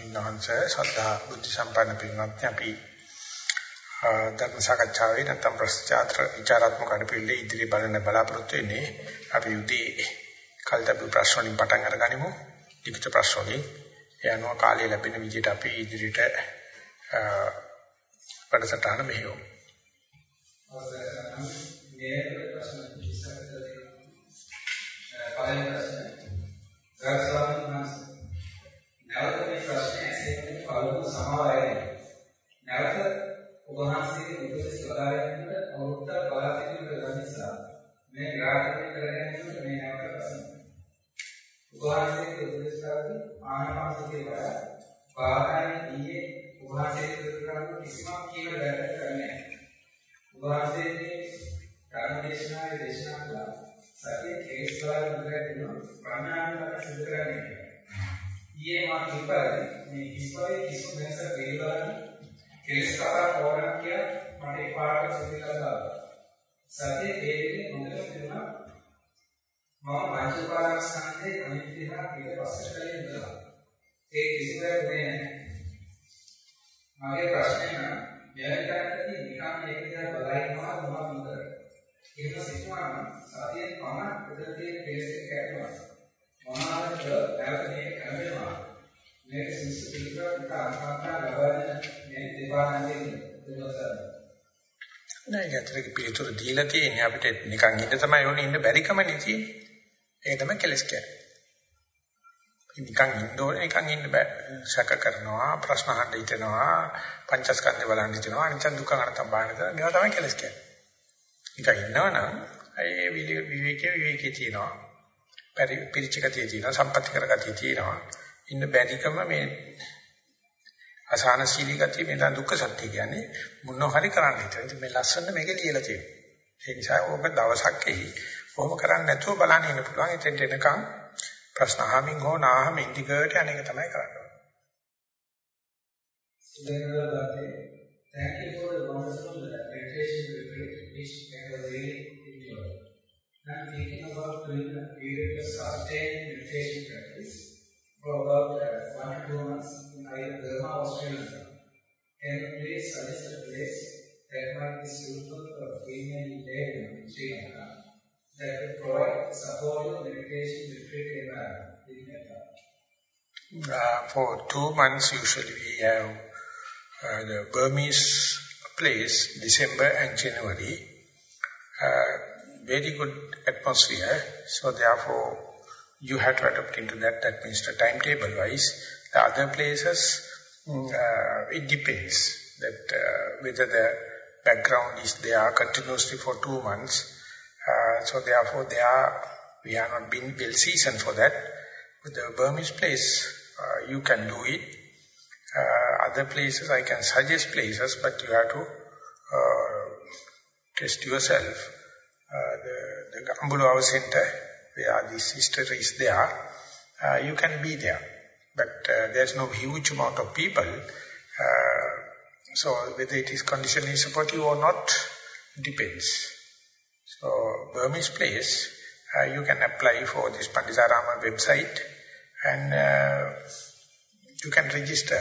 විනාංශය සද්ධා බුද්ධ සම්පන්න පින්වත්නි අපි ධර්ම සාකච්ඡාවේ නැත්නම් ප්‍රශ්නාත්‍ර විචාරාත්මක අඩපිල්ලේ ඉදිරි බලන බලාපොරොත්තු වෙන්නේ අපි උදේ කල්තබු ප්‍රශ්න වලින් පටන් අරගනිමු. ලිඛිත ප්‍රශ්න වලින්. ඒ අනුව කාලය ලැබෙන විදිහට අපි ඉදිරියට වැඩසටහන මෙහෙයමු. මේ ප්‍රශ්න විසඳලා පළවෙනි ප්‍රශ්නේ ගාස්වාමී වහන්සේ නැවත මේ ප්‍රශ්නේ ඇසෙන්නේ පළමු සමාවයයි. නැවත ඔබ වහන්සේගේ උපදෙස් ලබා ගැනීමට අවුරුද්දක් බලා සිටීමට ලැබෙන නිසා මේ ග්‍රාහකය කර ගැනීමට මේ නැවත ප්‍රශ්න. ඔබ වහන්සේගේ උපදෙස් කරද්දී ආනාපානසතිය වඩා බාහයි ඊයේ ඔබ වහන්සේගේ උපදෙස් කරන කිසිම කීම දැක්ක කරන්නේ නැහැ. ඔබ වහන්සේගේ ධර්මදේශනාවේ දේශනා කළා සතිය කේස් වල මුදලා ප්‍රඥාවෙන් සිදු කරන්නේ. ඊයේ මා කිව්වා මේ කිස්වලේ කිසිම වෙනසක් වේලාවන කේස් කතා ඕනක් කිය මට එපාරට සිදු කළා. සතිය හේතුනේ මුදලා තිබුණා මම පංච උපාදානස්කන්ධයේ අනිත්‍යතා ඊට පස්සේ කලින් ඉඳලා. ඒ කිසිවක් නෑ. මගේ ප්‍රශ්නේ නම් මෙයාටදී නිකන් මේක දිහා බලනවා මොනවද මොකද? එහෙම සිතුවම සතියෙන් පමණ උදේ තියෙන කේස් එක කැඩෙනවා. මොනවාද නැවත මේක කරනවා. මේක සිස්ස පිළිතුර පිට අන්තර්ගත ලබන මේ දේවානන්දේ දෙවසන. නෑ යතරක පිළිතුර දීලා තියෙන්නේ අපිට නිකන් ඉන්න තමයි ඕනේ ඉන්න බැරිකම නෙති. ඒක තමයි කෙලස් කියන්නේ. නිකන් ඉන්න ඕනේ නිකන් ඉන්න බෑ. සැක කරනවා ප්‍රශ්න අහන්න හිතෙනවා පංචස්කන්ධය බලන්න හිතෙනවා අනිත්‍ය දුක්ඛ අනත්තම් බලන්න හිතෙනවා මේවා තමයි කෙලස් කියන්නේ. නිකන් ඉන්නවනම් ඒ විවේකයේ විවේකයේ තියෙනවා. පිරිචකතිය තියෙනවා සම්පත්‍ති කරගතිය තියෙනවා. ඉන්න බැරිකම මේ අසහනශීලී ගතිය මේ දුක්ඛ සත්‍ය කියන්නේ මොනවා හරි කරන්න හිතන. මේ ලස්සන මේක ලියලා තියෙනවා. ඒ නිසා ඔබ දවසක් එහි කොහොම කරන්නේ නැතුව බලන්න ඉන්න පුළුවන්. එතෙන්ට එනකන් ප්‍රශ්න අහමින් හෝ නාහමින් දිගට අනේක තමයි කරන්න ඕනේ. Thank you for the wonderful meditation retreat which I have really enjoyed. I am thinking about doing a period of sustained meditation practice for about uh, one to two months in either Burma or Sri Lanka. Can you please suggest a place that might be suitable for female laymen in Sri Lanka that would provide supportive meditation retreat environment in Nepal? Uh, for two months usually we have uh, the Burmese place, December and January. Uh, very good atmosphere, so therefore you have to adapt into that, that means the timetable wise. The other places, uh, it depends that uh, whether the background is there continuously for two months. Uh, so therefore there, we are not been well seasoned for that. With the Burmese place, uh, you can do it. Uh, other places, I can suggest places, but you have to uh, test yourself. The, the Gambulawa Center, where this history is there, uh, you can be there. But uh, there's no huge amount of people. Uh, so whether it is conditionally supportive or not, depends. So Burmese place, uh, you can apply for this Pandisarama website and uh, you can register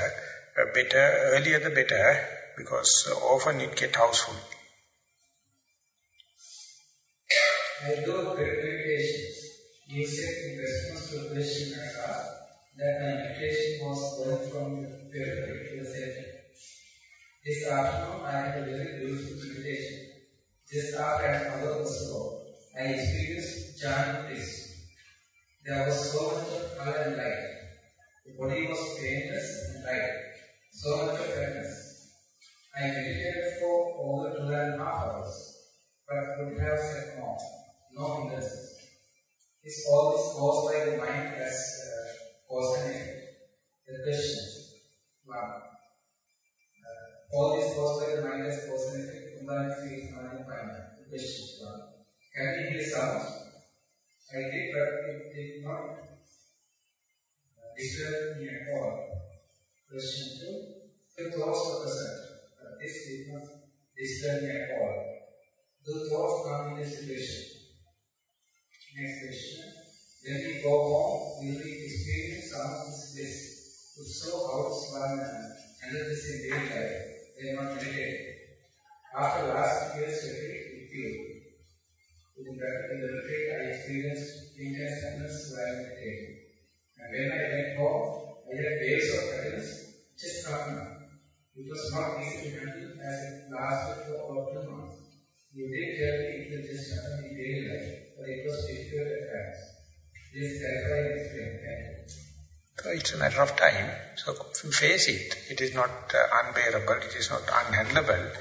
uh, better, earlier the better, because often it get houseful. You said in response to a question I asked that my meditation was going from the periphery to the center. This afternoon I had a very beautiful meditation. Just after an hour or so, I experienced giant bliss. There was so much of color and light. The body was painless and light. So much of happiness. I meditated for over two and a half hours, but could have said more. No hindrances. This all is caused by the mind as uh, cause and effect. The question, one. Uh, all is caused by the mind as cause and effect. Combined feels mind. The question, one. Can we hear sound? I did, but it did not uh, disturb me at all. Question two. The thoughts were present, but this did not disturb me at all. The thoughts come in a situation. Next question. When we go home, will we experience some of this bliss? So how does one handle this in daily life? They are not meditating. After last year's retreat with you, in the, in the retreat I experienced intense while meditating. And when I went home, I had days of happiness just coming up. It was not easy to handle as it lasted for about two months. You did tell me it will just happen in daily life, So it's a matter of time. So face it. It is not uh, unbearable. It is not unhandleable.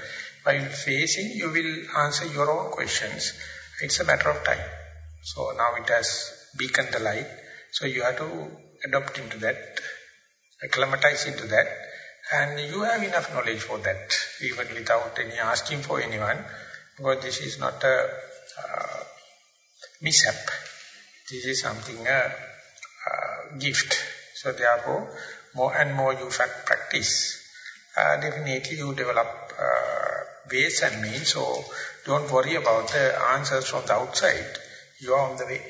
By facing, you will answer your own questions. It's a matter of time. So now it has beaconed the light. So you have to adopt into that, acclimatize into that. And you have enough knowledge for that, even without any asking for anyone. Because this is not a uh, mishap. This is something, a uh, uh, gift. So therefore, more and more you practice, uh, definitely you develop uh, ways and means. So don't worry about the answers from the outside. You are on the way.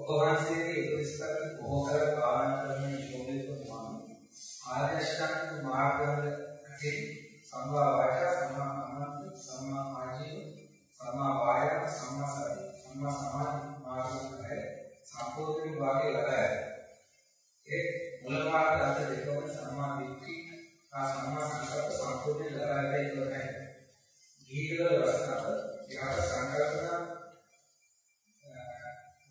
ඔබ වහන්සේගේ උපදෙස්තරන් බොහෝ කල පාලන කරන යෝගික ආදර්ශකම් මාර්ගවල ඇති සම්මා වාචා යාත සංකල්පන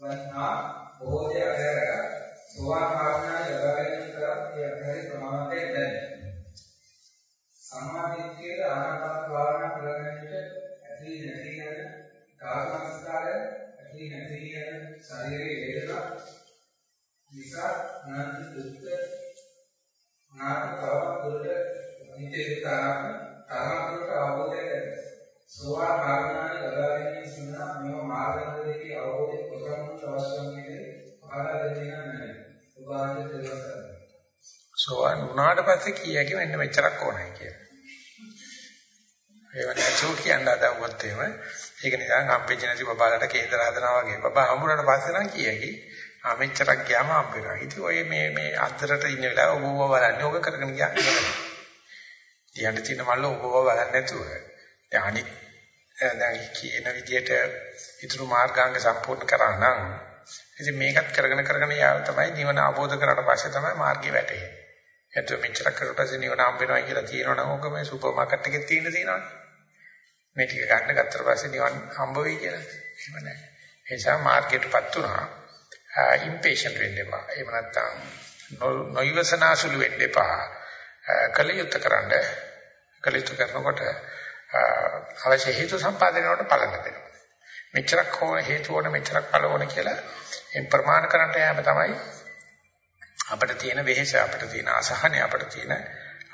වන්නා බොහෝ දේ අධරක සෝවාන් මාර්ගණය ලබා ගැනීම කරත් ඒ අධරේ ප්‍රමාණයට දැනේ. සම්මා දිට්ඨියේ ආනාපාන භාවනා කරගන්නට ඇති නැති යන කාර්යස්කාරය ඇති නැති යන ශරීරයේ වේදනා නිසා අනන්ත දුක්ඛ නාම තව දුරට නිත්‍ය දුක්ඛාන තරමකට අවබෝධය කරගන්න. සෝවාන් මාර්ගණය ලබා ගැනීම සඳහා මේ මාර්ගවලදී අවබෝධය කොතරම් අවශ්‍ය වන්නේ පහදා දෙන්න නැහැ. උපාධිය දෙලසන. සෝවාන් වුණාට පස්සේ කීයක වෙන්න මෙච්චරක් ඕනයි කියලා. ඒවා නැචෝ කියන දාවුවත් එහෙම ඒක නිකන් හම්බෙච්ච නැති බබාලට කේන්දර හදනවා වගේ. බබා හම්බුනට පස්සේ නම් කීයකි ආ මෙච්චරක් ගියාම හම්බ වෙනවා. ඉතින් ඔය මේ මේ අතරට ඉන්න වෙලාව ඔබව බලන්නේ ඔබ කරගෙන ගියා කියලා. තියන්න තියෙන මල්ල ඔබව බලන්නේ නැතුව. දැන් අනිත් දැන් කියන විදිහට ඊතුරු මාර්ගාංග සම්පූර්ණ කරා නම් ඉතින් මේකත් කරගෙන කරගෙන යාව තමයි නිවන අවබෝධ කරලා පස්සේ තමයි මාර්ගය වැටෙන්නේ. එතකොට මෙච්චර කරලා පස්සේ නිවන හම්බ වෙනවා කියලා තියෙනවනම් ඕක මේ සුපර් මාකට් එකේ තියෙන තියෙනවනේ. මේ ටික ගන්න ගත්තට පස්සේ නිවන් හම්බ වෙයි කියලා. එහෙම නැහැ. ඒ නිසා මාර්ගයටපත් වුණා. ඉම්පේෂන්ට් වෙන්න එපා. එහෙම නැත්නම් නොයවසනාසුළු වෙන්න එපා. කලියුත් කරන්න කලියුත් කරනකොට අවශ්‍ය හේතු සම්පාදනයට පලන දෙනවා. මෙච්චරක් හෝ හේතු ඕන මෙච්චරක් පළ ඕන කියලා එම් ප්‍රමාණ කරන්නට යෑම තමයි අපිට තියෙන වෙහෙස අපිට තියෙන අසහනය අපිට තියෙන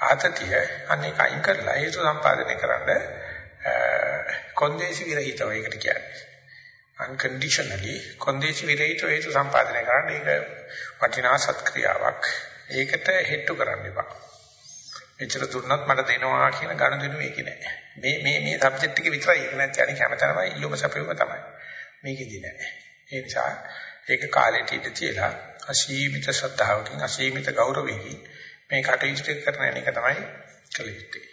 ආතතිය අනේක අයින් කරලා හේතු සම්පාදනය කරන්න කොන්දේසි විරහිතව ඒකට කියන්නේ. unconditionally කොන්දේසි විරහිතව හේතු සම්පාදනය කරන්න ඒක වටිනා සත්ක්‍රියාවක්. ඒකට හෙට්ටු කරන්න එපා. මෙච්චර දුන්නත් මට දෙනවා කියන ගනුදෙනු ඒක නෑ. මේ මේ මේ සබ්ජෙක්ට් එක විතරයි ඒක නැත්නම් අනික හැමතැනම ඉල්ලුම සැපෙම තමයි. මේකෙදි නෑ. ඒ නිසා ඒක කාලෙට ඉඳ තියලා අසීමිත ශ්‍රද්ධාවකින් අසීමිත ගෞරවයකින් මේ කටයුතු කරන එක තමයි කළ යුත්තේ.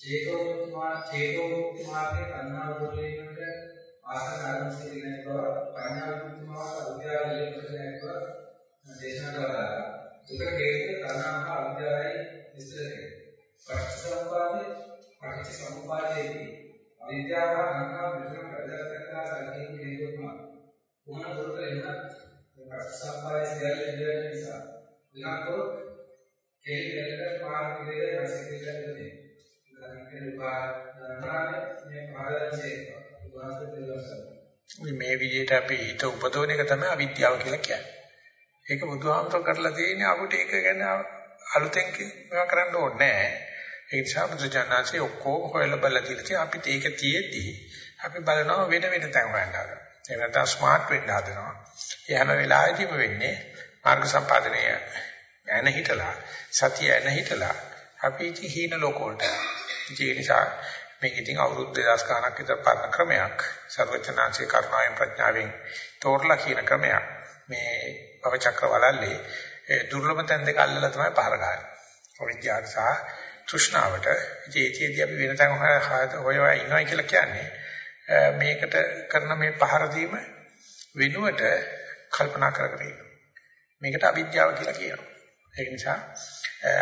චේතෝමුක්තිමා චේතෝමුක්තිමාගේ කන්නාව දුරේකට ආසන ධර්ම සිරිනක පඤ්ඤාමුක්තිමා අවිද්‍යාව ඉලක්කනක දේශනා කළා. දුක හේතු කන්නාව අවිද්‍යාවයි විස්තර කෙරේ. පටිච්චසමුපාදේ පටිච්චසමුපාදේදී අවිද්‍යාව කන්නාව විතර ප්‍රදර්ශකතා සැලකීම හේතුතුමා. මොන දුරට එන්නත් පටිච්චසමුපාදේ සියල්ල ඉඳලා නිසා විනාකෝ කෙලි දෙලට මාර්ග විදේ රසිකයන්ගේ මේ විදිහට අපි හිත උපදවන එක තමයි අවිද්‍යාව කියලා කියන්නේ. ඒක බුදුහාමර කරලා තියෙන්නේ අපිට ඒක ගැන අලුතෙන් මේවා කරන්න ඕනේ නැහැ. ඒ නිසා බුදුජානනාංශයේ ඔක්කොම හොයලා බලලා තියෙනවා. අපිට ඒක තියෙද්දි අපි බලනවා වෙන වෙන තැන් හොයන්න හදනවා. ඒ නැත්නම් ස්මාර්ට් වෙන්න හදනවා. ඒ හැම වෙලාවෙදීම වෙන්නේ මාර්ග සම්පාදනය යන හිටලා සතිය යන හිටලා අපි ඉති හීන ලෝක වලට ඒ නිසා මේක ඉතින් අවුරුදු 2000 ගණක් විතර පරණ ක්‍රමයක්. සර්වචනාංශේ කරුණාවෙන් ප්‍රඥාවෙන් තෝරලා කියන ක්‍රමයක්. මේ භව චක්‍ර වලල්ලේ දුර්ලභ තැන් දෙක අල්ලලා තමයි පහර ගන්නේ. අවිද්‍යාව සහ තෘෂ්ණාවට. ජීවිතයේදී අපි වෙන තැන් හොයවා ඉනවා කියලා කියන්නේ මේකට කරන මේ පහර දීම වෙනුවට කල්පනා කර කර ඉන්නවා. මේකට අවිද්‍යාව කියලා කියනවා. ඒක නිසා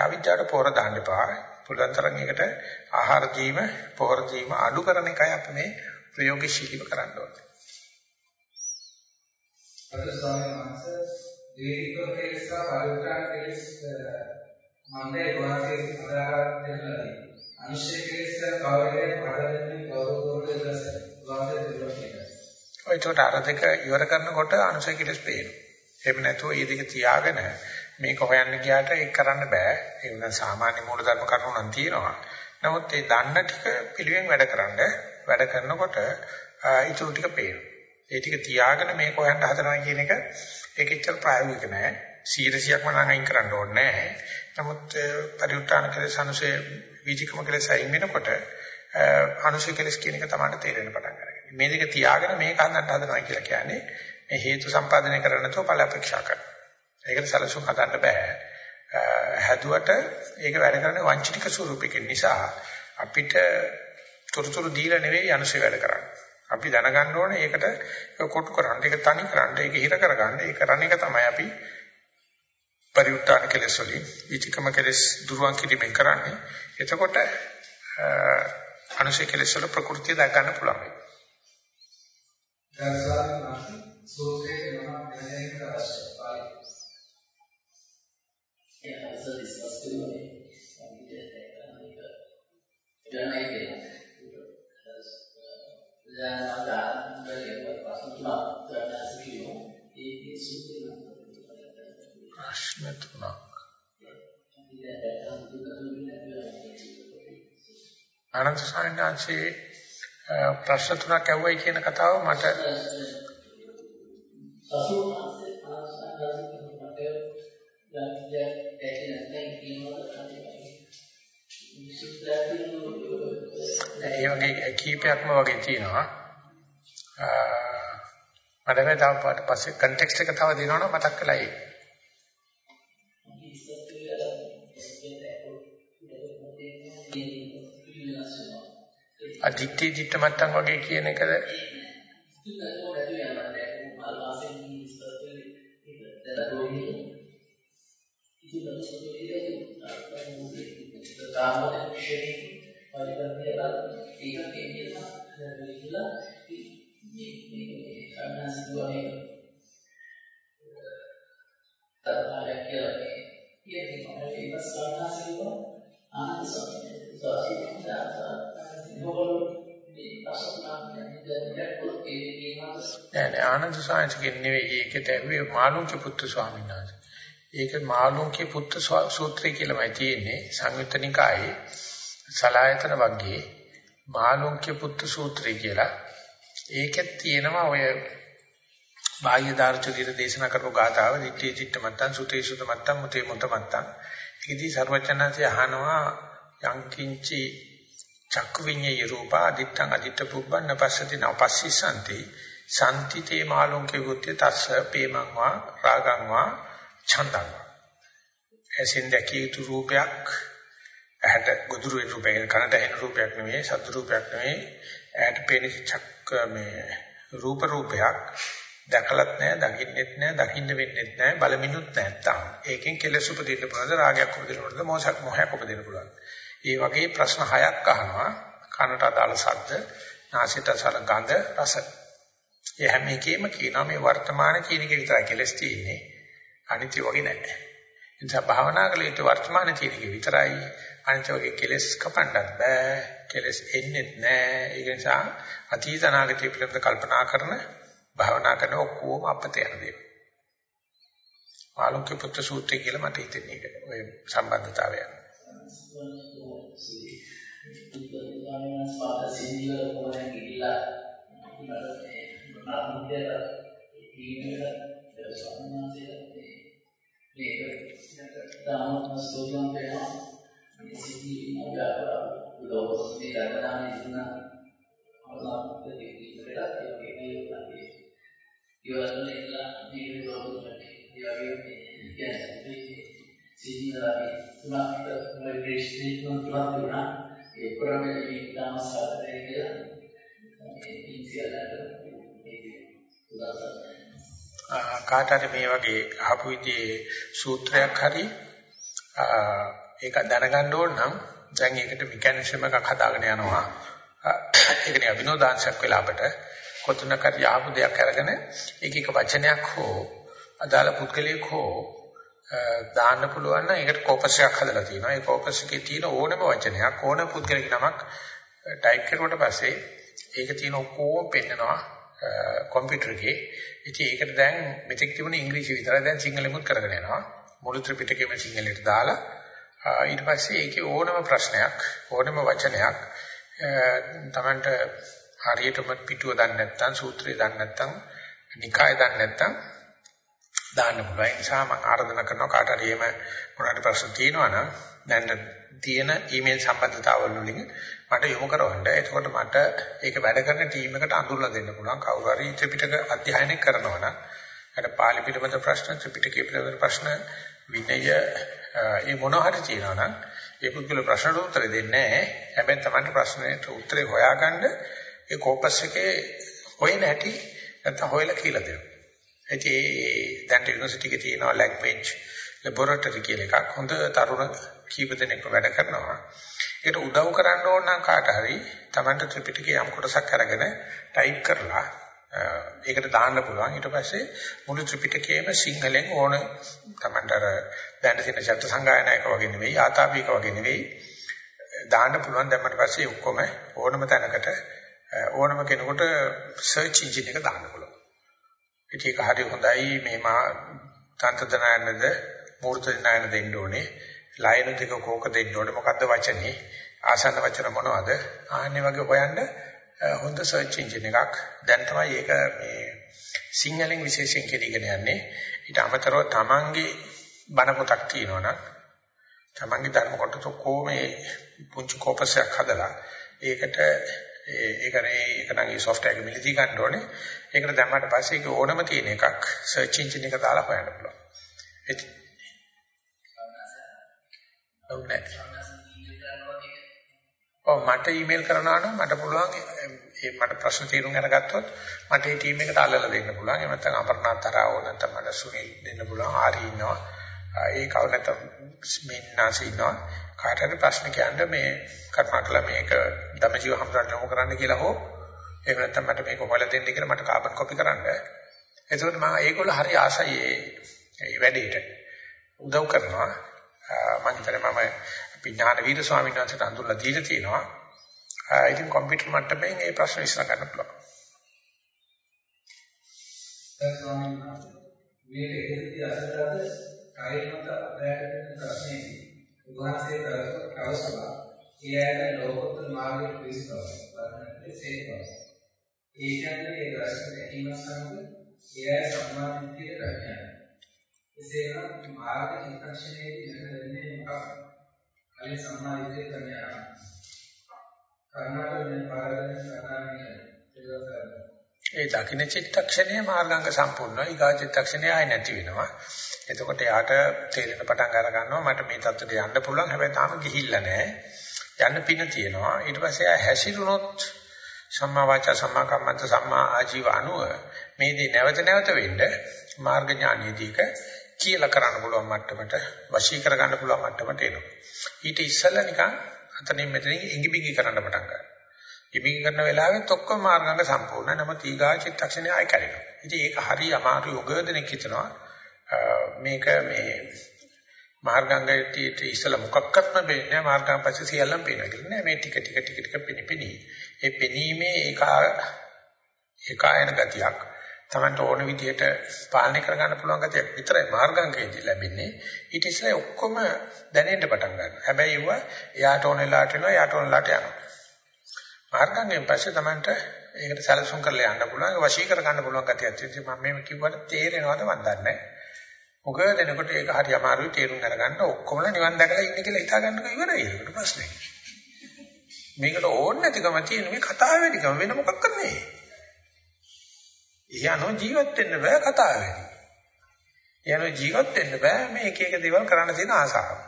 අවිද්‍යාවට පොර දාන්න එපා. පුළුවන් තරම් ඒකට ආහාර දීම, පොර දීම අඩු කරන එකයි අපි මේ ප්‍රයෝගශීලීව කරන්න ඕනේ. අද ස්වාමීන් වහන්සේ දීර්ඝ කෙලෙස් පරිඋත්තරණ කෙලෙස් මන්දේ වාගේ අදාහරණ දෙන්නදී අනිශ්චය කෙලෙස් කවරේ පඩලෙන්නේ ගෞරව කරලා වාගේ දෙන්න. ඔය චෝට අර දෙක ඉවර කරනකොට අනුසය කෙලෙස් පේනවා. එහෙම නැතුව මේ දෙක තියාගෙන මේක හොයන්න ගියාට ඒක කරන්න බෑ. ඒ වුණා සාමාන්‍ය මූලධර්ම කරුණු නම් තියෙනවා. නමුත් ඒ දන්න ටික පිළිවෙන් වැඩකරනද වැඩ කරනකොට ඊටු ටික පේනවා. ඒ ටික තියාගෙන මේක හොයන්න හදනවා කියන එක ඒක එච්චර ප්‍රායෝගික නෑ. 100%ක්ම නම් අයින් කරන්න ඕනේ නෑ. නමුත් පරිඋත්තාන කෙලෙස් අනුසේ විචිකම කෙලෙස් අයින් වෙනකොට අනුශය කෙලෙස් කියන එක තමයි තේරෙන්න පටන් ගන්නේ. මේ දෙක තියාගෙන මේක හදන්න හදනවා කියලා කියන්නේ මේ හේතු සම්පාදනය කරන්න නැතුව ඵල අපේක්ෂා කරනවා. ඒකට සැලසුම් හදන්න බෑ. හැදුවට ඒක වැඩ කරන්නේ වංචනික ස්වරූපයකින් නිසා අපිට තොරතුරු දීලා නෙවෙයි අනුසය වැඩ කරන්නේ. අපි දැනගන්න ඕනේ ඒකට කොටු කරන්න, ඒක තනි කරන්න, ඒක හිර කරගන්න, ඒක කරන එක තමයි අපි පරිඋත්තාන කෙලෙස් වලින් විචිකම කෙලෙස් දුරුවන් කිරීමෙන් කරන්නේ. එතකොට අනුසය කෙලෙස් වල ප්‍රകൃතිය දක් ගන්න පුළුවන්. දර්ශන සූත්‍රයේ මහා ඥානයක අවශ්‍යයි. Yeah, also discuss too many. Then I did. Dan ada dari pasal tulang dan sekiyo ini sudah ප්‍රශ්න තුනක්. අනන්ත සායනාංශේ ප්‍රශ්න තුනක් ඇහුවයි කියන කතාව මට සසුනාසේ ඒ වගේ කීපයක්ම වගේ තියෙනවා. මට මේ තව පස්සේ කන්ටෙක්ස්ට් එක තව දෙනවනම් මතක් කළා ඒක. අදිත්‍ය දිට්ඨ මත්තන් වගේ කියන එකද කාමයෙන් ක්ෂණික පරිවර්තනය ඒක කියන්නේ කියලා මේ මේ සම්මාසිතුවනේ තරහය කියලා මේ කියන්නේ මොකද ඒක සම්මාසිතුව ආනන්ද සෝසිත නෑ ආනන්ද සාංශකින් නෙවෙයි ඒකට ඇහුවේ මාළුන්ක පුත්තු ස්වාමීන් වහන්සේ. ඒක මාළුන්ගේ පුත්තු සූත්‍රය කියලාමයි තියෙන්නේ සංයුත්තනිකායේ සලායතන වර්ගයේ මාළුන්ගේ පුත්තු සූත්‍රය කියලා. ඒකෙත් තියෙනවා ඔය බාහ්‍ය දාර්ශනික දේශනා කරපු ගාතාව දිට්ඨි චිත්ත මත්තං සුතේ සුත මත්තං මුතේ මුත මත්තං. ඒකදී සර්වචනන්සේ අහනවා යංකින්චි චක්කු විඤ්ඤේ රූපා අදිත්තං අදිත්ත පුබ්බන්න පස්සති නපස්සිසanti සම්තිතේ මාළුන්ගේ පුත්‍ය තස්ස පේමං වා රාගං වා ඡන්දං ඇසින් දැකිය යුතු රූපයක් ඇහැට ගොදුරු රූපයක් කනට ඇහෙන රූපයක් නෙමෙයි සද්ද රූපයක් නෙමෙයි ඇහැට පෙනෙන චක්ක මේ රූප රූපයක් දැකලත් නැහැ දකින්නෙත් නැහැ දකින්න වෙන්නෙත් නැහැ බලමිනුත් නැත්තම්. ඒකෙන් කෙලෙස් උපදින්න පුළුවන්ද රාගයක් උපදින්න පුළුවන්ද මොහයක් මොහයක් උපදින්න පුළුවන්ද? ඒ වගේ ප්‍රශ්න හයක් අහනවා. කනට අදාළ ශබ්ද නාසයට අදාළ ගඳ රස. ඒ හැම එකෙම කියනවා මේ වර්තමාන කියන එක විතරයි කෙලස් තියෙන්නේ. අනිත්‍ය වගේ නැහැ. ඒ නිසා භාවනා කළ යුතු වර්තමාන තියෙනක විතරයි. අනිත්‍ය වගේ කෙලස් කපන්නත් බෑ. කෙලස් එන්නේ නැහැ. ඒ නිසා අතීත අනාගතය පිළිබඳ කල්පනා කරන භාවනා කරන ඔක්කොම අපත යන දේවල්. මාළුන්ගේ පුත්‍ර සූත්‍රය කියලා මට හිතෙන්නේ ඒක. ඔය සම්බන්ධතාවය. ස්වාමීන් වහන්සේ කොහොමද ගිහිල්ලා අපිට මේ ස්වාමීන් වහන්සේ මේක දාන ස්තෝත්‍රම් වෙනවා මේ සිද්ධි මොකක්ද ලෝකෝත්තර ධර්මදාන ඉන්න අවසානයේ ඉතිරිලා තියෙන්නේ අපි ඉවරන ඉඳලා මේ ලෝකෝත්තර ඒ වගේ කියන්නේ සීනරාවේ තුනක් මෙඩිටේෂන් තුනක් තිබුණා ඒ කරන්නේ මේ තාම සාධනය කියලා මේ ඉන්සියලට ඒ උදාහරණ කාට හරි මේ වගේ අහපු විදිහේ සූත්‍රයක් හරි ඒක දැනගන්න ඕන නම් දැන් ඒකට මෙකැනිසම් එකක් හදාගෙන යනවා. ඒකනේ අභිනෝදාංශයක් වෙලා අපට කොතනක හරි ආපු දෙයක් අරගෙන ඒක එක වචනයක් හෝ අදාළ පුද්ගලයෙක් හෝ දාන්න පුළුවන් නම් ඒකට කෝපස් එකක් හදලා තියෙනවා. ඒ කෝපස් එකේ තියෙන ඕනම වචනයක් ඕන පුද්ගලෙක් නමක් ටයිප් කරුවට පස්සේ ඒක තියෙන ඔක්කොම පෙන්නනවා කම්පියුටර් එකේ. ඉතින් ඒකට දැන් මෙතෙක් තිබුණ ඉංග්‍රීසි විතරයි දැන් සිංහලෙමුත් කරගෙන යනවා. මුළු ත්‍රිපිටකයම සිංහලට දාලා ඊට පස්සේ ඒකේ ඕනම ප්‍රශ්නයක් ඕනම වචනයක් තමන්ට හරියටම පිටුව දන්නේ නැත්නම් සූත්‍රය දන්නේ නැත්නම් නිකාය දන්නේ නැත්නම් දාන්න පුළුවන්. ඒ නිසා මම ආරාධනා කරනවා කාට හරි එහෙම මොනවාරි ප්‍රශ්න තියෙනවා නම් දැන් තියෙන ඊමේල් සම්බන්ධතාවල වලින් මට යොමු කරවන්න. එතකොට මට ඒක වැඩ කරන ටීම් එකට අඳුරලා දෙන්න පුළුවන්. කවුරු හරි ත්‍රිපිටක අධ්‍යයනය කරනවා නම් අර පාලි පිටපත ප්‍රශ්න ත්‍රිපිටකයේ පිටපත ප්‍රශ්න විනය ඒ මොනවා හරි තියෙනවා නම් ඒ පුද්ගල ප්‍රශ්නට උත්තර දෙන්නේ නැහැ. හැබැයි Tamanට ප්‍රශ්නෙට උත්තරේ හොයාගන්න ඒ කෝපස් එකේ හොයන හැටි නැත්නම් හොයලා කියලා දෙනවා. ඉතින් දැන් යුනිවර්සිටි එකේ තියෙනවා ලැන්ග්වේජ් ලැබොරටරි කියලා එකක්. හොඳ තරුණ කීප දෙනෙක් වැඩ කරනවා. ඒකට උදව් කරන්න ඕන නම් කාට හරි Tamanට ත්‍රිපිටකයේ යම් කොටසක් අරගෙන ටයිප් කරලා ඒකට දාන්න පුළුවන්. ඊට පස්සේ මුළු ත්‍රිපිටකයේම සිංහලෙන් ඕන Tamanට අර දැන් තියෙන ශබ්ද සංගායනායක වගේ නෙවෙයි, ආතාපික වගේ නෙවෙයි දාන්න පුළුවන්. දැම්මට පස්සේ ඔක්කොම ඕනම තැනකට ඕනම කෙනෙකුට සර්ච් එන්ජින් එක දාන්න පුළුවන්. ඒක හරි හොඳයි මේ මා තන්ත්‍රඥයන්ද මූර්තඥයන් දෙන්න ඕනේ. ලයන දෙක කෝක දෙන්න ඕනේ. මොකද්ද වචනේ? ආසන්න වචන මොනවද? ආන්නේ වගේ හොයන්න හොඳ සර්ච් එන්ජින් එකක්. දැන් තමයි ඒක මේ සිංහලෙන් විශේෂයෙන් කෙරීගෙන යන්නේ. ඊට අමතරව තමන්ගේ බණ පොතක් තියෙනවනම් තමන්ගේ ධර්ම කොටස කොහොමේ පුංචි කෝපසයක් හදලා ඒකට ඒක නේ ඒක නම් ඒ software එක මිලදී ගන්න ඕනේ. ඒකට දැම්මට පස්සේ ඒක ඕනම තියෙන එකක් search engine එක දාලා හොයන්න පුළුවන්. ඒක ඔව් මට ඊමේල් කරනවා නම් මට පුළුවන් ඒ මට ප්‍රශ්න තීරුම් අරගත්තොත් මට ඒ ටීම් එකට අල්ලලා දෙන්න පුළුවන්. එහෙම නැත්නම් අපර්ණාතරාව නැත්නම් මට සුනිල් දෙන්න පුළුවන්. ආරි ඉන්නවා. ඒ කව නැත්නම් මෙන්නාසි ඉන්නවා. කාට හරි ප්‍රශ්න කියන්න මේ කරුණාකරලා මේක ධම්මජීව හම්සන් යොමු කරන්න කියලා හෝ එහෙම නැත්නම් මට මේක හොයලා දෙන්න කියලා මට කාබන් කොපි කරන්න. එතකොට මම ඒගොල්ලෝ හරි ආසයි ඒ වැඩේට උදව් කරනවා. මම හිතන්නේ මම විඥාන වීර ස්වාමීන් වහන්සේට අඳුරලා දීලා තියෙනවා. ඉතින් කම්පියුටර් මට්ටමින් මේ ප්‍රශ්න විසඳ ගන්න පුළුවන්. මේක ඉදිරි අසතරද කායිමත අධ්‍යයන ප්‍රශ්නේ උන්වහන්සේ කවසලා ඒ ඇයට ලෝකෝත්තර මාර්ගයේ පිවිසනවා. වර්ණනයේ සේකවා. ඒ කියන්නේ ඒ ප්‍රශ්න ඇහිම සමග ඒ ඇය සම්මාදිතය රැකගන්න. එසේනම් මාර්ග චිත්තක්ෂණයේදී ඉඳගෙන මොකක්ද? කලින් සම්මාදිතය කරන්න යනවා. කර්ණාටක දැන් පාරදෙන සාධාරණයි. ඒ දකින්න චිත්තක්ෂණයේ මාර්ගාංග සම්පූර්ණයි. ඊගා චිත්තක්ෂණය ආය නැති වෙනවා. එතකොට යාට තේරෙන පටන් අර ගන්නවා මට මේ தත්ත්වයට යන්න පුළුවන්. හැබැයි තාම ගිහිල්ලා නැහැ. යන්න පින තියෙනවා. ඊට පස්සේ ආය හැසිරුණොත් සම්මා වාචා සම්මා කම්මන්ත සම්මා ආජීව අනුව මේ දේ නැවත නැවත වෙන්න මාර්ග ඥානයේදීක කියලා කරන්න පුළුවන් මට්ටමට වශී කර ගන්න පුළුවන් මට්ටමට එනවා. ඊට ඉස්සෙල්ලා නිකන් අතනින් මෙතනින් ඉඟිබිඟි කරන්න පටන් ගන්නවා. ඉඟිබිඟි කරන වෙලාවෙත් ඔක්කොම මාර්ගංග සම්පූර්ණ. නම තීගා චිත්තක්ෂණය ආයි කරනවා. ඉතින් ඒක හරි අමාරු යෝගදෙනෙක් හිතනවා. මේක මේ මාර්ගංගයට ඉස්සලා මොකක්වත්ම වෙන්නේ නැහැ මාර්ගංග පස්සේ සියල්ලම පේනවා කියලා නෑ මේ ටික ටික ටික ටික පිනිපිනි ඒ පෙනීමේ ඒක ඒකායන ගතියක් තමන්ට ඕන විදිහට පාලනය කරගන්න පුළුවන් ගතියක් විතරයි මාර්ගංගයේදී ලැබෙන්නේ. ඊට ඉස්සෙල්ලා ඔක්කොම දැනෙන්න පටන් ගන්නවා. හැබැයි ඒව එයාට ඕන වෙලාවට එනවා එයාට ඕන වෙලාවට යනවා. මාර්ගංගයෙන් පස්සේ තමන්ට ඒකට සැලසුම් කරලා යන්න පුළුවන් වශී කර ගන්න පුළුවන් ගතියක් තියෙනවා මම මේ කිව්වට තේරෙනවද මන් දන්නේ නැහැ. මොකද එනකොට ඒක හරි අමාරුයි තේරුම් ගන්න ඔක්කොම නිවන් දැකලා ඉන්න කියලා හිතා ගන්නක ඉවරයි. ඒකට ප්‍රශ්නේ. මේකට ඕන නැතිකම තියෙන මේ කතාව වැඩිකම වෙන මොකක් කරන්නේ? යano ජීවත් වෙන්න බෑ කතාව වැඩි. යano ජීවත් වෙන්න බෑ මේ එක එක දේවල් කරන්න තියෙන ආසාව.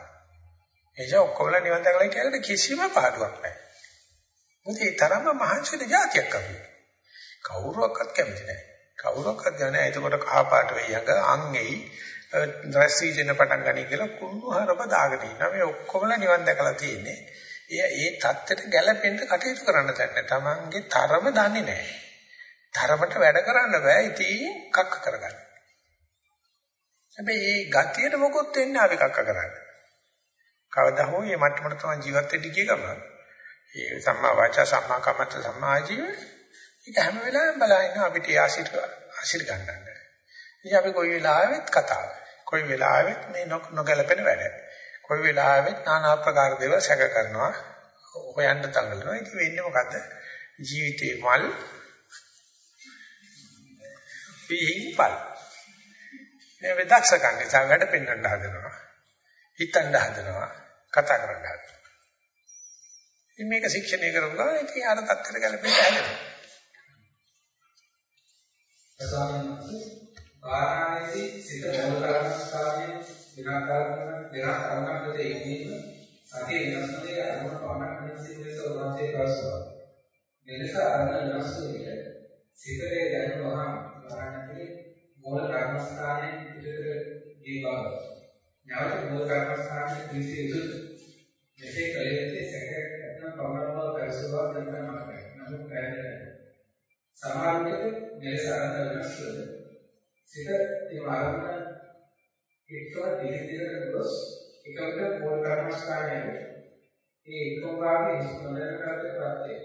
එනිසා ඔක්කොම නිවන් දැකලා කියලා කිසිම පාඩුවක් නැහැ. මොකද ඒ තරම්ම මහන්සියට જાතියක් අපි. කවුරුවක්වත් කැමති නැහැ. කවුරක්වත් ගන්නේ එතකොට කහ පාට වෙයක අංගෙයි රැසී දෙන පටන් ගනි කියලා කුණු හරප දාගෙන ඉන්නවා. මේ ඔක්කොම නිවන් දැකලා තියෙන්නේ. එය ඒ தත්තෙට ගැළපෙන්න කටයුතු කරන්න දැන්නේ. Tamange තරම දන්නේ නැහැ. තරමට වැඩ කරන්න බෑ. ඉතින් කක්ක කරගන්න. හැබැයි මේ ගතියට මොකොත් වෙන්නේ අපි කක්ක කරන්නේ. කවදා හෝ මේ මට්ටමට තමයි ජීවත් වෙන්න ගිය ගමන් ඒ සම්මා වාචා සම්මා කම්මන්ත සම්මා ආජීව ඒක හැම වෙලාවෙම බලන්න අපිට ආශිර්වාද ආශිර්වාද ගන්නන්න. ඉතින් අපි කොයි වෙලාවෙත් කතාව. කොයි වෙලාවෙත් මේ නොගැලපෙන වැඩ. කොයි වෙලාවෙත් নানা ආකාර දේවල් සැක කරනවා. හොයන්න තංගලනවා. ඉතින් වෙන්නේ මොකද්ද? ජීවිතේ මල් පිහින්පල්. මේ වෙදක්ෂකම් නිසා වැඩ පෙන්වන්න හදනවා. හිතන්න හදනවා. කතා කරන්න හදනවා. ඉතින් මේක ශික්ෂණය කරනවා. ඉතින් අර තත්ත්වයට ගැලපෙන්න හැදෙනවා. වාරණාසී සිත මොන කරනස්ථානයේ විනාකාරණ විනාකාරණකට එන්නේ සතිය වෙනස්කමේ අරමුණ පමණක් නිසිත ලෙස උන්වහන්සේ ප්‍රසවා. මෙලෙස අරමුණ වෙනස් වෙන්නේ සිතේ දැනුවහම වාරණාසී මූල කර්මස්ථානයේ පිටතට දී බව. නැවත මූල කර්මස්ථානයේ පිළිසි යුතු මෙසේ කලයේ සැකයක් නැත්නම් පමණ බව පැසුවා නැත්නම් අපේ. නමුත් පැහැදිලි සමහර විට මෙලෙස අරමුණ වෙනස් වෙනවා. සිත ඒ ආරම්භන එක්කව දිග දිගට ගොස් එකකට මූල කර්මස්ථානයේ ඒ එකම භාගයේ ඉස්මරණ කරতে ප්‍රත්‍ය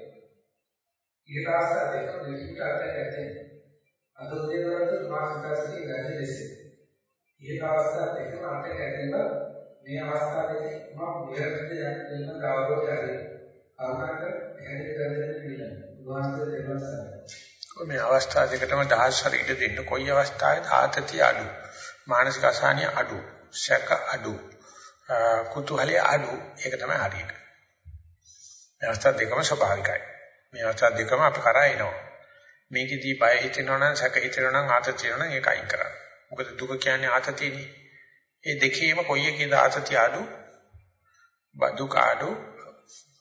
ඊටාස දෙක දෙකකට ඇතේ අදෝදේවරත් මාසිකාසිතේ වැඩි ලෙස ඊටාස දෙකම අතට ඇදෙන මේ අවස්ථාවේදී මම විරක්ත යන ගෞරවය හරි කරුණාකර පැහැදිලි කර දෙන්න පිළිගන්නවා. වාස්තව දෙවසක් මේ අවස්ථා දෙකටම දහස් හරියට දෙන්න. කොයි අවස්ථාවේද? ආතතිය අඩු. මානසික අසහනිය අඩු. සැක අඩු. කුතුහලයේ අඩු. ඒක තමයි හරියට. මේ අවස්ථා දෙකම ස්වභාවිකයි. මේ අවස්ථා දෙකම අප කරා එනවා. මේකෙදී බය හිතෙනවා නම් සැක හිතෙනවා නම් ආතතිය වෙනවා නම් ඒක අයින් කරන්න මොකද දුක කියන්නේ ආතතියනේ ඒ දෙකේම කොයි එකේද ආතතිය අඩු දුක අඩු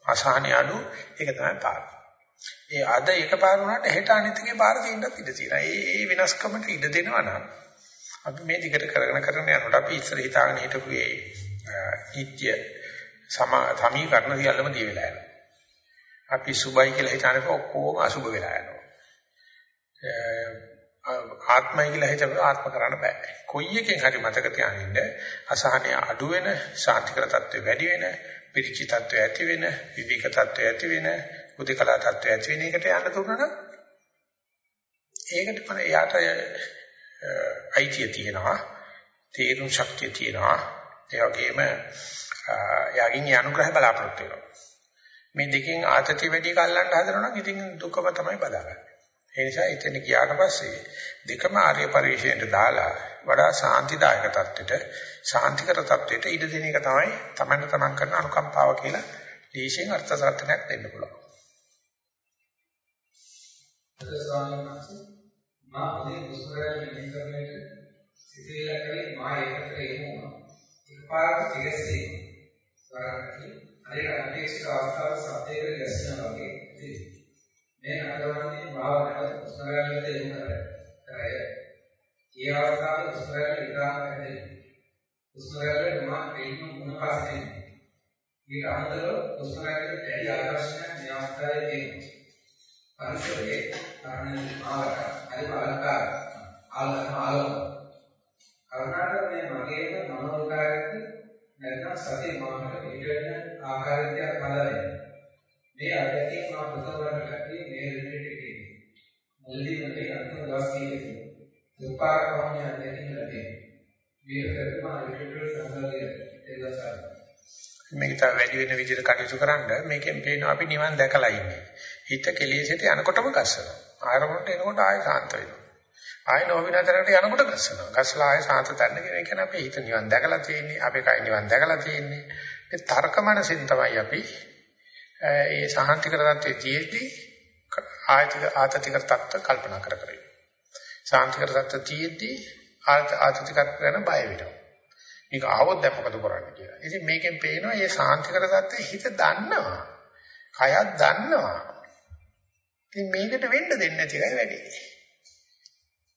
අසහනිය අඩු ඒක තමයි පාඩම ඒ අද එකපාර වුණාට හෙට අනිත් එකේ පාර තියෙන්නත් ඉඩ තියෙනවා. ඒ ඒ වෙනස්කමට ඉඩ දෙනවා නම් අපි මේ දිගට කරගෙන කරගෙන යනකොට අපි ඉස්සර හිතාගෙන හිටපු ඒ නිත්‍ය සමීකරණ සියල්ලම දී වෙලා යනවා. අපි සුභයි කියලා හිතනකොට ඔක්කොම අසුභ වෙලා යනවා. ආත්මයි කියලා හිතපු ආත්ම කරන්න බෑ. කොයි එකෙන් හරි මතක තියාගන්න අසහනය අඩු වෙන, ශාන්තිකර තත්ත්වය වැඩි වෙන, පිරිචි තත්ත්වය ඇති වෙන, විවික තත්ත්වය ඇති වෙන, උදේකලා තත්ත්වය ඇති වෙන එකට යන්න දුන්නා නම් ඒකට පන එයාට අයිතිය තියෙනවා තේරුම් ශක්තිය තියෙනවා. ඒ වගේම යාගින් අනුග්‍රහ බලාපොරොත්තු වෙනවා. මේ දෙකෙන් ආතති වැඩි කල්ලන්න හදනවා නම් ඉතින් දුකම තමයි බදාගන්නේ. ඒ නිසා එතන ගියාට පස්සේ දෙකම ආර්ය පරිශ්‍රයට දාලා වඩා සාන්තිදායක තත්ත්වයට සාන්තිකර තත්ත්වයට ඉඩ දෙන එක තමයි තමන්න තමන් කරන අනුකම්පාව කියලා දේශයෙන් අර්ථ සාර්ථකයක් දෙන්න පුළුවන්. ස්වාමීන් වහන්සේ මා උදේ මුස්කරයෙන් මෙහි කරන්නට සිතේලා කරේ මා ඒකට එමුවා එකපාරට තිරසේ ස්වරණකි හරියට අධික්ෂක අවස්ථාව සත්‍යයකට ගැස්සෙනවා වගේ. මේ නඩවන්නේ භාවනාවට මුස්කරයෙන් එමු කරය. ඒ අවස්ථාවේ මුස්කරයෙන් විග්‍රහ කරන්නේ මුස්කරයෙන් මා ප්‍රේම මුණ පාස්සේ ඊට අමතරව මුස්කරයෙන් දැඩි ආකර්ෂණයක් මේ අවස්ථාවේ තියෙනවා. පරිසරයේ කාරණේ ආකාර හරි බලකාර ආලම ආලම කරුණාකරනේ මගේම මනෝකාරයක් නැත්නම් සතිය මාකට පිටවෙන ආකාරයක් බලන්න. මේ අධ්‍යයනයේ මා ප්‍රථමවරට කටේ මේ රිලේටඩ් එකේ මුලදී මගේ අන්තිම දවස් කීයේ දුපාර කවන්නේ අධ්‍යයනය ලැබේ මේ කරපම රිලේටඩ් සංගලය එදසාර මේක තව වැඩි වෙන විදිහට කටයුතු කරන්න මේකෙන් පේනවා අපි නිවන් දැකලා ඉන්නේ හිත කෙලෙසට යනකොටම ගස්සනවා. ආරමුණට එනකොට ආයෙ සාන්ත වෙනවා. ආයෙ නොවිනතරකට යනකොට ගස්සනවා. ගස්සලා ආයෙ සාන්ත තැන්න කියන එක අපේ හිත නිවන් දැකලා තියෙන්නේ. අපේ කය නිවන් දැකලා තියෙන්නේ. මේ තර්ක මනසින් තමයි අපි ඒ සාහන්තිකර තත්ත්වයේ තියෙද්දී ආයතික ආතතිකර තත්ත්ව කල්පනා කර කර ඉන්නවා. සාහන්තිකර තත්ත්වයේ තියෙද්දී ආතතිකර කරන බය වෙනවා. මේක ආවොත් දැන් මොකද කරන්නේ කියලා. ඉතින් මේකෙන් පේනවා මේ සාහන්තිකර තත්ත්වයේ හිත දන්නවා. කයත් දන්නවා. ඉතින් මේකට වෙන්න දෙන්නේ නැති එකයි වැඩි.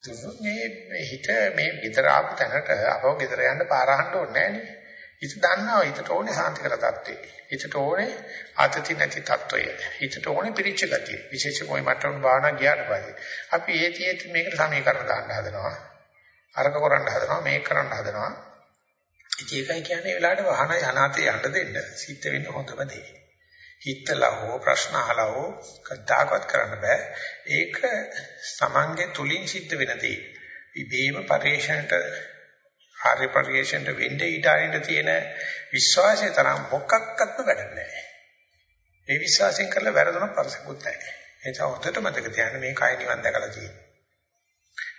දුන්නේ හිත මේ විතර ආපු තැනට අපව ගෙදර යන්න පාර අහන්න ඕනේ නෑනේ. හිත දන්නවා හිතට ඕනේ සාන්තිකර தත්ත්වේ. හිතට ඕනේ ආතති නැති தত্ত্বය. හිතට ඕනේ පිරිච්ච ගතිය. විශේෂයෙන්ම ওই මට්ටම භාවනා ගියාට පස්සේ අපි ඒති ඒති මේකට සමීකරණ දාන්න හදනවා. අරක කරන්න හදනවා මේක කරන්න හදනවා. ඉතින් ඒකයි කියන්නේ ඒ වෙලාවට වහනයි අනාතේ යන්න දෙන්න. සිත් වෙන්න හොඳම දේ. හිතලා හෝ ප්‍රශ්න අහලා හෝ කද්දාකවත් කරන්න බෑ. ඒක සමන්ගේ තුලින් සිද්ධ වෙන දේ. ඉබේම පරිශනට ආර්ය පරිශ්‍රණයට වෙන්නේ ඊට අරින්න තියෙන විශ්වාසය තරම් මොකක්වත්ම වැඩ නැහැ. ඒ විශ්වාසයෙන් කරලා වැරදුනොත් පරසකුත් නැහැ. ඒ නිසා හොඳට මතක තියාගන්න මේ කය නිවන් දැකලා තියෙන්නේ.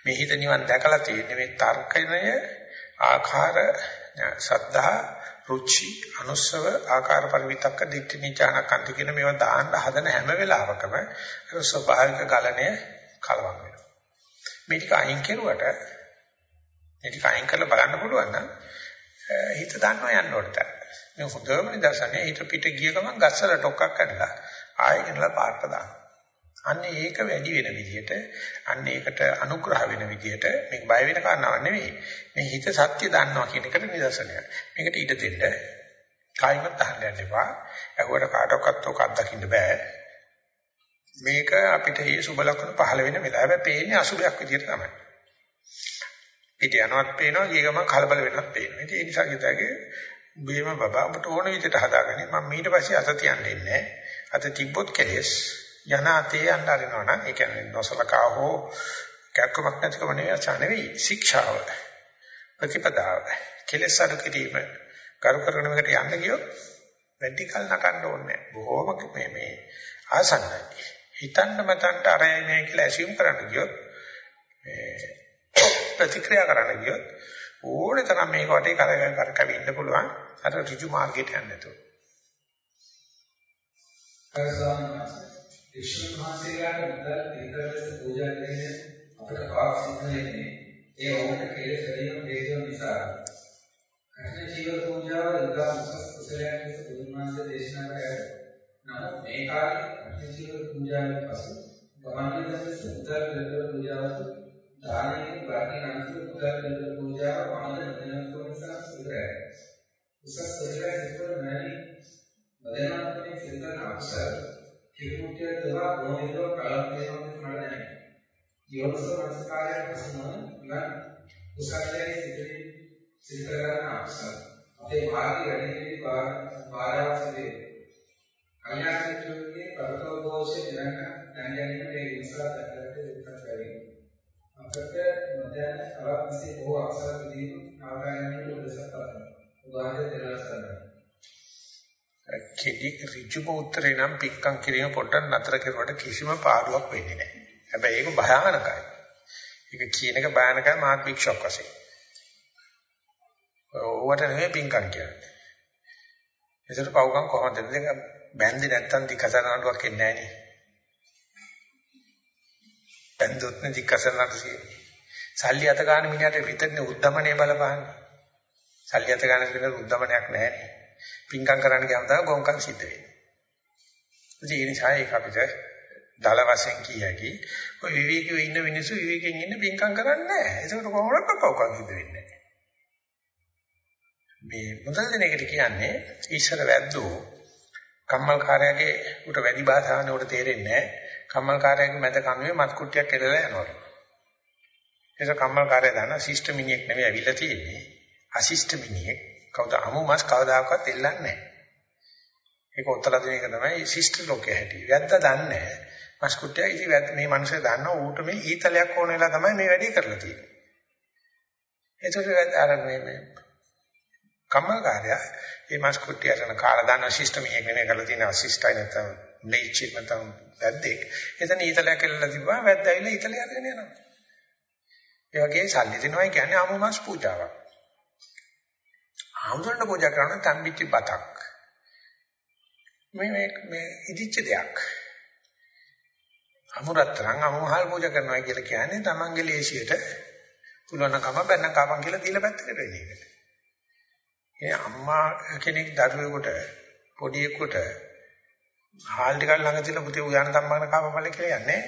මේ හිත නිවන් දැකලා තියෙන්නේ මේ තර්කණය ආකාර සද්ධා රුචි අනුස්සව ආකාර පරිවිතක්ක දිට්ඨි නිචානකන්ත කියන මේවා දාන්න හදන හැම වෙලාවකම ස්වභාවික ගලණය කලවම් වෙනවා. මේ ටික අයින් කරුවට මේ ටික අයින් කරලා බලන්න පුළුවන් නම් හිත දන්නවා යන්න ඕනට. මේ හොඳම නිදර්ශනය හිත පිට ගිය ගමන් ගස්සල ටොක්ක්ක් කඩලා ආයෙ ගෙනලා පාට දානවා. අන්න ඒක වැඩි වෙන විදිහට අන්න ඒකට අනුග්‍රහ වෙන විදිහට මේක බය වෙන කාරණාවක් නෙවෙයි. මේ හිත සත්‍ය දන්නවා කියන එකට නිදර්ශනයක් මේකට ඊට දෙන්න කායිමත් අහන්න යන්න එපා. ඇහුවට කාටවත් ඔක අත්දකින්න බෑ. මේක අපිට මේ සුබ ලක්ෂණ පහළ වෙන වෙලාවෙ පේන්නේ අසුබයක් විදිහට තමයි. ඊට යනවත් පේනවා ඊගම කලබල වෙනවත් පේනවා. ඉතින් ඒ නිසා හිතගේ බේම බබා ඔබට ඕන විදිහට හදාගන්න. මම ඊට පස්සේ අත තියන්නේ නැහැ. අත තිබ්බොත් කෙලෙස්. යන අතේ යන්න අරිනවා නම් ඒ කියන්නේ නොසලකා හෝ කැක්කමක් නැතිකම නෙවෙයි අචා නෙවෙයි. ශික්ෂාව ප්‍රතිපදාව. කෙලෙස් අඩු කිරීම කරු කරන එකට යන්න ගියොත් වැඩි කල් නටන්න ඕනේ බොහොම මේ මේ ආසන්නයි. හිතන්න මතන්ට අරයි මේ කියලා ඇසියුම් කරන්න ගියොත් මේ ප්‍රතික්‍රියා කරන්න ගියොත් ඕනේ තරම් මේක වටේ කරගෙන කරකවෙන්න පුළුවන් අර ඍජු මාර්ගයට යන්න නැතුව. වික්ෂුන් වහන්සේලාට මුදල් දීර්ඝවස පූජා කිරීම අපට පාක් සිද්ධ වෙන්නේ ඒ වුණට කෙලෙස් වැඩිම හේතුව නිසා. කර්ණ ජීව පූජාව ඉදා උසස් කුසලයක් ලෙස බුදුන් වහන්සේ දේශනා කළා. නමුත් මේ කාලේ කර්ණ ජීව පූජාවෙන් පසු ගමන්නේ දැස මුදල් දීර්ඝ පූජාව දානයේ බාහිර අනුසු මුදල් දීර්ඝ පූජාව පමණ දෙනකොට නිසා ඉවරයි. උසස් කුසලයක් සිදුවන නැරි බදනාත්මේ සිද්ධ අකුසල ත්‍රිමුඛ්‍ය තුවා ගෝවින්දව කලම් වෙනවා මට දැනෙනවා. යෝනිසෝ මනසකාරය ප්‍රශ්න නිවන් කුසලයේ සිටින සිත කරන අක්ෂර. අපේ මාර්ගය වැඩි බාරාවසදී. කල්‍යාණිතුන්ගේ ප්‍රබෝධ ഘോഷේ නිරන්තර දැනගැනීම මේ විශ්වාස කරකට විතර බැරි. අපට මදයන් අවශ්‍ය බොහෝ අක්ෂර පිළිදීම ආකාරයෙන් උදෙසක් කරනවා. උදාහරණ දෙකක් කරනවා. කෙඩි ඍජුම උත්තරේ නම් පික්කම් කිරීම පොඩ්ඩක් නතර කරුවට කිසිම පාඩුවක් වෙන්නේ නැහැ. හැබැයි ඒක භයානකයි. ඒක කියන එක භයානකයි මාත් භික්ෂුවක් වශයෙන්. ඕවට නෙමෙයි පින්කම් කියන්නේ. ඒසට පව්කම් කොහොමද දෙක බැන්දේ නැත්තම් දිකසනාඩුවක් එන්නේ නැහැ නේ. බැන්දොත් නේ දිකසනාඩු කියන්නේ. සල්ලි අත ගන්න මිනිහට විතරනේ උද්දමනේ බලපහන්නේ. සල්ලි අත ගන්න කෙනෙකුට උද්දමනයක් නැහැ නේ. පින්කම් කරන්න ගියාම තමයි ගොංකම් සිද්ධ වෙන්නේ. ඒ නිසා ඒක අපිට දල වශයෙන් කියකි. ඔය විවේකීව ඉන්න මිනිස්සු විවේකයෙන් ඉන්න පින්කම් කරන්නේ නැහැ. ඒකට කොහොමද පවකම් සිද්ධ වෙන්නේ? මේ මුදල් දෙන එකට කියන්නේ ඊශ්වර වැද්දෝ කම්මල්කාරයාගේ උට වැඩි භාෂාවනේ උට තේරෙන්නේ නැහැ. කම්මල්කාරයාගේ මැද කනුවේ මත් කුට්ටියක් කෙලලා යනවලු. ඒක කම්මල්කාරයා දන්න ශිෂ්ට මිනිහෙක් නෙවෙයි අවිල්ල තියෙන්නේ. අශිෂ්ට මිනිහෙක්. කවුද අමු මස් කවදාකවත් එල්ලන්නේ නැහැ. ඒක උත්තර දෙන එක තමයි ශිෂ්ට ලෝකයේ හැටි. වැද්දා දන්නේ නැහැ. මස් කුට්ටිය ඉති වැද්ද මේ මිනිස්සු දන්නවා ඌට මේ ඊතලයක් ඕන වෙලා තමයි මේ වැඩේ කරලා තියෙන්නේ. ඒකට අර මේ මේ කම්මකාරයා මේ මස් කුට්ටිය අරන කාලා දාන ශිෂ්ට මිනිහෙක් නෙමෙයි කරලා තියෙන අශිෂ්ටයි නැත්නම් ලේචි නැත්නම් වැද්දෙක්. එතන ඊතලයක් එල්ලලා තිබ්බම වැද්ද ඇවිල්ලා ඊතලය අරගෙන යනවා. ඒ වගේ සල්ලි දෙනවා කියන්නේ අමු මස් පූජාවක්. ආමුදුරණ පූජා කරන තම්බිච්ච බතක්. මේ මේ මේ ඉදිච්ච දෙයක්. අමුරතරන් අමුහල් පූජා කරනවා කියලා කියන්නේ තමන්ගේ ලේසියට පුළුවන් කම බැන්න කමන් කියලා දීලා පැත්තකට වෙන එක. ඒ අම්මා කෙනෙක් දරුවෙකුට පොඩියෙකුට හාල් ටිකක් ළඟ තියලා පුතේ උයන් තම්බන කමපල කියලා යන්නේ.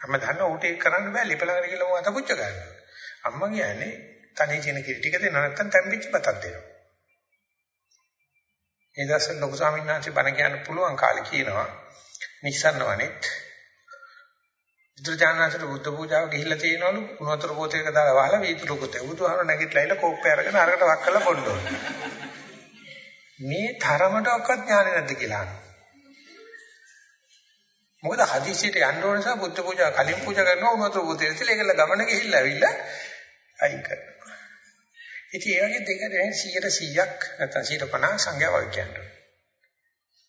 අම්මා දන්න ඌට ඒක කරන්න බෑ ලිපලකට කියලා ඌ අත පුච්ච ගන්නවා. අම්මා කියන්නේ තනිය චින කිරි ටික දෙනවා නැත්නම් තැම්පිච්ච බතක් දෙනවා. ඒ දවස්වල ලොකු ස්වාමීන් වහන්සේ බණ කියන්න පුළුවන් කාලේ කියනවා නිස්සන්න වනෙත් බුදුජානනාථට බුද්ධ පූජාව ගිහිල්ලා තියෙනවලු උණුතර පොතේක දාලා වහලා වීදුරු පොතේ බුදුහාම නැගිටලා ඉල කෝප්පය අරගෙන අරකට වක් කරලා බොන්න ඕනේ. මේ තරමටවත් ඥානෙ නැද්ද කියලා අහනවා. මොකද හදිසියට යන්න ඕන නිසා බුද්ධ පූජා කලින් පූජා කරනවා උණුතර පොතේ ඉතින් ඒකල ගමන ගිහිල්ලා ඇවිල්ලා අයින් කරනවා. ඉතින් ඒ වගේ දෙක දැන් 100ක් නැත්නම් 150 සංඛ්‍යාව වගේ කියනවා.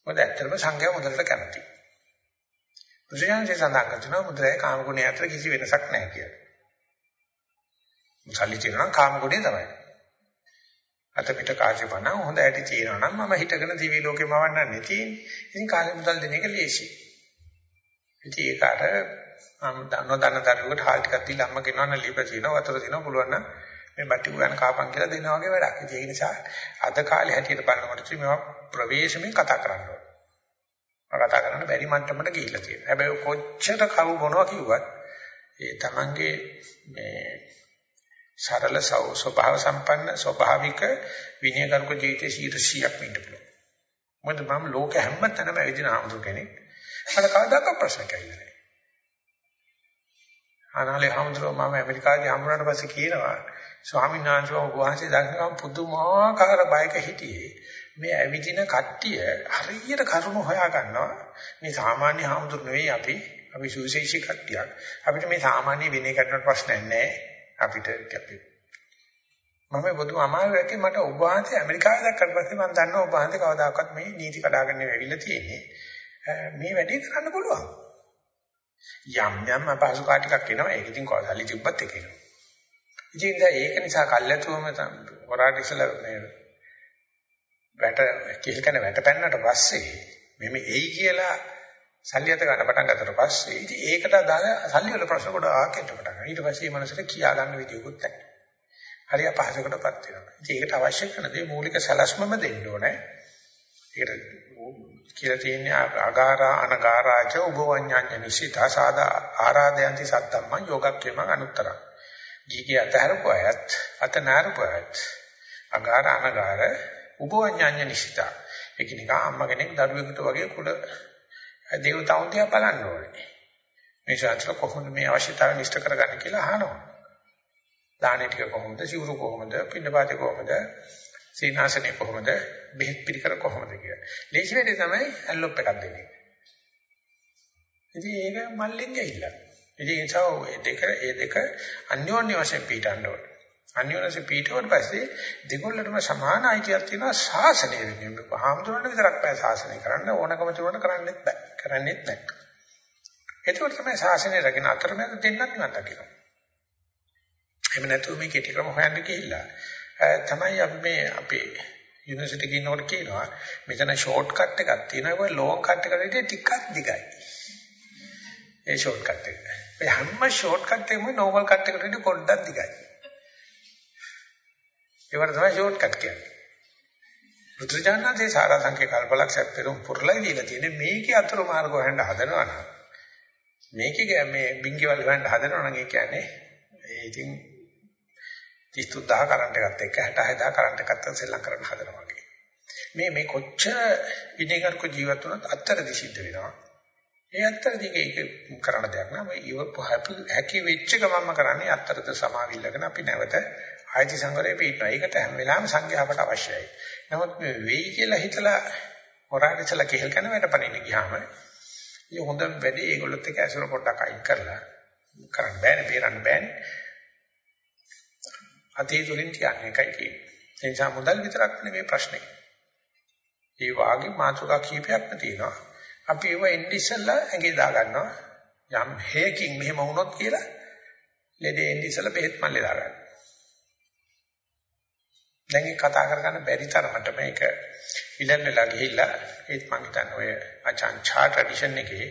මොකද ඇත්තටම සංඛ්‍යාව මුදලට කැමතියි. බුදුසසුනේ සඳහන් කරනවා මුද්‍රාය කාම ගුණය අතර කිසි වෙනසක් නැහැ කියලා. මුසල්ලි තියෙනවා කාම ගුණය තමයි. අත පිට කාර්යපණ හොඳ ඇටි තියෙනවා නම් මම හිතගෙන දිවි ලෝකෙම වන්නන්නේ තියෙන්නේ. ඉතින් කාලෙ මුදල් දෙන එක ලේසි. ඉතින් ඒක අර මම දන්නවදන්න දරුවෙකුට හාල් ටිකක් දීලා අම්ම ගෙනවන්න ලියප තියෙනවා වතුර තියෙනවා පුළුවන් නම් මේ බට්ටි ගුවන් කාපන් කියලා දෙනවා වගේ වැඩක්. ඉතින් ඒ නිසා අද කාලේ හැටියට බලනකොට මේවා ප්‍රවේශමෙන් කතා කරන්න ඕනේ. කතා කරන්න බැරි මට්ටමකට ගිහිල්ලා තියෙනවා. හැබැයි කොච්චර කවු මොනවා කිව්වත් ඒ තමන්ගේ මේ සරල ස්වභාව සම්පන්න ස්වභාවික විනයගරුක ජීවිතයේ 100ක් වෙන්න පුළුවන්. මොකද මම ලෝක හැම තැනම ඇවිදින ආමුදු කෙනෙක්. මට කවදාක ප්‍රශ්නයක් ඇවිල්ලා නැහැ. අනාලේ ආමුදුරෝ මම ඇමරිකාවේ හම්බුනාට පස්සේ කියනවා ස්වාමීන් වහන්සේ ඔබ වහන්සේ දකින්නම පුදුමාකාර බයක හිටියේ. මේ ඇවිදින කට්ටිය හරියට කරුණු හොයා ගන්නවා. මේ සාමාන්‍ය හාමුදුරු නෙවෙයි අපි. අපි සුවිශේෂී කට්ටියක්. අපිට මේ සාමාන්‍ය විනය කරන ප්‍රශ්නයක් නැහැ. අපිට අපි මම පොදු අමාරුවක මට ඔබ වහන්සේ ඇමරිකාවේ දැක්කට පස්සේ මම දන්නවා ඔබ වහන්සේ කවදාකවත් මේ නීති කඩාගෙන ඇවිල්ලා තියෙන්නේ. මේ වැඩේ කරන්න පුළුවන්. යම් යම් අපහසුකම් ටිකක් එනවා. ඒක ඉතින් කොහොමද තිබ්බත් එක එනවා. ඉතින් ඒක නිසා කල්ැතුවම හොරාට ඉස්සලා මේ වැට කිල්කන වැට පැන්නට පස්සේ මෙමෙ එයි කියලා සල්ලියට ගන්න පටන් ගත්තට පස්සේ ඉතින් ඒකට අදාළ සල්ලි වල ප්‍රශ්න ගොඩාක් එන්න පටන් ගන්නවා. ඊට පස්සේ මේ මනසට කියා ගන්න විදියකුත් නැහැ. හරි අපහසුකටපත් වෙනවා. ඉතින් ඒකට අවශ්‍ය කරන දේ මූලික සලස්මම දෙන්න ඕනේ. ඒකට කියලා තියෙන්නේ අගාරා අනගාරාච උභවඤ්ඤඤ්ඤ නිසිතා සාදා ආරාදයන්ති සත්තම්ම යෝගක්කේම අනුත්තරං. ගීගේ අතහරපු අයත් අත නාරපු අයත් අගාර අනගාර උපවඥාඤ්ඤ නිශ්චිතා. ඒක නිකන් අම්මා කෙනෙක් දරුවෙකුට වගේ කුල දේවතාවුන් දිහා බලන්න ඕනේ. මේ ශාස්ත්‍ර කොහොමද මේ අවශ්‍යතාවය නිෂ්ඨ කරගන්නේ කියලා අහනවා. දාන ටික කොහොමද, සිවුරු කොහොමද, පින්නපාතේ කොහොමද, සීනාසනේ කොහොමද, බෙහෙත් පිළිකර කොහොමද කියලා. ලේසි වෙන්නේ තමයි ඇල්ලොප් එකක් දෙන්නේ. ඉතින් ඒක මල්ලෙන් ගිහිල්ලා. ඉතින් ඒ නිසා ඒ දෙක ඒ දෙක අන්‍යෝන්‍ය වශයෙන් පිටන්න ඕනේ. අන්‍යෝන්‍යයෙන් පිටුවට පස්සේ දෙකොල්ලටම සමාන අයිතියක් තියෙනවා ශාසනය වෙනුවෙන්. හාමුදුරන්ට විතරක් බෑ ශාසනය කරන්න ඕනකම තිබුණාට කරන්නෙත් බෑ. කරන්නෙත් නැහැ. ඒකෝට තමයි ශාසනය රැගෙන අතරමැද දෙන්නත් නිවන් දකිනවා. එහෙම නැතුව මේ කෙටි ක්‍රම හොයන්න ගිහිල්ලා තමයි අපි මේ අපේ යුනිවර්සිටි එකේ ඉන්නකොට කියනවා මෙතන ෂෝට් කට් එකක් තියෙනවා ඒක ලොං කට් එකට වඩා ටිකක් දිගයි. ඒ ෂෝට් කට් එක. ඒ හැම ෂෝට් කට් එකම නෝමල් කට් එකට වඩා පොඩ්ඩක් දිගයි. ඒවට තමයි ෂෝට් කට් කියන්නේ. බුදුජානනාථේ සාරාංශික කල්පලක්ෂයක් පෙරම් පුරලයි දීලා තියෙන්නේ මේකේ අතුරු මාර්ග හොයන්න හදනවා නම් මේකේ මේ බින්ගේවල් හොයන්න හදනවා නම් ඒ කියන්නේ ඒ ඉතින් 33000 කරන්ට් එකත් එක්ක 66000 කරන්ට් එකත් එක්ක සෙල්ලම් කරන්න හදනවා වගේ. මේ මේ කොච්චර විනයගරුක ජීවත් වුණත් අත්තරදි සිද්ධ වෙනවා. ඒ අත්තරදි ඒක කරන්න දෙයක් නෑ. මේ ඉව හැකි වෙච්ච ගමන්ම කරන්නේ අත්තරද සමාවිල්ලගෙන අපි නැවත ආයති සංවරයේ පිටනවා. ඒකට හැම වෙලාවෙම සංඝයාවට අවශ්‍යයි. නමුත් මේ වෙයි කියලා හිතලා හොරාටසලා කෙහෙල් කන වැඩපණින්න ගියාම මේ හොඳ වැඩි ඒගොල්ලොත් එක්ක ඇසුර පොඩ්ඩක් අයින් කරලා කරන්න බෑනේ, බේරන්න බෑනේ. අතීතුලින් තියන්නේ එකයි කියන්නේ. ඒ නිසා මුදල් විතරක් නෙමෙයි ප්‍රශ්නේ. ඒ වාගේ මාතෘකා කීපයක්ම තියෙනවා. අපි ඒව එන්නේ ඉස්සෙල්ලා ඇඟේ දා ගන්නවා. යම් හේකින් මෙහෙම වුණොත් කියලා ලෙඩේ එන්නේ ඉස්සෙල්ලා බෙහෙත් මල්ලේ දා ගන්නවා. දැන් ඒක කතා කරගන්න බැරි තරමට මේක ඉලල්ලලා ගිහිල්ලා ඒත් මම හිතන්නේ ඔය අචාන් ඡා ට්‍රැඩිෂන් එකේ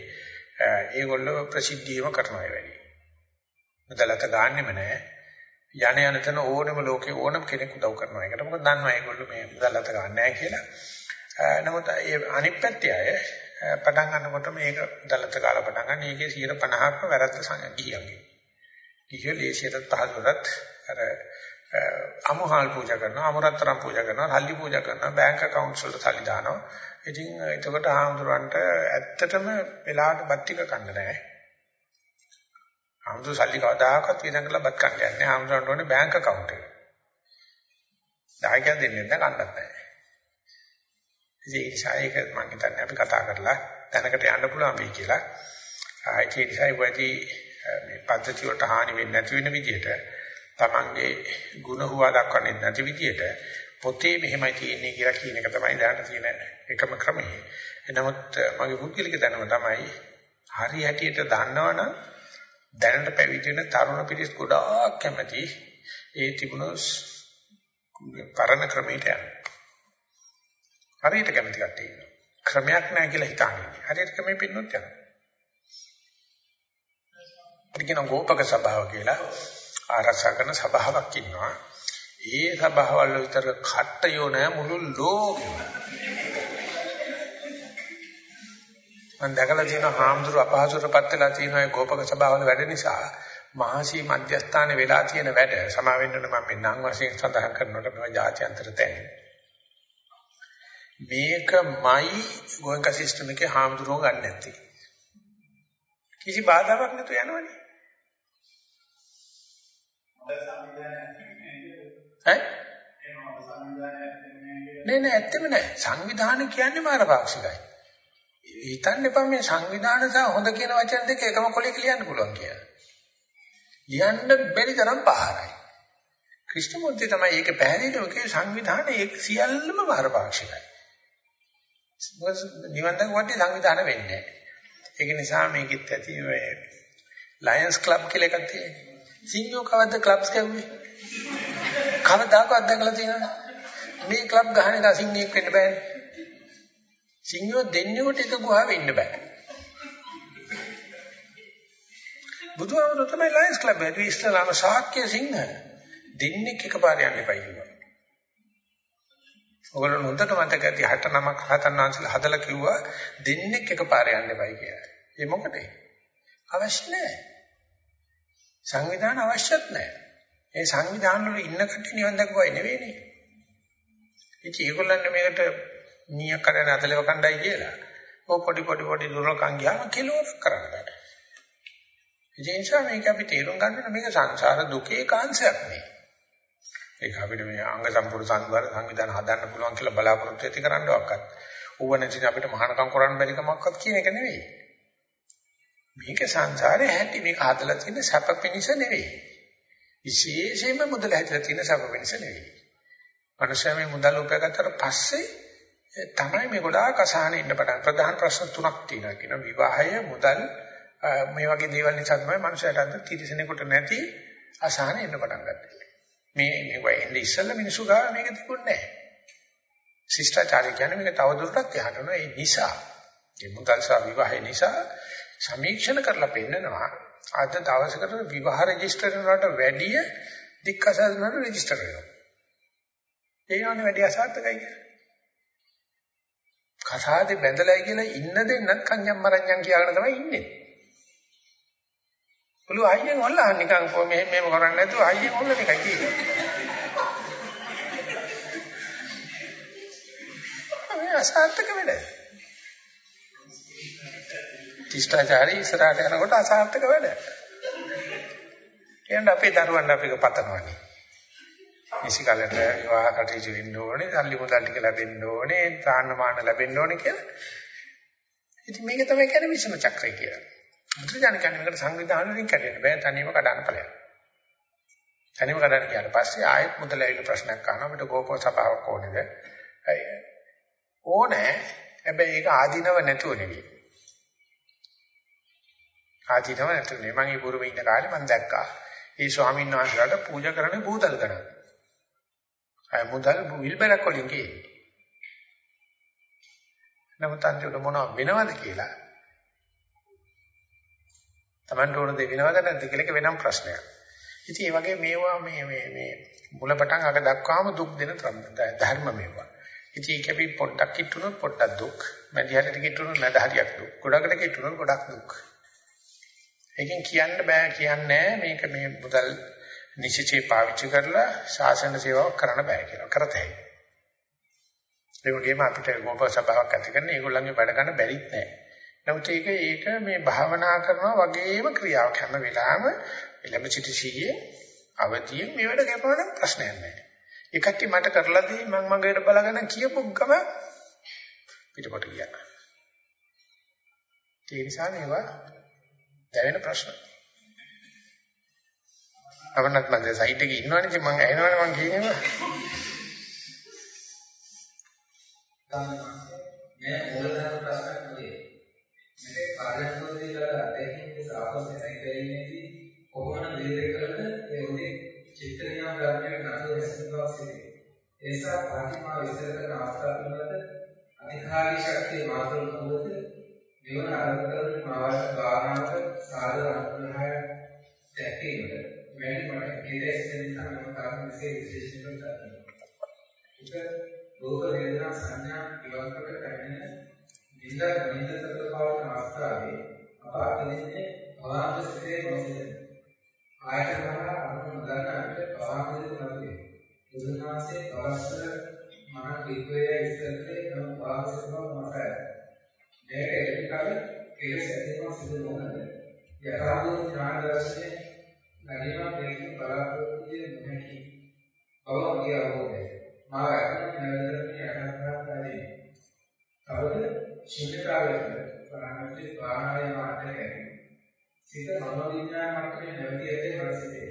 ඒගොල්ලෝ ප්‍රසිද්ධියම කරනවා ඒ වැඩි. මුදලට ගන්නෙම නැහැ. යණ යන තන ඕනම ලෝකේ ඕනම කෙනෙක් උදව් කරනවා. ඒකට මොකද දන්නවා ඒගොල්ලෝ මේ මුදලට ගන්න නැහැ කියලා. නමුත් ඒ අනිත් පැත්තේ අය පටන් ගන්නකොට මේක මුදලට ගාලා පටන් ගන්න. ඒකේ 50%ක්ම වැරද්ද සංගියන්නේ. කිහිය ලේසියට පහසුරත් අර අමුහාල් පූජා කරනවා අමරතරම් පූජා කරනවා හල්ලි පූජා කරනවා බැංක account වලට සල්ලි දානවා ඉතින් එතකොට ආමුදුරන්ට ඇත්තටම වෙලාවට බත් ටික කන්න නැහැ ආමුදුර සල්ලි කවදාකවත් විඳන් කරලා බත් කන්න යන්නේ ආමුදුරන්ට ඕනේ බැංක account එක. දායකයන් දෙන්නේ නැහැ කන්නත් නැහැ ඉතින් ඒ නිසා ඒක මම හිතන්නේ අපි කතා කරලා දැනකට යන්න පුළුවන් වෙයි කියලා. ඒ නිසා ඒකදී මේ පද්ධතිය වලට හානි වෙන්නේ නැති වෙන විදිහට තමන්ගේ ಗುಣ හුවා දක්වන්නේ නැති විදියට පොතේ මෙහෙමයි තියෙන්නේ කියලා කියන එක තමයි දැනට තියෙන එකම ක්‍රමය. එනමුත් මගේ පුද්ගලික දැනුම තමයි හරි හැටියට දන්නවනම් දැනට පැවිදි වෙන තරුණ පිරිස් ගොඩාක් කැමති ඒ තිබුණු පරණ ක්‍රමයට යන්න. හරියට කැමති කට්ටිය ඉන්නවා. ක්‍රමයක් නැහැ කියලා හිතන්නේ. හරියට ක්‍රමෙ පින්නොත් යනවා. කියන ගෝපක සභාව කියලා ආරක්ෂා කරන සභාවක් ඉන්නවා. ඒ සභාවල් විතර කට්ටයෝ නෑ මුළු ලෝකෙම. මම දැකලා තියෙන හාමුදුරු අපහසුරපත් වෙලා තියෙන ඒ ගෝපක සභාවල වැඩ නිසා මහසී මධ්‍යස්ථානයේ වෙලා තියෙන වැඩ සමා වෙන්න මම මේ නම් වශයෙන් සඳහන් කරනකොට මේවා ජාත්‍යන්තර තැන්. මේකමයි ගෝයන්ක සිස්ටම් එකේ හාමුදුරුවෝ ගන්න නැත්තේ. කිසි බාධාවක් නැතුව යනවනේ. ඈ නෑ නෑ ඇත්තම නෑ සංවිධානය කියන්නේ මාරපාක්ෂිකයි හිතන්න එපා මේ සංවිධාන සහ හොඳ කියන වචන දෙක එකම කොලයක ලියන්න පුළුවන් කියලා ලියන්න බැරි තරම් පහරයි ක්‍රිෂ්ණමූර්ති තමයි ඒක පැහැදිලිව කියේ සංවිධාන ඒක සියල්ලම මාරපාක්ෂිකයි නිවන් දක්වාට සංවිධාන වෙන්නේ නැහැ ඒක නිසා මේකෙත් ඇති ලයන්ස් ක්ලබ් කියලා එකක් තියෙනවා සිංහෝ කවද්ද ක්ලබ්ස් කැවුවේ? කවදාකවත් දැකලා තියෙනවද? මේ ක්ලබ් ගහන එක සිංහෙක් වෙන්න බෑනේ. සිංහෝ දෙන්නෙකුට එක ගුහාවෙ ඉන්න බෑ. බුදුහාමුදුර තමයි ලයන්ස් ක්ලබ් එකේ ඉස්ලාම ශාක්‍ය සිංහ දෙන්නෙක් එකපාර යන්න එපා කිව්වා. ඔයගොල්ලෝ හොඳට මතක ඇති 69ක් හතන් වංශලා හදලා කිව්වා දෙන්නෙක් එකපාර යන්න එපයි කියලා. ඒ මොකටද? අවශ්‍ය නැහැ. සංවිධාන අවශ්‍යත් නැහැ. ඒ සංවිධාන වල ඉන්න කට්ටිය නිවන් දක්වයි නෙවෙයිනේ. ඉතින් ඒගොල්ලන්ට මේකට නියක් කරන අතලව කණ්ඩායි කියලා. ඔය පොඩි පොඩි පොඩි දුරකම් ගියාම කෙලවර කරන්න බෑ. ඒ නිසා මේක අපි තේරුම් ගන්න මේක සංසාර දුකේ කාංශයක් නේ. ඒක අපිට මේ අංග සම්පූර්ණ සංවර සංවිධාන හදන්න පුළුවන් කියලා බලාපොරොත්තු ඇති කරන්නවක්වත්. ඌව නැතිනම් අපිට මහානකම් කරන්න බැරි කමක්වත් කියන එක නෙවෙයි. මේක සංසාරේ හැටි මේක හදලා තියෙන සැප පිණිස නෙවෙයි. විශේෂයෙන්ම මුදල හැදලා තියෙන සැප පිණිස නෙවෙයි. මනුෂ්‍යයා මේ මුදල් උපයාගත්තට පස්සේ තමයි මේ ගොඩාක් අසහන ඉන්න පටන් ප්‍රධාන ප්‍රශ්න තුනක් තියෙනවා කියන විවාහය මුදල් මේ වගේ දේවල් නිසා තමයි මනුෂ්‍යයාට අද තිරසනෙකුට නැති අසහන එන්න පටන් ගත්තේ. මේ මේ වෙන්නේ ඉස්සෙල්ලා මිනිසු ගාව මේක තිබුණේ නැහැ. ශිෂ්ටාචාරය කියන්නේ මේක තවදුරටත් යහට යනවා ඒ නිසා. මේ මුදල් සහ විවාහය නිසා සමීක්ෂණ කරලා පෙන්නනවා අද දවසකට විවාහ රෙජිස්ටර් වලට වැඩිය දික්කසල් වල රෙජිස්ටර් වෙනවා. ඒ යන්නේ වැඩි අසාර්ථකයි කියලා. කසාදේ බැඳලා කියලා ඉන්න දෙන්නත් කන්‍යම් මරණ්‍යම් කියලාගෙන තමයි ඉන්නේ. ඔලු අයියෙන් ඔල්ලා නිකන් කො මෙහෙම මෙහෙම කරන්නේ නැතුව අයියෙන් ඔල්ල නිකන් කියන්නේ. මේ අසාර්ථක වැඩ. ශිෂ්ටාචාරي ඉස්සරහට යනකොට අසාර්ථක වැඩ. එහෙනම් අපේ දරුවන්ට අපික පතනවානේ. නිසිකලට විවාහ කටයුතු වෙන්න ඕනේ, සල්ලි මුදල් ටික ලැබෙන්න ඕනේ, තාන්න මාන ලැබෙන්න ඕනේ කියලා. ඉතින් මේක තමයි කියන්නේ විසම චක්‍රය කියලා. බුදුජානක කියන්නේ මේකට සංවිධාන වලින් කැඩෙන්න බෑ තනියම කඩන්න ඵලයක්. තනියම කඩන්න ගියාට පස්සේ ආයෙත් මුදල් ඇවිල්ලා ප්‍රශ්නයක් අහනවා අපිට ගෝපෝ සභාවක් ඕනේද? ඕනේ. හැබැයි ඒක ආධිනව නැතුව නෙවෙයි. ආදීනව නැතුනේ. මම ඒ පුරුමේ ඉන්න කාලේ මම දැක්කා. ඒ ස්වාමීන් වහන්සේලාට පූජා කරන්නේ බූදල් ගණන්. අය මුදල් විල්බරක් වලින් ගේන්නේ. නමුත් අන්තිමට මොනව වෙනවද කියලා Taman ඕන දේ වෙනවද නැද්ද කියලා වෙනම ප්‍රශ්නයක්. ඉතින් ඒ වගේ මේවා මේ මේ මේ මුලපටන් අග දක්වාම දුක් දෙන ධර්ම මේවා. ඉතින් ඒක අපි පොඩ්ඩක් කිට්ටුනොත් පොඩ්ඩක් දුක්. මැදි හරියට කිට්ටුනොත් මැද හරියක් දුක්. ගොඩකට කිට්ටුනොත් ගොඩක් දුක්. ඒකෙන් කියන්න බෑ කියන්නේ මේක මේ මුදල් නිසිචේ පාවිච්චි කරලා ශාසන සේවාවක් කරන්න බෑ කියලා. කරතයි. ඒ වගේම අපිට ගෝප සභාවක් ඇති කරන්න ඒගොල්ලන්ගේ වැඩ ගන්න බැරිත් නෑ. නමුත් ඒක ඒක මේ භාවනා කරනවා වගේම ක්‍රියාවක් හැම වෙලාවෙම එළඹ සිටි සීයේ අවතියෙන් මේ වැඩ කරපුවනම් ප්‍රශ්නයක් නැහැ. ඒකට මට කරලා දී මම මගේට බලගෙන කියපු ගම පිටපොට ගියා. ඒ නිසා මේවා දැවෙන ප්‍රශ්න. අවන්නත් මම සයිට් එකේ ඉන්නවනේ මම ඇහෙනවනේ මම කියනවා. මේ මූලධර්ම ප්‍රශ්නයක් නෙවෙයි. මේක කාර්යක්ෂමතාවයේ කරලා අධ්‍යයනයේ සාපෝෂය සැකදීමේදී කොහොමද නිරේධ කරන ඒ උදේ චිත්ත නියම ධර්මයක නතර වෙනවා සිදුවේ. ඒ නිසා ප්‍රතිමා විස්තර කරන අවස්ථාව පිළිබඳ අධිකාරී ශක්තිය මාතෘ නොවද නිවන ආරම්භ කරන මාවස භාවනාවට සාධන අනුග්‍රහය දැක්වීමට වැඩි මට කෙලෙස් දෙන සම්ම කාරණ විශේෂ විශේෂණ කරනවා. ඒක රෝග වේදනා සංඥා ඉවකට පැමිණෙන නින්දා නින්දසතර පවන අවස්ථාවේ අප අතනින්නේ භාවනා සිතේ නොසිතන ආයතන වල අනුම ගන්නට භාවනාවේ නැති බුදුනාසේ අවස්තර මන කිව්වේ ඉස්සරේ නම් භාවසකව මතය මේක එලිකල කෙලෙස් ඇතිවම සිදු නොකරන යථාභූත ඥාන දර්ශනය ගැනීම දෙකින් බලාපොරොත්තු නොහැකි බව මගේ අවබෝධය මා අතන නැවතත් යටහත් තවද ශුන්‍යතාවයට ප්‍රාණිත ප්‍රාණාය මාර්ගය සිත මනෝවිඥාන මට්ටමේ නැවති ඇත්තේ මනසිතේ.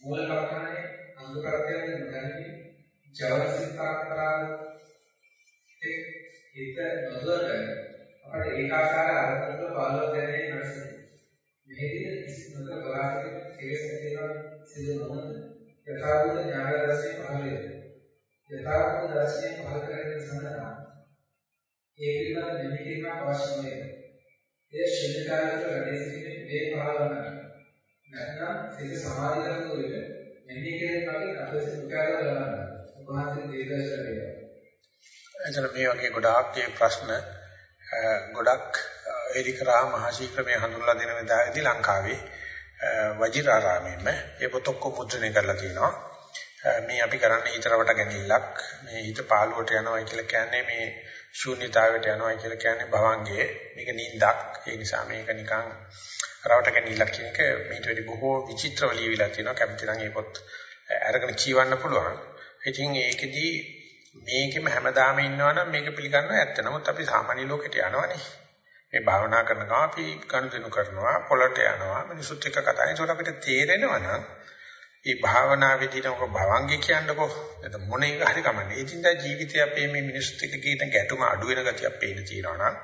මූල ලක්ෂණය අංගකරතයෙන් නොදැනී ජවසිතාකාර එක් හිත නොදොරගෙන අපට ඒකාකාර අරමුණක පාලව දැනෙන්නේ මනසිතේ. මෙහිදී කිසිමක බලාපොරොත්තු කෙලෙස් ඇතිවන සිදු නොවන යථාභූත ඥාන දර්ශනය පහළ වේ. යථාභූත දර්ශනය පහළ කරගෙන සඳහා ඒ පිළිබඳ නිමිතියක් අවශ්‍ය වේ. ඒ ශුන්‍යකාරක වැඩි සිටින මේ භාවනාව. නැත්නම් සිත සමාධිගත වෙල මෙන්නේ කියන කලින් අපේ උපකාර කරගන්න. උපහාසයෙන් දීර්ඝශර වේවා. එතන මේ වගේ ගොඩාක් මේ ප්‍රශ්න ගොඩක් එරිකරා මහශීක්‍රමයේ හඳුන්ලා දෙන වෙලාවේදී ලංකාවේ වජිරාරාමෙම ඒ පොත ඔක්කොම මුද්‍රණය කරලා තියෙනවා. මේ අපි කරන්නේ ඊතරවට ගැනීමක් මේ ඊට පාළුවට යනවා කියලා කියන්නේ මේ ශූන්‍යතාවයට යනවා කියලා කියන්නේ භවංගයේ මේක නිින්දක්. ඒ නිසා මේක නිකන් රවට ගැනීමක් කියන එක මේට වැඩි බොහෝ විචිත්‍රව ලියවිලා තියෙනවා. කැමති නම් ඒ පොත් අරගෙන කියවන්න පුළුවන්. ඉතින් ඒකෙදී මේකෙම හැමදාම ඉන්නවනම් මේක පිළිගන්නව. ඇත්ත නමුත් අපි සාමාන්‍ය ලෝකෙට යනවනේ. මේ භාවනා කරන ගමන් අපි කණුදෙනු කරනවා පොළට යනවා මිනිසුත් එක්ක කතා කරනකොට අපිට තේරෙනවා නම් මේ භාවනාවේදී නෝක භවංගේ කියන්නකෝ නැත්නම් මොන එක හරි කමන්නේ. ඉතින් දැන් ජීවිතේ අපේ මේ මිනිස්සුත් එක්ක කියන ගැටුම අඩු වෙන ගතියක් පේන්න තියෙනවා නම්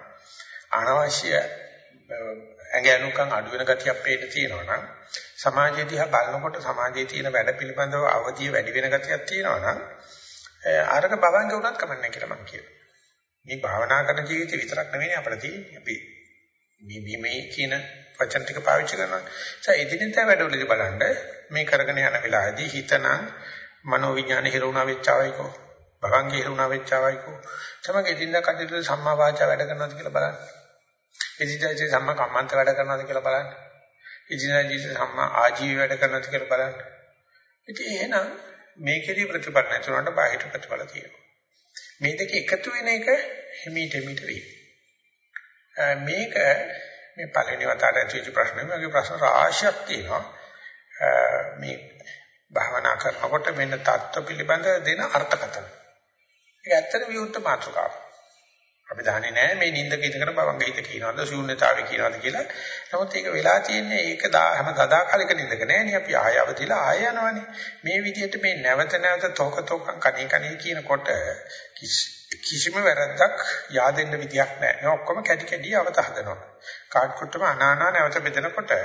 අනවශ්‍ය ඇඟැනුකම් අඩු වෙන ගතියක් පේන්න තියෙනවා නම් සමාජයේ දිහා බලනකොට සමාජයේ තියෙන වැඩ පිළිබඳව අවධිය වැඩි වෙන ගතියක් තියෙනවා නම් අරක භවංගේ උනත් කමන්නේ කියලා මම කියනවා. මේ භාවනා කරන ජීවිතේ විතරක් නෙවෙයි අපිට තියෙන්නේ. අපි මේ මේ කියන වචන ටික පාවිච්චි කරනවා. ඒ එදිනෙදා වැඩවලදී බලන්න මේ කරගෙන යන වෙලාවේදී හිතනම් මනෝවිඥාන හිරුණා වෙච්චාවයිකෝ. භවංගේ හිරුණා වෙච්චාවයිකෝ. තමයි එදිනෙදා කටයුතු සම්මා වාචා වැඩ කරනවද කියලා බලන්න. එදිනෙදා සම්මා කම්මන්ත වැඩ කරනවද කියලා බලන්න. එදිනෙදා සම්මා ආජීව වැඩ කරනවද කියලා බලන්න. ඉතින් එහෙනම් මේකේදී ප්‍රතිඵල නැතුනට බාහිර ප්‍රතිඵල තියෙනවා. මේ දෙක එකතු වෙන එක හිමීට හිමීට වෙයි. මේක මේ පළවෙනි වතාවට ඇතුළු ප්‍රශ්නෙම වගේ ප්‍රශ්න රාශියක් තියෙනවා. මේ භාවනා කරනකොට මෙන්න தত্ত্ব පිළිබඳ දෙන අර්ථකථන. ඒක ඇත්තට විවුර්ත මාතෘකාවක්. අපි දන්නේ නැහැ මේ නිින්දක ඉඳගෙන බවංග හිත කියනවාද ශූන්‍යතාවය කියනවාද කියලා. නමුත් ඒක වෙලා තියෙන්නේ ඒක හැම සදාකාලික නිින්දක නෑනේ. අපි ආය අවදිලා ආය යනවනේ. මේ විදිහට මේ නැවත නැවත තොක තොකන් කණේ කණේ කියනකොට කිසිම වැරද්දක් yaadෙන්න විදියක් නැහැ. ඒ ඔක්කොම කැටි කැටි අවත හදනවා. කාට් කුට්ටම අනානා නැවත බෙදනකොට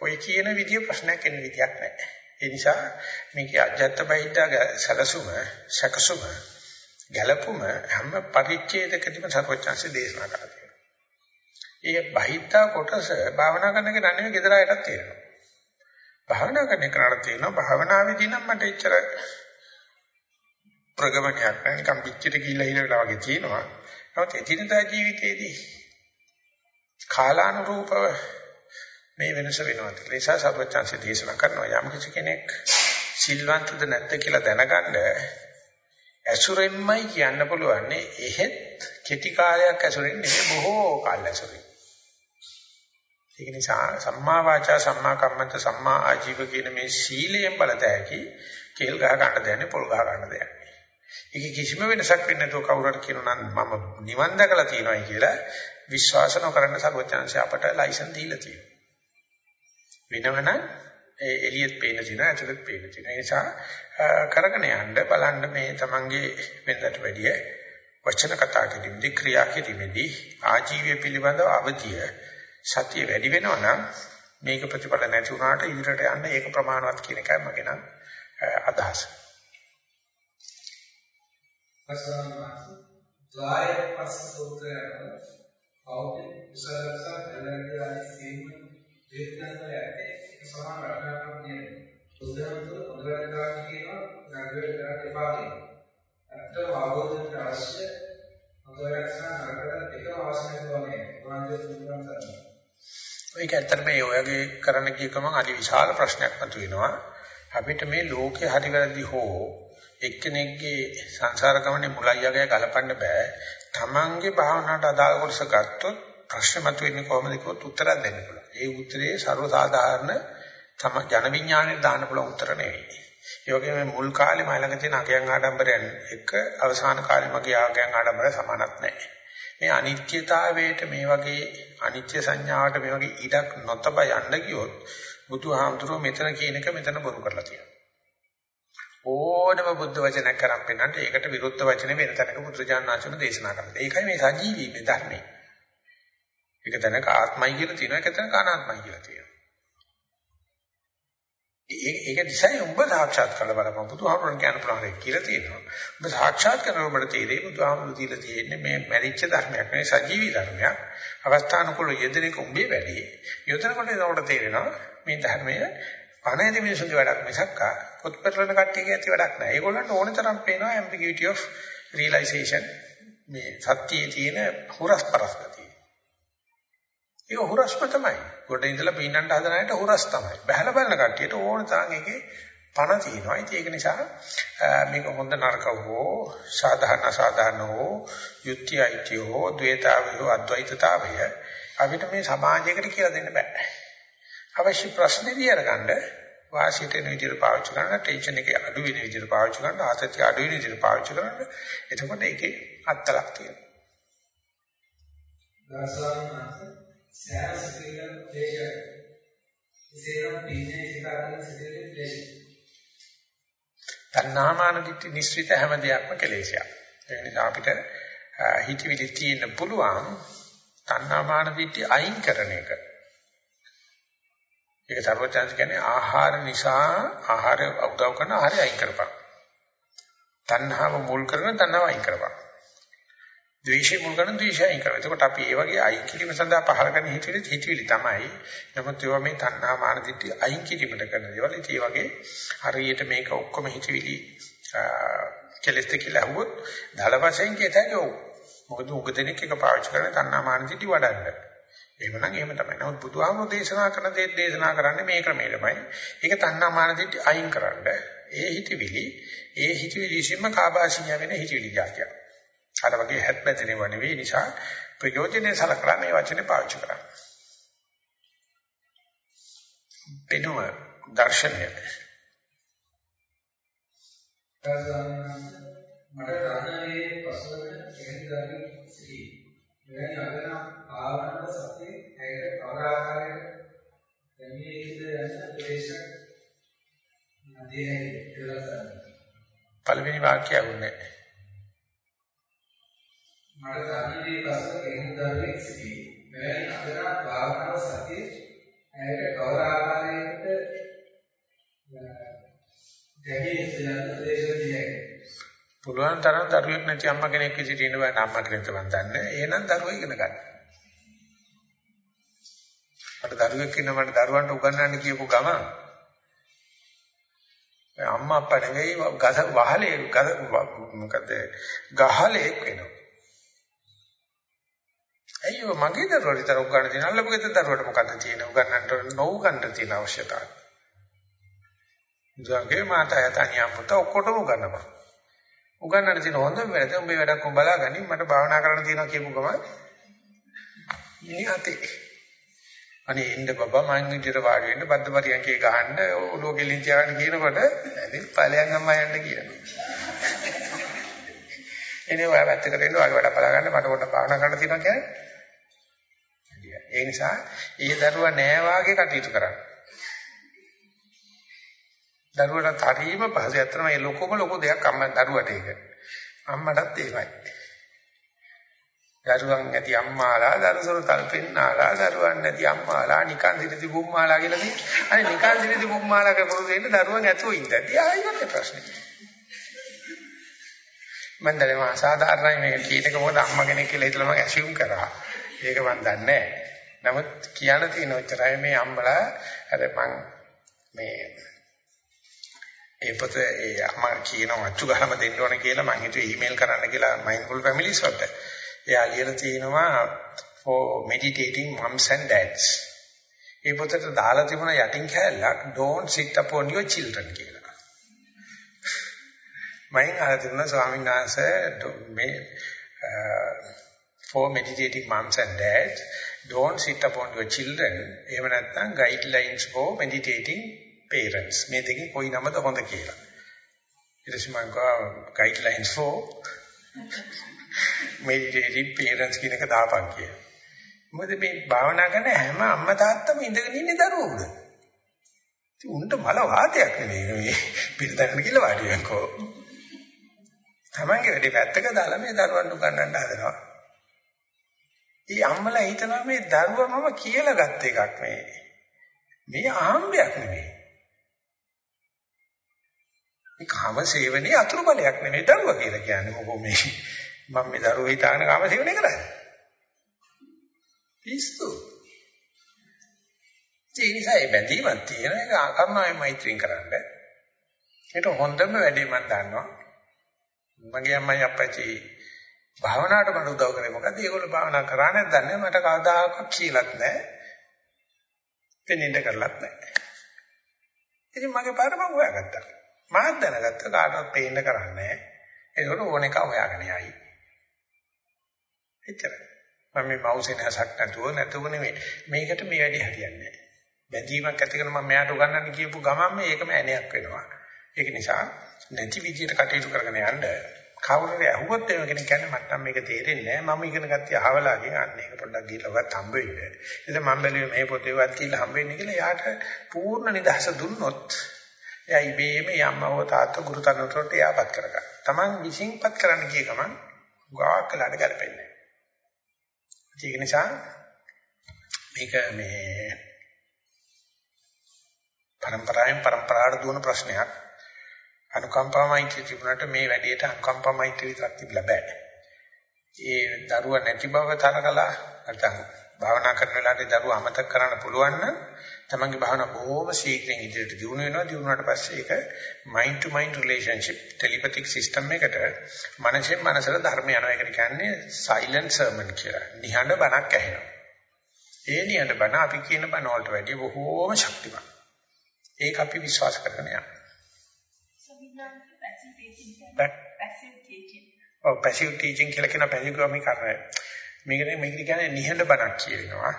ඔය කියන විදිය ප්‍රශ්නයක් එන්න විදියක් නැහැ. ඒ නිසා මේකේ අජත්ත බහිද්දා සැලසුම සැකසුම ගැළපුම හැම පරිච්ඡේදකදීම සර්වචන්සේ දේශනා කරලා තියෙනවා. ඒ බහිද්දා කොටස භාවනා කරන කෙනා නෙවෙයි gedara යටත් තියෙනවා. භාවනා කරන කෙනාට තියෙනවා භාවනාවේදී නම් මට එච්චර ප්‍රගමනයක් නැහැ නිකන් පිච්චිට ගිහිල්ලා ඉන වෙලාව වගේ තියෙනවා. නමුත් එදිනදා ජීවිතයේදී කාලානුරූපව මේ වෙනස වෙනවා. ඒ නිසා සර්වචන්සේ දේශනා කරනවා යම් කිසි කෙනෙක් සිල්වන්තද නැද්ද කියලා දැනගන්න ඇසුරෙන්මයි කියන්න පුළුවන්. එහෙත් කෙටි කාලයක් ඇසුරෙන් නෙමෙයි බොහෝ කාල ඇසුරෙන්. ඒක නිසා සම්මා වාචා සම්මා කම්මන්ත සම්මා ආජීව කියන මේ සීලයෙන් බලතැකි කේල් ගහ ගන්න දෙන්නේ පොල් ගහ ගන්න දෙන්නේ. ඒක කිසිම වෙනසක් වෙන්නේ නැතුව කවුරුහරි කියනවා නම් මම නිවන් දැකලා තියෙනවායි කියලා විශ්වාස නොකරන සර්වඥාන්සේ අපට ලයිසන් දීලා තියෙනවා. වෙනවනම් ඒ එළියෙත් පේන තියෙනවා ඇතුළෙත් පේන තියෙනවා. ඒ නිසා කරගෙන යන්න බලන්න මේ තමන්ගේ වෙනදට වැඩිය වචන කතා කිරීමේදී ක්‍රියා කිරීමේදී ආජීවය පිළිබඳව අවධිය සතිය වැඩි වෙනවා නම් මේක ප්‍රතිඵල නැති වුණාට ඉදිරියට යන්න ඒක ප්‍රමාණවත් කියන එකයි මගේ නම් අදහස. ද්වාරය පස්ස සූත්‍රය පෞද්ගලික කුසලස දැනගන්න සීම දේශනාවල ඇත්තේ සමාන රටාවක් නේ. බුද්ධහමතුල පොදවැල් ගන්න කියනවා නගරයට කරන්න එපා කියනවා. ඇත්තම අවබෝධයට අවශ්‍ය පොදවැල් සහ නගරයට එකම අවශ්‍ය වෙනවා නේ. වාන්දේ තුන්වන් කරනවා. ඒක ඇත්තට මේ ඔයගේ කරන්න ගිය ගමන් අති විශාල ප්‍රශ්නයක් මතුවෙනවා. අපිට මේ ලෝකේ හරි වැරදි හෝ එක්කෙනෙක්ගේ සංසාර ගමනේ මුලයියගේ ගලපන්න බෑ. Tamange භාවනාවට අදාළ කොටස ගත්තොත් ප්‍රශ්න මතුවෙන්නේ කොහොමද කිව්වොත් උත්තරයක් දෙන්න පුළුවන්. ඒ උත්තරේ ਸਰව සාධාරණ තම ජන විඥාණයට දාන්න පුළුවන් උත්තර නෙවෙයි. ඒ වගේම මුල් කාලේ මම ළඟ තියෙන අගයන් ආඩම්බරයන් එක අවසාන කාලේ මගේ ආගයන් ආඩම්බරය සමානක් නැහැ. මේ අනිත්‍යතාවයට මේ වගේ අනිත්‍ය සංඥාවට මේ වගේ ඉඩක් නොතබ යන්න ගියොත් බුදුහාමුදුරුවෝ මෙතන කියන එක මෙතන බොරු කරලා තියෙනවා. ඕනම බුද්ධ වචනයක් කරන් පෙන්නන්න ඒකට විරුද්ධ වචන වෙන තැනක බුදුරජාණන් වහන්සේ දේශනා කරනවා. ඒකයි මේ සජීවී මේ ධර්මයේ. එක තැනක ආත්මයි කියලා තියෙනවා, එක තැනක අනාත්මයි කියලා තියෙනවා. ඒක ඒක දිසයි උඹ සාක්ෂාත් කරලා බලපන් බුදුහාමුදුරන් කියන ප්‍රමාණය කියලා තියෙනවා. උඹ සාක්ෂාත් කරන ඔබට තේරෙයි බුදුහාමුදුරු දීලා තියෙන්නේ මේ මැරිච්ච ධර්මයක් නෙවෙයි සජීවී ධර්මයක්. අවස්ථානුකූල යෙදෙනක උඹේ වැඩි. යොදනකොට ඒකට තේරෙනවා මේ ධර්මය පණේදී මිනිසුන්ගේ වැඩක් මිසක් පොත්පත්වල කට්ටියගේ ඇති වැඩක් නෑ. ඒගොල්ලන්ට ඕන තරම් පේනවා ambiguity of realization මේ සත්‍යයේ තියෙන හුරස් පරස් ගතිය. ඒක හුරස්ම තමයි. කොට ඉඳලා පීනන්න හදන අයට හුරස් තමයි. බහැලා බලන කට්ටියට ඕන තරම් ඒකේ පණ තියෙනවා. ඉතින් ඒක නිසා මේක හොඳ නරක හෝ සාධාරණ සාධාරණ හෝ යුක්ති අයිති හෝ ද්වේතාවය හෝ අද්වෛතතාවය අපිට මේ සමාජයකට කියලා දෙන්න බෑ. අවශ්‍ය ප්‍රශ්නේ විහරගන්න වාසියට එන විදිහට පාවිච්චි කරන්න ටෙන්ෂන් එක අඩු වෙන විදිහට පාවිච්චි කරන්න ආතතිය අඩු වෙන විදිහට පාවිච්චි කරන්න එතකොට ඒකේ අත්ලක් තියෙනවා. දාසාරණ සෑම සිතිවිල්ලම ක්ලේශයක්. එසේනම් පින්නේ සිතාගෙන සිටින ක්ලේශය. තණ්හාමාන දිට්ඨි නිස්සිත හැම දෙයක්ම කෙලෙසයක්. ඒ නිසා අපිට හිතවිලි තියෙන්න පුළුවන් තණ්හාමාන දිට්ඨි අයින් කරන එක. ඒක සර්වචන්ස් කියන්නේ ආහාර නිසා ආහාර උදව් කරන ආහාරය අයින් කරපන්. තණ්හාව මුල් කරන තණ්හාව අයින් කරපන්. ද්වේෂය මුල් කරන ද්වේෂය අයින් කරනවා. එතකොට අපි ඒ වගේ අයින් කිරීම සඳහා පහල කරන හිතවිලි හිතවිලි තමයි. නමුත් ඒවා මේ තණ්හා මාන දිට්ඨි අයින් කිරීමට කරන දේවල්. ඒ වගේ හරියට මේක ඔක්කොම හිතවිලි කෙලෙස්ත කියලා අහුවොත් දල වශයෙන් කියතයි ඔව්. මොකද උග දෙනෙක් එක පාවිච්චි කරන තණ්හා මාන දිට්ඨි වඩන්න. එහෙමනම් එහෙම තමයි. නමුත් බුදුහාමුදුරු දේශනා කරන දේ දේශනා කරන්නේ මේ ක්‍රමයටමයි. ඒක තණ්හා මාන දිට්ඨි අයින් කරන්න. ඒ හිතවිලි ඒ හිතවිලි විසින්ම කාබාසිනිය වෙන හිතවිලි જાතියක්. අර වගේ හැත් බැඳෙනව නෙවෙයි නිසා ප්‍රයෝජනේ සලකලා මේ වචනේ පාවිච්චි කරන්න. වෙනම දර්ශනය. මට රාජ්‍යයේ පසුවෙන එහෙදි සිටි. මෙවැනි අගන ආවරණ සත්‍ය ඇයට කවදාකාරයක දෙන්නේ ඉද යන ප්‍රදේශ නදී කියලා පළවෙනි වාක්‍යය වුණේ මට ශරීරයේ පසු එහුදරෙක් සිටී. මෙවැනි අදරක් භාවනාව සතිය ඇයට කවර ආකාරයකට දැඩි ඉස්සෙල්ලා ප්‍රදේශවලදී පුළුවන් තරම් දරුවෙක් නැති අම්මා කෙනෙක් විදිහට ඉන්න බෑ අම්මා කෙනෙක් තමයි දන්නේ. එහෙනම් දරුවා ඉගෙන ගන්න. මට දරුවෙක් ඉන්න මට දරුවන්ට උගන්වන්න කියපු ගමන් අම්මා අප්පා නෙවෙයි ගස වහලේ ගස මොකද ගහලේ වෙනවා. අයියෝ මගේ දරුවා විතර උගන්වන්න තියෙන අල්ලපු ගෙදර දරුවට මොකද්ද තියෙන උගන්වන්නට නොඋගන්වන්න තියෙන අවශ්‍යතාවය. ඉතින්ගේ මාතා යතනියම් පුත ඔක්කොටම උගන්වනවා. උගන්වන්න තියෙන හොඳම වැඩ උඹේ වැඩක් උඹ බලාගනින් මට භාවනා කරන්න තියෙනවා කියපු ගමන් ඉනි අතේ. අනේ එන්න බබා මං විදිහට වාඩි වෙන්න බද්ද පරියන්කේ ගහන්න ඔලුව කෙලින් තියාගෙන කියනකොට ඇදී ඵලයන් අම්මා යන්න කියනවා. එනේ ඔය වැත්තකට එන්න ඔය වැඩ බලා ගන්න මට පොඩ්ඩක් භාවනා කරන්න තියෙනවා කියන්නේ ඒ නිසා ඒ දරුවා නෑ වාගේ කටයුතු කරන්න. දරුවට හරීම පහසු ඇත්තම මේ ලොකම ලොකු දෙයක් අම්මා දරුවට ඒක. අම්මටත් ඒවයි. දරුවන් නැති අම්මාලා දරුසොරු තල්පෙන්නාලා දරුවන් නැති අම්මාලා නිකන් දිරිදි බුම්මාලා කියලා දී. අනේ නිකන් දිරිදි බුම්මාලා කරපොරු දෙන්න දරුවන් ඇතුව ඉඳදී ආයෙත් ප්‍රශ්නේ. මම දැන් අසාධාරණයි මේක කීයක මොකද අම්මා කෙනෙක් කියලා හිතලා මම ඇසියුම් කරා. ඒක මම දන්නේ නැහැ. නමුත් කියන්න තියෙන ඔච්චරයි මේ අම්මලා අර මං මේ ඒ පොත ඒ අම්මා කියන අච්චු ගහම දෙන්න ඕන කියලා මං හිතුවේ ඊමේල් කරන්න කියලා mindful families වලට. එයා ලියලා තියෙනවා for meditating moms and dads. ඒ පොතට දාලා තිබුණ යටින් කැලලක් don't sit upon your children කියලා. මයින් අහලා තිබුණා ස්වාමීන් වහන්සේ මේ uh, for meditating moms and dads don't sit upon your children. එහෙම නැත්නම් guidelines for meditating parents. මේ දෙකෙන් කොයි නමද හොඳ කියලා. ඊට පස්සේ මම ගා guidelines for meditating parents කියන එක දාපන් කියලා. මොකද මේ භාවනා කරන හැම අම්මා තාත්තම ඉඳගෙන ඉන්නේ දරුවෝ උඩ ඉතින් උන්ට මල වාතයක් නෙමෙයි. මේ පිටතකට කියලා වාඩි වෙනකෝ. තමන්ගේ වැඩේ පැත්තක දාලා මේ දරුවන් උගන්නන්න හදනවා. ඒ අම්මලා හිතනවා මේ දරුවා මම කියලා ගත්ත එකක් මේ. මේ ආම්බයක් නෙමෙයි. මේ කාම සේවනයේ අතුරු බලයක් නෙමෙයි දරුවා කියලා කියන්නේ මොකෝ මේ මම මේ දරුවා හිතාගෙන කාම සේවනය කරන්නේ. පිස්සු. ඒ නිසා මේ බැඳීමක් තියෙන එක කර්මාවේ මෛත්‍රියෙන් කරන්න. ඒක හොඳම වැඩේ මම දන්නවා. මගේ අම්මයි අප්පච්චි භාවනාවට මට උදව් කරේ මොකද? ඒගොල්ලෝ භාවනා කරා නැත්නම් මට කවදාකවත් කියලාත් නැහැ. පෙනෙන්න කරලත් නැහැ. ඉතින් මගේ පාර මම හොයාගත්තා. මාත් දැනගත්ත කාටවත් පේන්න කරන්නේ නැහැ. ඒකට ඕන එක හොයාගෙන යයි. එච්චරයි. මම මේ මවුසෙන් හසක් නැතුව නැතුව නෙමෙයි. මේකට මේ වැඩි හරියන්නේ නැහැ. බැඳීමක් ඇති කරන මම මෙයාට උගන්වන්න කියපු ගමන් මේකම ඇණයක් වෙනවා. ඒක නිසා නැති විදියට කටයුතු කරගෙන යන්න කවුරුරි ඇහුවොත් එහෙම කෙනෙක් කියන්නේ මත්තම් මේක තේරෙන්නේ නැහැ මම ඉගෙන ගත්තේ අහවලාගෙන් අන්න ඒක පොඩ්ඩක් ගිහලවත් හම්බ වෙන්නේ. ඉතින් මම බැලුවේ මේ පොතේවත් කියලා හම්බ වෙන්නේ කියලා යාට පූර්ණ නිදහස දුන්නොත් එයා ඉබේම යම්මව තාත්ත ගුරුතනතරට එයාපත් කරගන්න. Taman විසින්පත් කරන්න කිය ගමන් ගාකලඩ ගලපෙන්නේ. ඒක නිසා මේක මේ පරම්පරාවෙන් පරම්පරාවට දුවන ප්‍රශ්නයක්. අනුකම්පා මෛත්‍රිය තිබුණාට මේ වැඩේට අනුකම්පා මෛත්‍රිය විතරක් තිබිලා බෑ. ඒ දරුවා නැති බව තරකලා නැත්නම් භාවනා කරන වෙලාවේ දරුවා අමතක කරන්න පුළුවන් නම් තමන්ගේ භාවනා බොහොම ශීඝ්‍රයෙන් ඉදිරියට දියුණු වෙනවා. දියුණුවාට පස්සේ ඒක mind to mind relationship telepathic system එකට මනසෙන් මනසට ධර්ම යනවා. ඒකට කියන්නේ silent sermon කියලා. නිහඬ බණක් ඇහෙනවා. ඒ නිහඬ බණ අපි කියන බණ වලට වැඩිය බොහෝම ශක්තිමත්. ඒක අපි විශ්වාස කරගෙන යනවා. Passive teaching. ඔව් පැසිව් ටීචින් කියලා කියන පැසිව් කමී කරන්නේ. මේකට මේකට කියන්නේ නිහඬ බණක් කියනවා.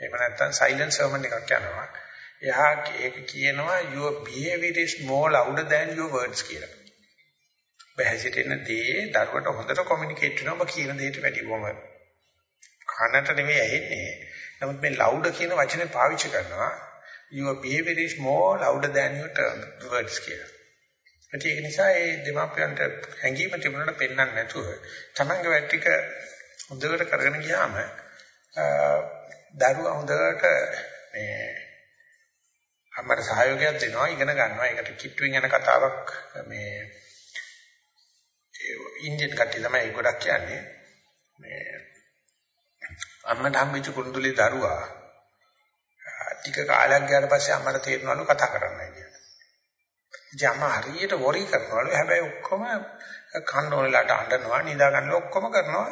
එහෙම නැත්නම් සයිලන්ට් සර්මන් එකක් යනවා. එහා ඒක කියනවා your behavior is more louder than your words කියලා. බහැසිටෙන දේ දරුවට හොඳට කොමියුනිකේට් වෙනවා ඔබ කියන දේට වැඩිය බොම කනට නෙමෙයි ඇහෙන්නේ. නමුත් මේ loud කියන වචනේ පාවිච්චි කරනවා your behavior is more louder than your words කියලා. ඒක නිසා ඒ දෙමාපියන්ට හැංගීම තිබුණාට පෙන්වන්න නැතුව තමන්ගේ වැඩ ටික හොඳට කරගෙන ගියාම දරුවා හොඳට මේ අම්මට සහයෝගයක් දෙනවා ඉගෙන ගන්නවා. ඒකට කිට්ටුවෙන් යන කතාවක් මේ ඉන්දියන් කට්ටිය තමයි ගොඩක් කියන්නේ. මේ අම්මට හම්බෙච්ච කුරුඳුලේ දරුවා ටික කාලයක් ගියාට පස්සේ අම්මට තේරෙනවලු කතා කරන්නයි කියලා. ඉතින් අම්මා හරියට වොරි කරනවලු හැබැයි ඔක්කොම කන්න ඕනලාට අඬනවා නිදා ගන්න ඔක්කොම කරනවා.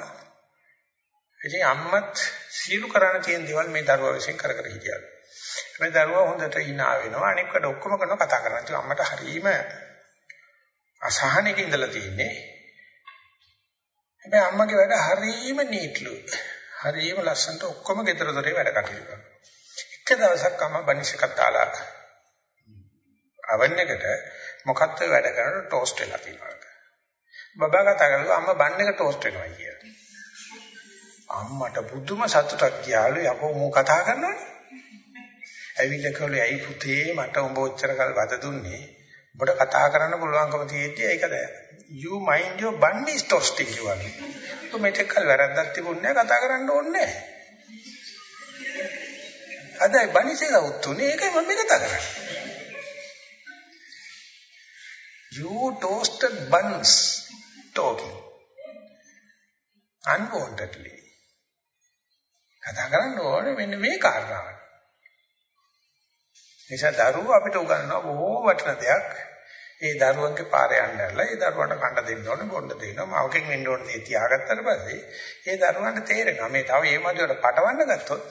ඉතින් අම්මත් සීලු කරන්න තියෙන දේවල් මේ දරුවා විසින් කර කර හිටියා. මේ දරුවා හොඳට hina වෙනවා අනික කොට ඔක්කොම කරනවා කතා කරනවා. ඉතින් අම්මට හරීම අසහනෙක ඉඳලා තියෙන්නේ. හැබැයි අම්මගේ වැඩ හරීම නීට්ලු. හරියම ලස්සනට ඔක්කොම ගෙදර දොරේ වැඩ කටයුතු කරනවා. එක දවසක් අම්මා බනිස් එකක් දාලා අවන් එකට මොකක්ද වැඩ කරනකොට ටෝස්ට් වෙලා තියෙනවා. බබා කතා කරලා අම්මා බන් එක ටෝස්ට් වෙනවා කියලා. අම්මට බුදුම සතුටක් ගියාලු යකෝ මෝ කතා කරනවනේ. ඇවිල්ලා කවලු ඇයි පුතේ මට උඹ ඔච්චර කල් වද දුන්නේ. ඔබට කතා කරන්න පුළුවන්කම තියෙද්දි ඒකද you mind your bun is toasting කියවනේ. તો මෙතෙක් කල් වැරද්දක් තිබුණේ කතා කරන්න ඕනේ නැහැ. අදයි බනිසේ උතුනේ ඒකයි මම කතා කරන්නේ. You toasted buns talking unwantedly. කතා කරන්න ඕනේ මෙන්න මේ කාරණාවට. නිසා දරුවෝ අපිට උගන්වන බොහෝ වටින දෙයක්. ඒ දරුවන්ගේ පාරේ යන්නදලා ඒ දරුවන්ට කන්න දෙන්න ඕනේ බොන්න දෙනවා. මවකින් වෙන්න ඕනේ දේ තියාගත්තට පස්සේ ඒ දරුවන්ට තේරෙනවා මේ තව ඒ මදිවට පටවන්න ගත්තොත්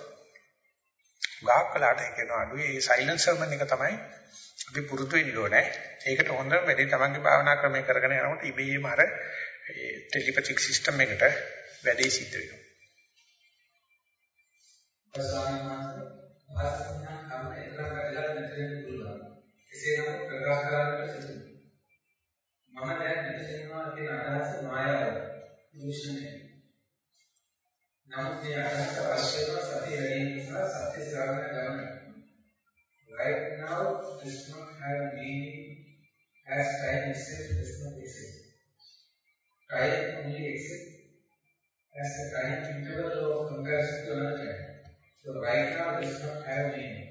ගාක් කලට කියනවා අඩුයි ඒ සයිලන්ස් සර්මන් එක තමයි අපි පුරුදු වෙන්න ඕනේ. ඒකට හොඳ වැඩි තමන්ගේ භාවනා ක්‍රමයේ කරගෙන යනකොට ඉබේම අර ටෙලිපැතික් සිස්ටම් එකට වැඩේ සිද්ධ වෙනවා. ප්‍රසාරණ කර්ම එතරම් වැඩිලා නැතිවෙන්න පුළුවන්. එසේ නම් ප්‍රකාශ කරන්නට සිදුවේ. මම දැන් මෙතනවා කියන අදහස මායාව. දූෂණය. නමුත් මේ අදහස අවශ්‍ය කරන සතිය වැඩි නිසා සත්‍ය ශ්‍රවණය කරන්න. Right now does not have meaning as time itself does not exist. Time only exists as a time interval of comparison to another time. So right now does not have meaning.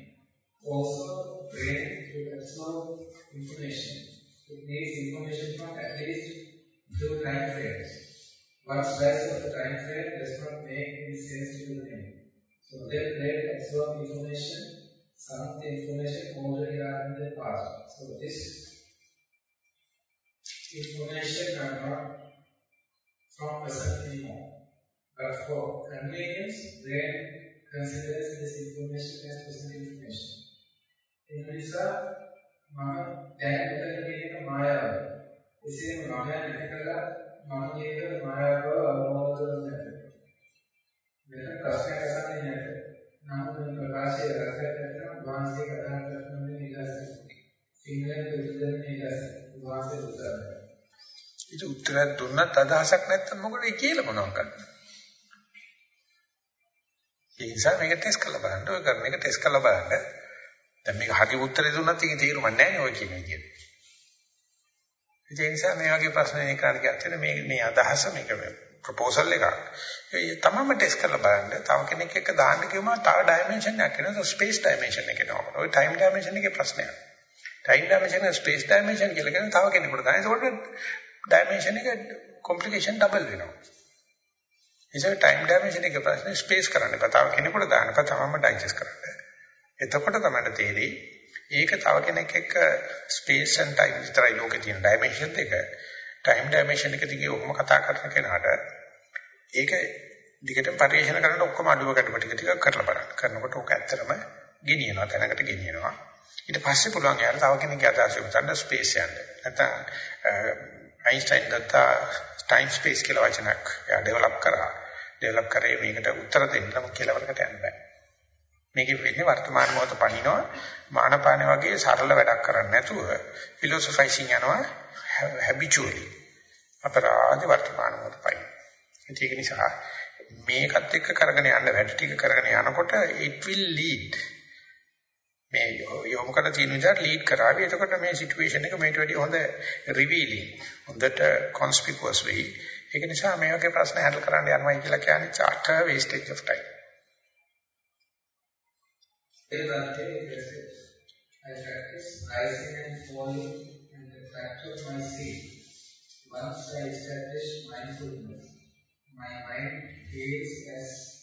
Also, brain to absorb information. It needs information from at least two time frames. One slice of the time frame does not make any sense to the brain. So then brain absorb information, some of the information already are in the past. So this information are not from present anymore. But for convenience, brain considers this information as present information. ඒ නිසා මම දැන් මෙතන කියන මායාව. එසේම මම නැති කළා මම කියන මායාව අවබෝධ කරගන්න. මෙතන ප්‍රශ්නයක් අහන්නේ නැහැ. නමුත් මේ ප්‍රකාශය රැකගන්න වාසිය කතා කරන ඉලක්කය. සිංහලෙන් උත්තර ඉලක්කය. වාසිය උත්තර. ඒක උත්තරයක් දුන්නත් අදහසක් නැත්නම් මොකද කියලා මොනවක් කරන්නේ? ඒ නිසා මේක ටෙස්ට් කරලා බලන්න. ඔය කරන එක ටෙස්ට් කරලා බලන්න. දැන් මේක හරි උත්තරේ දුන්නත් ඒක තේරුම් නැහැ නේ ඔය කියන විදිහට. ඒ නිසා මේ වගේ ප්‍රශ්න නේ කරන්න ගැත්තේ මේ මේ අදහස මේක ප්‍රොපෝසල් එකක්. ඒ තමම ටෙස්ට් කරලා බලන්න. තව කෙනෙක් එක්ක දාන්න කිව්වම තව ඩයිමන්ෂන් එකක් එනවා. ස්පේස් ඩයිමන්ෂන් එක එනවා. ඔය ටයිම් ඩයිමන්ෂන් එකේ ප්‍රශ්නයක්. ටයිම් ඩයිමන්ෂන් එක ස්පේස් ඩයිමන්ෂන් කියලා කියන තව කෙනෙකුට දාන. ඒකට ඩයිමන්ෂන් එක කොම්ප්ලිකේෂන් ඩබල් වෙනවා. ඒසර ටයිම් ඩයිමන්ෂන් එකේ ප්‍රශ්නේ ස්පේස් කරන්න එපා. තව කෙනෙකුට දාන්න එපා. තමම ඩයිජෙස්ට් කරන්න. එතකොට තමයි තේරෙයි ඒක තව කෙනෙක් එක්ක ස්පේස් and time විතරයි ලෝකේ තියෙන ඩයිමන්ෂන් දෙක. ටයිම් ඩයිමන්ෂන් එක දිගේ ඔහොම කතා කරන කෙනාට ඒක දිගටම පරිශන කරනකොට ඔක්කොම අඩුව ගැටුම ටික ටික කරලා බලන්න. කරනකොට ඕක ඇත්තටම ගෙනියනවා තැනකට ගෙනියනවා. ඊට පස්සේ පුළුවන් යාර තව කෙනෙක්ගේ අදහස උතන්න ස්පේස් යන්න. නැත්නම් අයින්ස්ටයින් දත්තා ටයිම් ස්පේස් කියලා වචනක් එයා ඩෙවලොප් කරා. ඩෙවලොප් කරේ මේකට උත්තර දෙන්න නම් කෙලවරකට යන්න බෑ. මේකෙ වෙන්නේ වර්තමාන මොහොත පනිනවා මානපාන වගේ සරල වැඩක් කරන්නේ නැතුව ෆිලොසොෆයිසින් යනවා හැබිචුවලි අපරාධ වර්තමාන මොහොත පනින. ඒක නිසා මේකත් එක්ක කරගෙන යන්න වැඩ ටික කරගෙන යනකොට it will lead මේ යොමු කරලා තියෙන විදිහට ලීඩ් කරાવી. එතකොට මේ සිටුේෂන් එක මේට වැඩි හොඳ රිවීලින් හොඳට conspicuous වෙයි. ඒක නිසා මේ වගේ ප්‍රශ්න හැන්ඩල් කරන්න යනවා කියලා කියන්නේ charter wastage of time. Devante I I practice rising and falling and the fact of my seat. Once I establish mindfulness, my mind feels as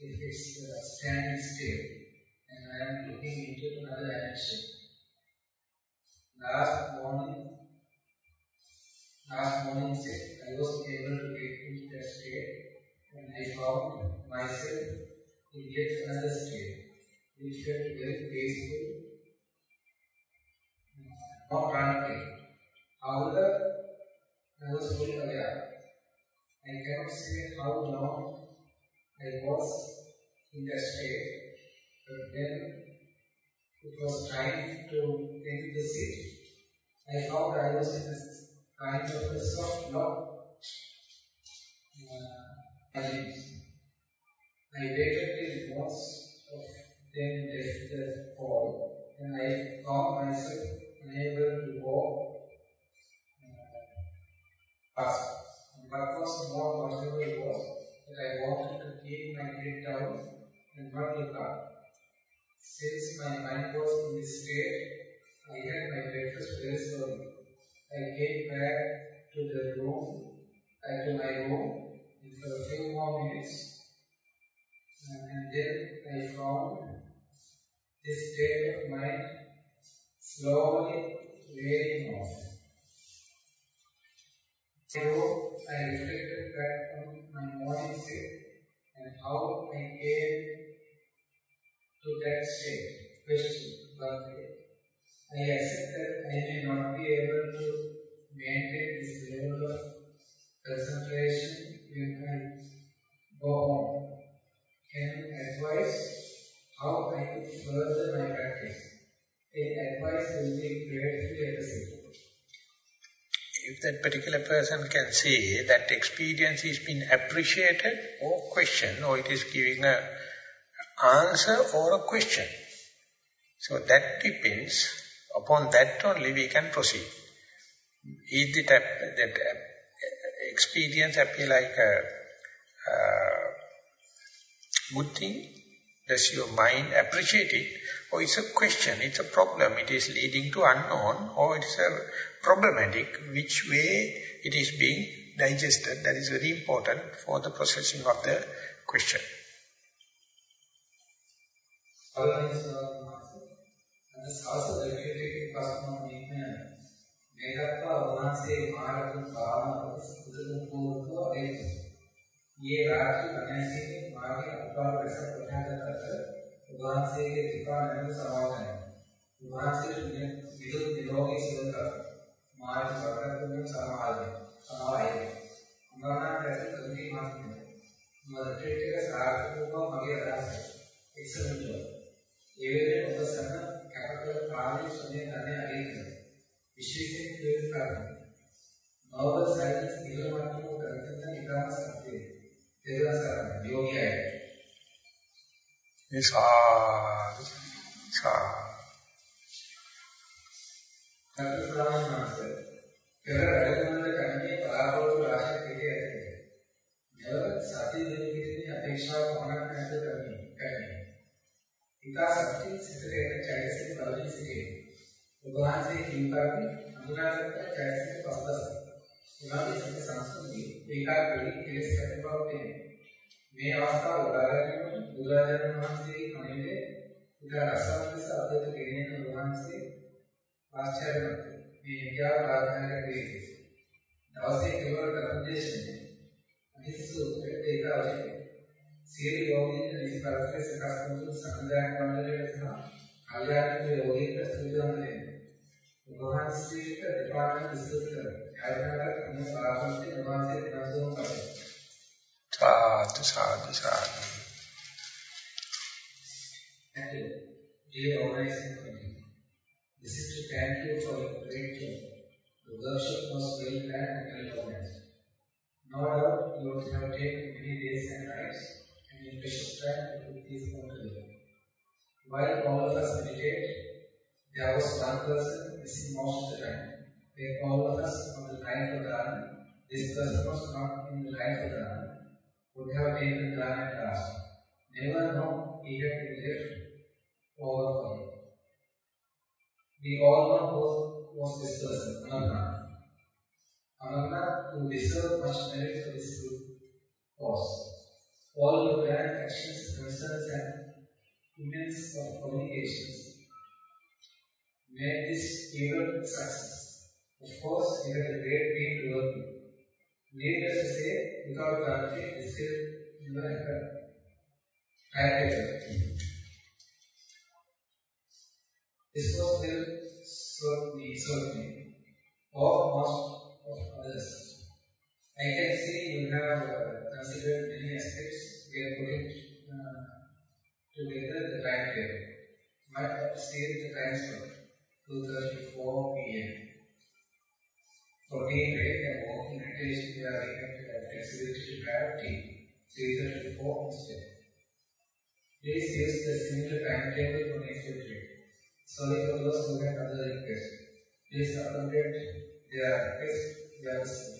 if it's uh, standing still and I am looking into another direction. Last morning, last morning I was able to get into that state and I found myself in yet another state which felt very peaceful, not running. However, I was fully aware. I cannot say how long I was in that state, but when it was time to end the sit, I found I was in a kind of a soft lock. Uh, I waited till most of them left the hall, and I found myself unable to walk And what was more whatever was that I wanted to keep my head down and not look up. Since my mind was in this state, I had my breakfast very. I came back to the room, uh, to my room, and for a few more minutes, and then I found this state of mind slowly wearing off. So I reflected back on my morning state and how I came to that state. Question, but I accept that I may not be able to maintain this level of concentration when I go home. Can you advise how I could further my practice? A advice will be gratefully appreciated. That particular person can say that experience is been appreciated or questioned, or it is giving a answer or a question. So that depends, upon that only we can proceed. Is it that, that experience appear like a, a good thing? Does your mind appreciate it? Or it's a question, it's a problem, it is leading to unknown, or it's a problematic, which way it is being digested. That is very important for the processing of the question. අද සාස දෙකේ ප්‍රශ්න මෙන්න මේකත් වහන්සේ මාර්ග භාවනාව සුදුසු පොරොත්තු ඒක. ඊයේ රාත්‍රී මනසේ මාගේ අපාර රස ප්‍රකාශ වහන්සේගේ ත්‍රිපා නැමෙත සමාවතයි. වහන්සේට විදුත් නිරෝගී සුවඳ මාර්ග වර්ගතුන් සමාවයි. සමාවයි. අමරණයට ඇති කවි මාත්‍රය. මම ට්‍රීට් එක සාර්ථකව මගේ අදහසයි. Excellent job. ඒ වෙලේ ඔබ සන්න කැපකල කාලයේ සුනේ ධනය අගය විශේෂයෙන් ප්‍රයෝග කරනවා. නවබල සයිලන්ස් ඉහළ මට්ටමක කරගෙන ඉතාම සත්‍යය. තේරසාර යෝගයයි. නිසා සා සතරාමනාස පෙර වැඩගමන කන්නේ බලාපොරොත්තු රාශියක් පිටේ ඇති. මෙව සති දෙකකින් අපේක්ෂාව පමණක් නැති කරන්නේ. කරන්නේ. ඊට සත්‍ය සිතේ එන චෛතසික බලයෙන් සිටේ. ඔබ වහන්සේ කිව්වාගේ අනුරාධපුර චෛතසික පස්දස. උනාගේ සත්‍ය සංස්කෘතිය ඒකාග්‍රී කෙලෙස් ඇති බව පෙනේ. මේ අවස්ථාව උදා ගැනීම බුදුරජාණන් වහන්සේ කණේ උදා රසවත් සාධක ගෙනෙන වහන්සේ ආචාර්යවරු මේ විද්‍යාව ආධාරණය වේ. දවසේ කෙවල් ප්‍රදේශයේ අනිසුත්‍රයේ ඒක අවශ්‍යයි. සියලු යෝගීන් නිස්පරස්සේ සකස් වූ සංදායක මණ්ඩලයේ සහ කල්යාණ යෝගීන් ප්‍රතිවිධාන දෙන්නේ. වහන්සේට දෙපාර්තමේන්ත විස්තර කරනවා. ආයතනකට අනුව සාකච්ඡා නිවාසයේ වෙනස්කම් කරනවා. සාදු සාදු සාදු. Thank you. Dear organizing committee, this is to thank you for your great job. The workshop was well planned and well organized. No doubt you would have taken many days and nights and your precious time to put these all together. While all of us meditate, there was one person missing most of the time. Like all of us on the line for Dharma, this person was not in the line for Dharma, would have taken Dharma at last. Never know he had been left over for him. We all know who was this person, Amarnath. Amarnath, who deserved much merit for this good cause. All the grand actions, concerns, and immense of communications made this event success. Of course, he had a great team to work with. Needless to say, without Gandhi, this will never happen. I This was still served me, served me, or most of others. I can see you have uh, considered many aspects we are putting uh, together the timetable. But still the time slot, 2.34 p.m. For tea break and walking meditation, we are able to have flexibility to have tea, 3.34 instead. Please use the similar timetable for next week. Sorry for those who have other requests. Please accommodate their requests yourself.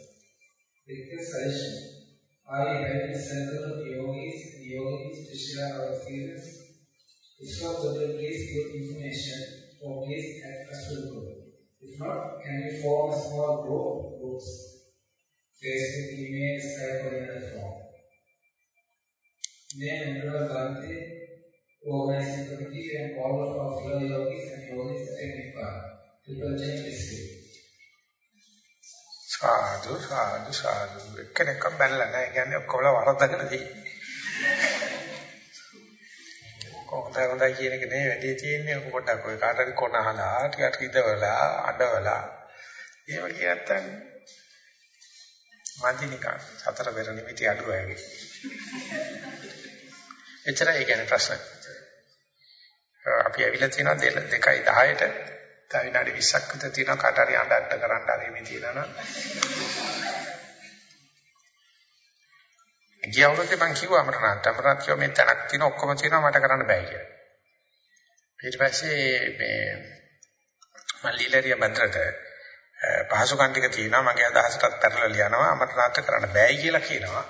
Request suggestion. You having a circle of yogis yogis to share our experience? So, could you please give information or please to the group? If not, can we form a small group of groups? Facebook, email, Skype, or another form? May Indra Gandhi organizing committee and all of our fellow yogis and yogis attending part. People change history. සාදු සාදු සාදු එක්කෙනෙක්ව බැලලා නැහැ කියන්නේ ඔක්කොම වරදගෙන තියෙන්නේ කොහොමද හොඳයි කියන එක නෙවෙයි. වැඩි තියෙන්නේ ඔක පොඩ්ඩක් ඔය කාට හරි කොනහලා ටිකක් ඉදවලා අඬවලා. එහෙම කියත්තන් මන්දි නිකන් සතර පෙර නිමිති අඩුවයි. එච්චරයි ඒ කියන්නේ ප්‍රශ්න. අපි ඇවිල්ලා තියෙනවා 2:10ට තව විනාඩි 20ක් විතර තියෙනවා කාට හරි අඬන්න කරන්න හරි මේ තියෙනවා නම්. ගිය අවුරුද්දේ මම කිව්වා අමරනාත් අමරනාත් කිව්වා මේ තැනක් තියෙන ඔක්කොම තියෙනවා මට කරන්න බෑ කියලා. ඊට පස්සේ මේ මල්ලිලරිය බන්දරට පහසුකම් ටික තියෙනවා මගේ අදහසටත් පැටලලා ලියනවා අමරනාත් කරන්න බෑයි කියලා කියනවා.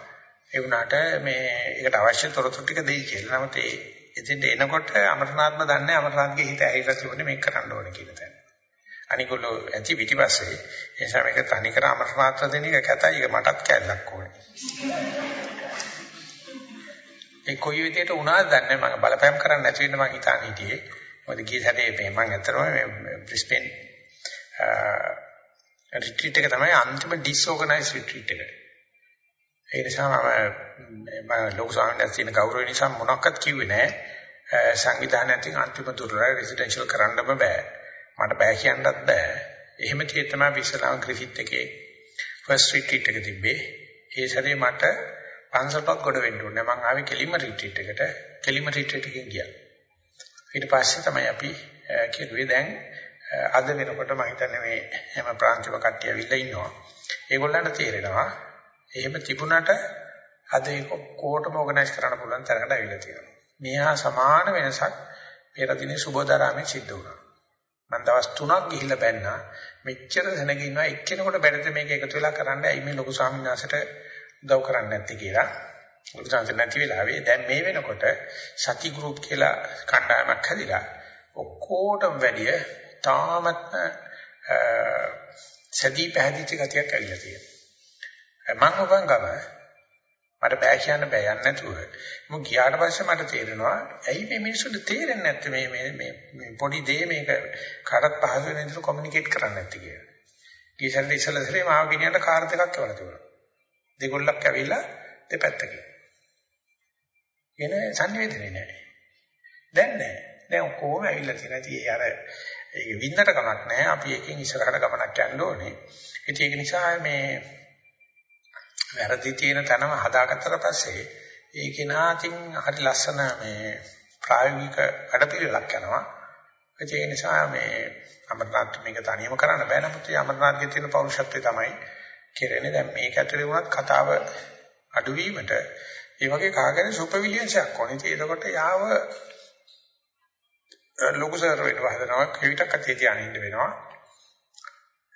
ඒ වුණාට මේ ඒකට අවශ්‍ය තොරතුරු ටික දෙයි කියලා. නමුත් ඒ එතෙන්ට එනකොට අමරනාත්ම දන්නේ අමරනාත්ගේ හිත ඇහිලා තිබුණේ මේක කරන්න ඕනේ කියන තැන. අනිගොල්ලෝ ඇති පිටිපස්සේ ඒ නිසා මේක තනිකර අමරනාත්ම දෙන එක කැතයි ඒක මටත් කැල්ලක් ඕනේ. ඒ කොයි විදිහට වුණාද දන්නේ මම බලපෑම් කරන්න නැති වෙන්න මම හිතාන හිටියේ. මොකද ගිය සැරේ මේ මම ඇත්තටම මේ බ්‍රිස්බේන් රිට්‍රීට් එක තමයි අන්තිම ඩිස්ෝගනයිස් රිට්‍රීට් එක. ඒ නිසා මම මම ලොකු ස්වාමීන් වහන්සේ ගෞරවය නිසා මොනවක්වත් කිව්වේ නැහැ. සංවිධානයෙන් අන්තිම දුරට රෙසිඩෙන්ෂල් කරන්නම බෑ. මට බෑ කියන්නත් බෑ. එහෙම tie තමයි විශ්ලාම ග්‍රිෆිත් එකේ ෆස්ට් රිට්‍රීට් එක තිබ්බේ. ඒ සැරේ මට පන්සල්පත් කොට වෙන්න ඕනේ. මම ආවේ කෙලිම රිට්‍රීට් එකට. කෙලිම රිට්‍රීට් එකකින් ගියා. ඊට පස්සේ තමයි අපි කෙරුවේ දැන් අද වෙනකොට මම හිතන්නේ මේ හැම ප්‍රාන්තික කට්ටිය ඇවිල්ලා ඉන්නවා. ඒගොල්ලන්ට තේරෙනවා එහෙම තිබුණට අද ඒක කොහොටම ඕගනයිස් කරන්න පුළුවන් තරකට ඇවිල්ලා තියෙනවා. මේහා සමාන වෙනසක් පෙර දිනේ සුබෝධාරාමේ සිද්ධ වුණා. මම දවස් 3ක් ගිහිල්ලා බැන්නා. මෙච්චර දැනගෙන ඉන්නවා එක්කෙනෙකුට බැරිද මේක එකතු වෙලා කරන්න ඇයි මේ ලොකු ස්වාමීන් වහන්සේට උදව් කරන්නේ නැත්තේ කියලා. ලොකු ස්වාමීන් නැති වෙලාවේ දැන් මේ වෙනකොට සති ගෲප් කියලා කණ්ඩායමක් හැදිලා ඔක්කොටම වැඩිය තාමත් සදී පැහැදිච්ච ගතියක් ඇවිල්ලා තියෙනවා. මම ඔබන් ගම මට බෑ කියන්න බෑ යන්න නැතුව. මම ගියාට පස්සේ මට තේරෙනවා ඇයි මේ මිනිස්සුන්ට තේරෙන්නේ නැත්තේ මේ මේ මේ මේ පොඩි දේ මේක කාටත් පහසු වෙන විදිහට කොමියුනිකේට් කරන්න නැත්තේ කියලා. ගියසල්ලි ඉස්සලා සරේ මාව ගෙනියන්න කාර් දෙකක් එවලා තිබුණා. දෙගොල්ලක් ඇවිල්ලා දෙපැත්තකින්. එන සංවේදනේ නැහැ. දැන් නැහැ. දැන් කොහොම ඇවිල්ලා තියෙනවා. ඉතින් අර ඒක වින්නට කමක් නැහැ. අපි එකකින් ඉස්සරහට ගමනක් යන්න ඕනේ. ඉතින් ඒක නිසා මේ වැරදි තියෙන තැනම හදාගත්තට පස්සේ ඒ කෙනාටින් හරි ලස්සන මේ ප්‍රායෝගික වැඩපිළිවෙලක් යනවා. ඒ නිසා මේ අමරනාත් මේක තනියම කරන්න බෑ නමුත් ඒ අමරනාත්ගේ තියෙන පෞරුෂත්වය තමයි කෙරෙන්නේ. දැන් මේක ඇතුලේ වුණත් කතාව අඩුවීමට ඒ වගේ කාගෙන සුපර්විලියන්සයක් ඕනේ. ඉතින් එතකොට යාව ලොකු සර් වෙනවා හදනවා කෙවිතක් අතේ තියාගෙන ඉන්න වෙනවා.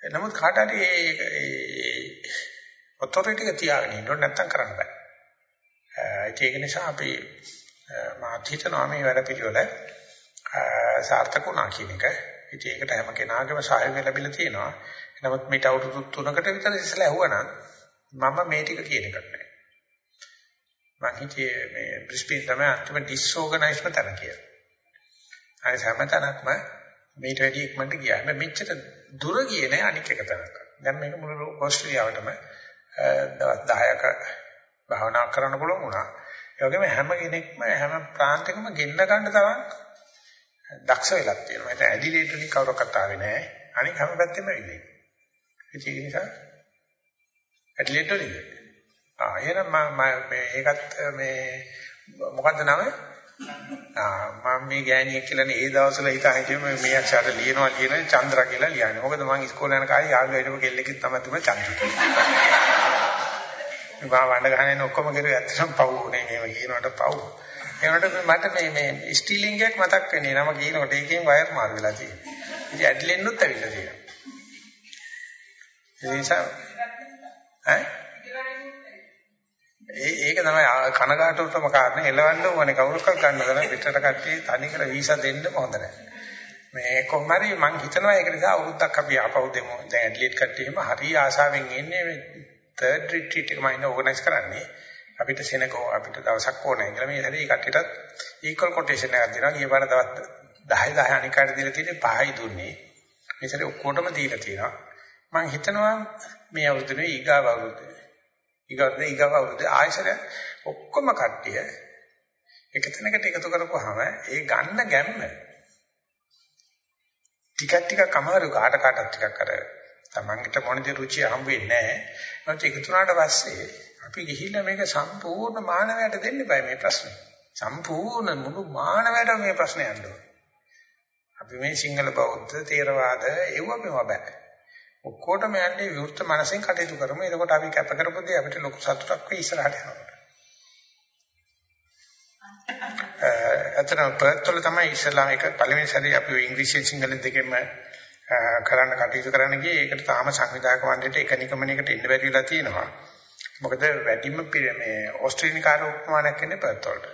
නමුත් කාට හරි ඒ ඔතොරිටි එක තියාගෙන ඉන්න ඕනේ නැත්තම් කරන්න බෑ. ඒක නිසා අපි මාත් හිතනවා මේ වැඩ පිළිවෙල සාර්ථක වුණා කියන එක. ඉතින් ඒකට හැම කෙනාගේම සහයෝගය ලැබිලා තියෙනවා. නමුත් මේට අවුරුදු 3කට විතර ඉස්සෙල්ලා ඇහුවනම් මම මේ ටික කියන එකක් නෑ. මං හිතියේ මේ බ්‍රිස්බේන් තමයි අන්තිම ඩිස්ෝගනයිස්ම තැන කියලා. අනිත් හැම තැනක්ම මේට වැඩි ඉක්මනට ගියා. හැබැයි මෙච්චර දුර ගියේ නෑ අනික් එක තැනක. දැන් මේක මුළු ඕස්ට්‍රේලියාවටම දවස් 10ක භාවනා කරන්න පුළුවන් වුණා. ඒ වගේම හැම කෙනෙක්ම හැම ප්‍රාන්තයකම ගෙන්න ගන්න තරම් දක්ෂ වෙලක් තියෙනවා. ඒක ඇඩිලේට් වලින් කවුරක්වත් ආවේ නැහැ. අනික හැම පැත්තෙම ඉන්නේ. ඒක නිසා ඇඩිලේට් වලින්. ආ එහෙනම් මම මේ ඒකත් මේ මොකද්ද නම? ආ මම මේ ගෑණියෙක් කියලානේ ඒ දවස්වල හිතා හිටියේ මේ මේ අක්ෂර ලියනවා කියන චන්ද්‍ර කියලා ලියන්නේ. මොකද මම ඉස්කෝලේ යන කාලේ යාළුවා හිටපු කෙල්ලෙක්ගෙත් තමයි තුම චන්ද්‍ර. මම වණ්ඩ ගහන්නේ ඔක්කොම කරුවේ ඇත්තටම පව් උනේ මේව කියනකොට පව්. ඒනකොට මට මේ මේ ස්ටිලිං එකක් මතක් වෙන්නේ නම කියනකොට ඒකෙන් වයර් මාරු වෙලා තියෙනවා. ඉතින් ඇඩ්ලෙන්නුත් ඇවිල්ලා තියෙනවා. ඒ නිසා ඈ ඒ ඒක තමයි කනගාටුවටම කාරණේ එලවන්න ඕනේ කවුරක්වත් ගන්න දන පිටරට කට්ටිය තනි කර වීසා දෙන්න හොඳ නැහැ. මේ කොහොම හරි මම හිතනවා ඒක නිසා අවුරුද්දක් අපි ආපහු දෙමු. දැන් ඇඩ්ලිට් කට්ටියම හරි ආසාවෙන් ඉන්නේ තර්ඩ් රිට්‍රීට් එක මම ඕගනයිස් කරන්නේ අපිට සෙනග අපිට දවසක් ඕනේ කියලා. මේ හැරි කට්ටියටත් ඊක්වල් කොටේෂන් එකක් දෙනවා. ඊපාර දවස් 10 10 අනිකාට දීලා තියෙන්නේ 5යි දුන්නේ. මේ සැරේ ඔක්කොටම දීලා තියෙනවා. මම හිතනවා මේ අවුරුද්දේ ඊගාව අවුරුද්දේ ඊගාව ඊගාව අවුරුද්දේ ආයසර ඔක්කොම කට්ටිය එක තැනකට එකතු කරපුවාම ඒ ගන්න ගැම්ම ටිකක් ටිකක් අමාරු. කාට කාටත් ටිකක් අර තමන්ට මොනද රුචිය හම් වෙන්නේ නැහැ. මොකද ඒක තුනට පස්සේ අපි ගිහිල්ලා මේක සම්පූර්ණ මානවයට දෙන්න බෑ මේ ප්‍රශ්නේ. සම්පූර්ණ මුළු මානවයටම මේ ප්‍රශ්නේ යන්න අපි මේ සිංහල බෞද්ධ තේරවාද ඒව මේව බෑ. ඔක්කොටම යන්නේ විවෘත මනසෙන් කටයුතු කරමු. එතකොට අපි කැප කරපු දේ අපිට ලොකු සතුටක් වෙයි ඉස්සරහට යනකොට. අතන ප්‍රත්‍යල තමයි ඉස්ලාම එක පළවෙනි සැරේ අපි ඉංග්‍රීසි සිංහල දෙකෙන්ම කරන්න කටයුතු කරන්න ගියේ ඒකට තාම සංවිධායක මණ්ඩලයට එක නිකමනයකට ඉන්න බැරි වෙලා තියෙනවා. මොකද වැඩිම මේ ඕස්ට්‍රේලියානු කාර්ය උපමානයක් ඉන්නේ පර්ත් වලට.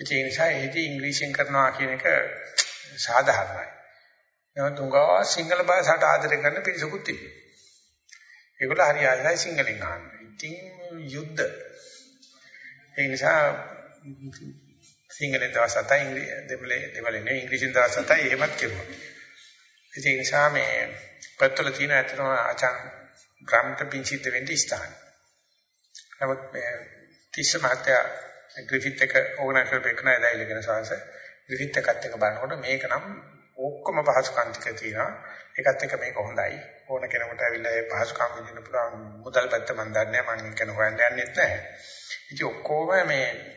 ඒ නිසා ඒදී ඉංග්‍රීසියෙන් කරනවා කියන එක සාධාරණයි. නමුත් උංගා සිංහල භාෂාවට ආදරය කරන පිරිසකුත් තිබෙනවා. ඒගොල්ලෝ හරි ආයයි සිංහලෙන් අහන්නේ. ඉතින් යුද්ධ. ඒ නිසා සිංහලෙන් දවස් 7යි දෙමළේ දෙමළේ ඉංග්‍රීසියෙන් දවස් 7යි එහෙමත් කෙරුවා. ඒ නිසා මේ පෙත්තල තියෙන ඇත්තම ආචාන් ග්‍රාමත පිංචිත වෙන්න ස්ථාන. නමුත් මේ තිස්ස මහත්තයා ග්‍රිෆිත් එක ඕගනයිස් කරපු එක නෑ දැයිලගෙන සාංශ ග්‍රිෆිත් එකත් එක බලනකොට මේක නම් ඔක්කොම පහසුකම් ටික තියෙනවා. ඒකත් එක මේක හොඳයි. ඕන කෙනෙකුට ඇවිල්ලා ඒ පහසුකම් විඳින්න පුළුවන් මුදල් පැත්ත මම දන්නේ නැහැ. මම ඒක හොයන්න යන්නෙත් නැහැ. ඉතින් ඔක්කොම මේ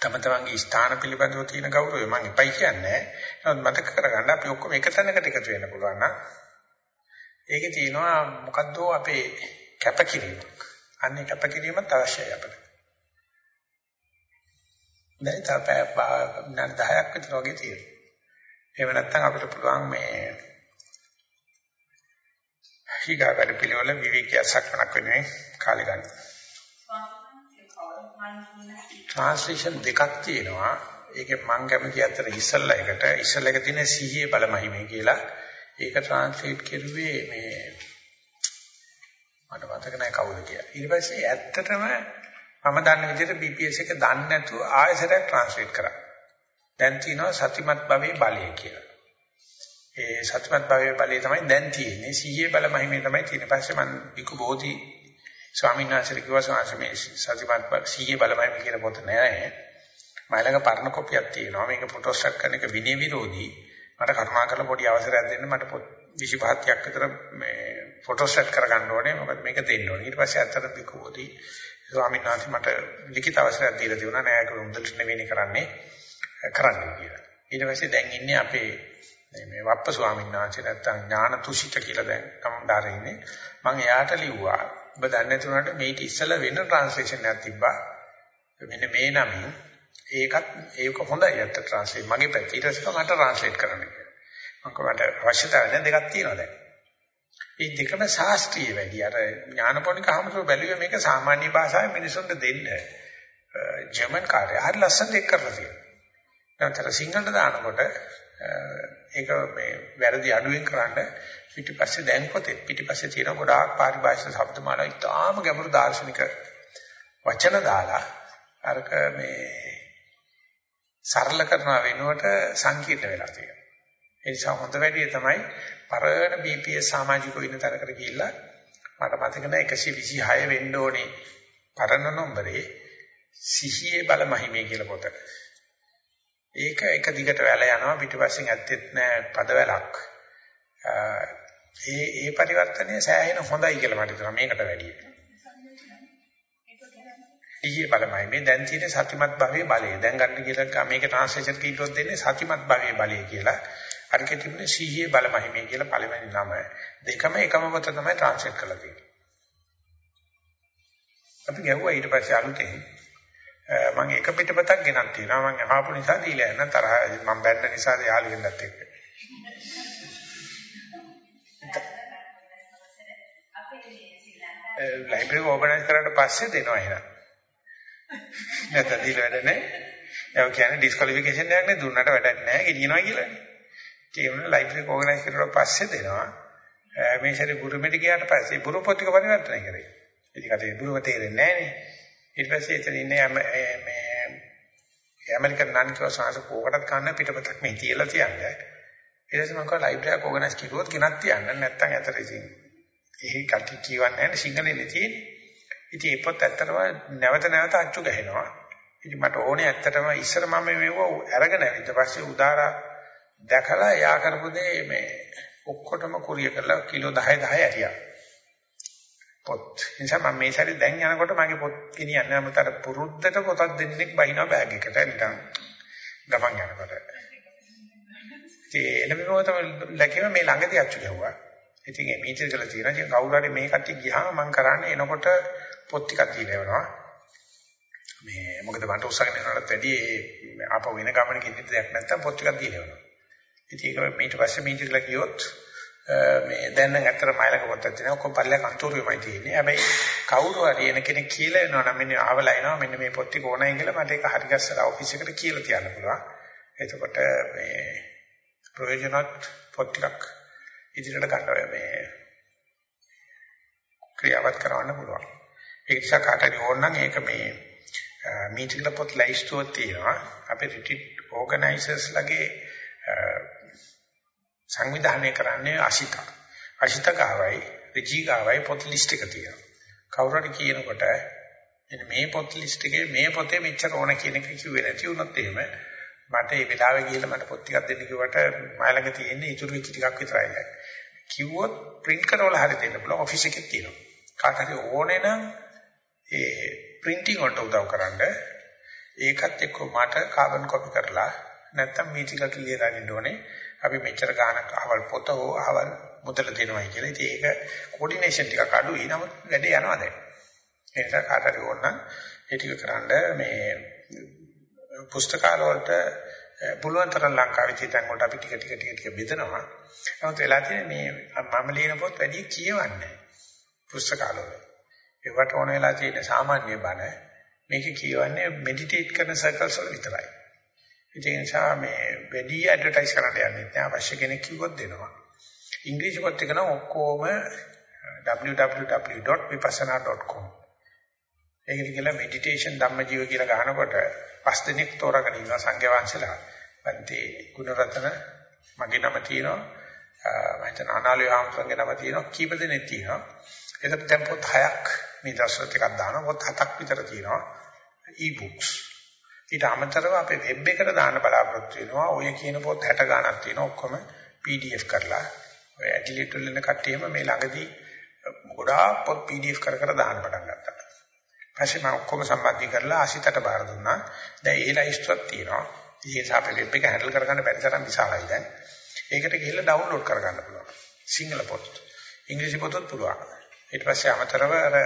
තම තමන්ගේ ස්ථාන පිළිබඳව තියෙන ගෞරවය මම එපයි කියන්නේ. නමුත් මතක කරගන්න අපි ඔක්කොම එක තැනකට එකතු වෙන්න පුළුවන් නම් ඒකේ තියෙනවා මොකද්ද අපේ කැපකිරීමක්. අන්නේ කැපකිරීමත් අවශ්‍යයි අපිට. දැන් තාපෑ නන් 10ක් විතර වගේ තියෙනවා. එහෙම නැත්නම් අපිට පුළුවන් මේ හිගා වැඩ පිළිවෙල විවේකයක් සක්මනක් වෙනුවෙන් කාලය ගන්න. ට්‍රාන්ස්ලේෂන් දෙකක් තියෙනවා. ඒකේ මම කැමති අතර ඉස්සල්ලා එකට ඉස්සල්ලා එක තියෙන සිහියේ බලමහිමේ කියලා. ඒක ට්‍රාන්ස්ලේට් කරුවේ මේ මට මතක නැහැ කවුද කියලා. ඊට පස්සේ ඇත්තටම මම දන්න විදිහට BPS එක දන්නේ නැතුව ආයෙසරක් ට්‍රාන්ස්ලේට් කරා. දැන් තියෙනවා සතිමත් භවයේ බලය කියලා. ඒ සතිමත් භවයේ බලය තමයි දැන් තියෙන්නේ. සිහියේ බලමහිමේ තමයි තියෙන්නේ. පස්සේ මම විකු බෝධි ස්වාමීන් වහන්සේ කිව්වා ස්වාමීන් සතිමත් බව සිහියේ බලමහිමේ කියන පොත නෑ. මයිලක පරණ කොපියක් තියෙනවා. මේක ෆොටෝස්ටාට් කරන එක විනය විරෝධී. මට කරුණාකරලා පොඩි අවසරයක් දෙන්න මට පොත් 25ක් විතර මේ ෆොටෝස්ටාට් කරගන්න ඕනේ. මොකද මේක දෙන්න ඕනේ. ඊට පස්සේ අතට විකු බෝධි ස්වාමීන් වහන්සේ මට ලිඛිත අවසරයක් දීලා තිබුණා නෑ ඒක උන්දලට නෙවෙයි කරන්නේ කරන්න කියලා. ඊට පස්සේ දැන් ඉන්නේ අපේ මේ වප්ප ස්වාමීන් වහන්සේ නැත්තම් ඥාන තුෂිත කියලා දැන් කමඩාරේ ඉන්නේ. මම එයාට ලිව්වා. ඔබ දන්නේ නැතුණාට මේක ඉස්සලා වෙන ට්‍රාන්ස්ලේෂන් එකක් තිබ්බා. මෙන්න මේ නමින් ඒකත් ඒක හොඳයි අත ට්‍රාන්ස්ලේට් මගේ පැත්තට ඊට පස්සේ මට ට්‍රාන්ස්ලේට් කරන්න කියලා. මම කොහොමද අවශ්‍යතාවය දෙකක් තියෙනවා දැන්. මේ දෙකම ශාස්ත්‍රීය වැඩි. අර ඥානපෝනික හැමෝම බැලුවේ මේක සාමාන්‍ය භාෂාවෙන් මිනිසුන්ට දෙන්න. ජර්මන් කාර්යය හරි ලස්සන දෙයක් කරලා තියෙනවා. නැත්නම් සිංහලට දානකොට ඒක මේ වැරදි අඩුවෙන් කරන්න පිටිපස්සේ දැන් පොතේ පිටිපස්සේ තියෙන ගොඩාක් පාරිභාෂික શબ્දමාලා ඉතාම ගැඹුරු දාර්ශනික වචන දාලා අරක මේ සරල කරන වෙනුවට සංකීර්ණ වෙලා තියෙනවා. ඒ නිසා හොඳ වැඩි තමයි පරණ BPS සමාජිකව ඉන්න තරකට ගිහිල්ලා මට මතක නැහැ 126 වෙන්න ඕනේ පරණ නම්බරේ සිහියේ බල මහිමේ කියලා පොත. ඒක එක දිගට වැල යනවා පිටිපස්සෙන් ඇත්තෙත් නැහැ පදවැලක්. ඒ ඒ පරිවර්තනය සෑහෙන හොඳයි කියලා මට හිතෙනවා මේකට වැඩිය. සිහියේ බලමයි මේ දැන් තියෙන සතිමත් භාවයේ බලය. දැන් ගන්න කියලා මේක ට්‍රාන්ස්ලේෂන් කීටොත් දෙන්නේ සතිමත් භාවයේ බලය කියලා. අරකේ තිබුණේ සිහියේ බලමහිමේ කියලා පළවෙනි නම. දෙකම එකම පොත තමයි ට්‍රාන්ස්ලේට් කරලා තියෙන්නේ. අපි ගැහුවා ඊට පස්සේ අලුතෙන් මම එක පිටපතක් ගෙනත් තියෙනවා. මම අහපු නිසා දීලා යන තරහ මම බැන්න නිසා යාළු වෙන්නත් එක්ක. ලයිබ්‍රරි ඕගනයිස් කරාට පස්සේ දෙනවා එහෙනම්. නැත්නම් දීලා වැඩ නැහැ. ඒක කියන්නේ ඩිස්ක්වොලිෆිකේෂන් එකක් නේ. දුන්නට වැඩක් නැහැ. ගෙනියනවා කියලානේ ඒ වුණා ලයිබ්‍රරි ඕගනයිස් කරලා පස්සේ දෙනවා. මේ ශරීර බුරුමෙට ගියාට පස්සේ බුරු පොතික පරිවර්තනය කරේ. ඉතින් අතේ බුරුම තේරෙන්නේ නැහැ නේ ඊට පස්සේ එතන ඉන්නේ මේ ඇමරිකන් නන් කියලා සාස කෝකටත් ගන්න පිටපතක් මේ තියලා තියන්නේ. ඊට පස්සේ මම කව ලයිබ්‍රරි එකක් ඕගනයිස් කිව්වොත් ගෙනත් තියන්න නැත්නම් ඇතර ඉතින් එහි කටි කියවන්නේ නැහැ සිංහලෙන් තියෙන්නේ. ඉතින් ඒ පොත් ඇත්තටම නැවත නැවත අච්චු ගහනවා. ඉතින් මට ඕනේ ඇත්තටම ඉස්සර මම මේව අරගෙන ඊට පස්සේ උදාරා දැකලා යා කරපු දේ මේ ඔක්කොටම කුරිය කරලා කිලෝ 10 10 ඇරියා. පොත්. නිසා මම මේ සැරේ දැන් යනකොට මගේ පොත් ගෙනියන්නේ මම තර පුරුද්දට පොතක් දෙන්නෙක් බහිනවා බෑග් එකට නිකන් ගමන් යනකොට. ඒ එළඹෙනවා තමයි ලැකෙම මේ ළඟදී අච්චු ගැහුවා. ඉතින් මේ මීටර් කරලා තියෙනවා. ඉතින් කවුරු හරි මේ කට්ටිය ගියාම මම කරන්නේ එනකොට පොත් ටිකක් දීලා යනවා. මේ මොකද මට උස්සගෙන යනකොටත් වැඩි ආපහු වෙන ගමනකින් ඉන්න දෙයක් නැත්තම් පොත් ටිකක් දීලා යනවා. ඉතින් ඒක ඊට පස්සේ මීටර් කරලා ගියොත් මේ දැන් නම් ඇත්තට මයිලක පොත්තක් තියෙනවා ඔක්කොම පල්ලයක් අන්තෝරුවෙමයි තියෙන්නේ. හැබැයි කවුරු හරි එන කෙනෙක් කියලා එනවා නම් මෙන්න ආවලා එනවා මෙන්න මේ පොත් ටික ඕනයි කියලා මට ඒක හරි ගස්සලා ඔෆිස් එකට කියලා තියන්න පුළුවන්. එතකොට මේ ප්‍රයෝජනවත් පොත් ටිකක් ඉදිරියට ගන්න මේ ක්‍රියාවත් කරවන්න පුළුවන්. ඒ නිසා කාටරි ඕන නම් ඒක මේ මීටිං පොත් ලයිස්ට්ුවක් තියෙනවා. අපේ රිට්‍රීට් ඕගනයිසර්ස් ලගේ සංවිධානය කරන්නේ අශිතා. අශිතකාවයි ඍජිකාවයි පොත් ලිස්ට් එක තියෙනවා. කවුරු හරි කියනකොට එන්න මේ පොත් ලිස්ට් එකේ මේ පොතේ මෙච්චර ඕන කියන එක කිව්වේ නැති වුණොත් එහෙම මට ඒ වෙලාවේ ගිහලා මට පොත් ටිකක් දෙන්න කිව්වට මම ළඟ තියෙන්නේ ඉතුරු වෙච්ච ටිකක් විතරයි. කිව්වොත් print කරවලා හරි දෙන්න පුළුවන් ඔෆිස් එකේ තියෙනවා. කාට හරි ඕනේ නම් ඒ printing වලට උදව් කරන්න ඒකත් එක්ක මට කාබන් කොපි කරලා නැත්තම් මේ ටික ලියලා ගන්න ඕනේ. අපි මෙච්චර ගානක් අහවල් පොත හෝ අහවල් මුදල දෙනවයි කියලා. ඉතින් ඒක කෝඩිනේෂන් ටිකක් අඩුයි. නමුත් වැඩේ යනවා දැන්. ඒ නිසා කාට හරි ඕන නම් ඒ ටික කරන්න මේ පුස්තකාල වලට පුළුවන් තරම් ලංකාවේ තියෙන වලට අපි ටික ටික ටික ටික බෙදනවා. නමුත් වෙලා තියෙන්නේ මේ මම ලියන පොත් වැඩි කියවන්නේ පුස්තකාල වල. ඒවට ඕන වෙලා තියෙන සාමාන්‍ය බණ මේක කියවන්නේ මෙඩිටේට් කරන සර්කල්ස් වල විතරයි. ඒ නිසා මේ වැඩි ඇඩ්වර්ටයිස් කරන්න යන්නේ නැහැ අවශ්‍ය කෙනෙක් කිව්වොත් දෙනවා. ඉංග්‍රීසි පොත් එක නම් ඔක්කොම www.vipassana.com ඒකද කියලා මෙඩිටේෂන් ධම්මජීව කියලා ගහනකොට පස් දිනක් තෝරාගෙන ඉන්නවා සංඝ වංශලා. පන්ති ගුණරත්න මගේ නම තියෙනවා. මම හිතන අනාලේ ආම්සංගේ නම තියෙනවා. කීප දෙනෙක් තියෙනවා. එතකොට දැන් පොත් හයක් මේ දවස්වල ටිකක් දානවා. පොත් හතක් විතර තියෙනවා. e-books ඊට අමතරව අපේ වෙබ් එකට දාන්න බලාපොරොත්තු වෙනවා. ඔය කියන පොත් 60 ගණක් තියෙනවා. ඔක්කොම PDF කරලා. ඔය ඇඩිලිට් වල ඉන්න කට්ටියම මේ ළඟදී ගොඩාක් පොත් PDF කර කර දාන්න පටන් ගත්තා. පස්සේ මම ඔක්කොම සම්බන්ධී කරලා ආසිතට බාර දුන්නා. දැන් ඒ ලයිස්ට්ුවක් තියෙනවා. ඉතින් අපේ වෙබ් එක හැන්ඩල් කරගන්න බැරි තරම් විශාලයි දැන්. ඒකට ගිහිල්ලා ඩවුන්ලෝඩ් කරගන්න පුළුවන්. සිංහල පොත්. ඉංග්‍රීසි පොතත් පුළුවන්. ඊට පස්සේ අමතරව අර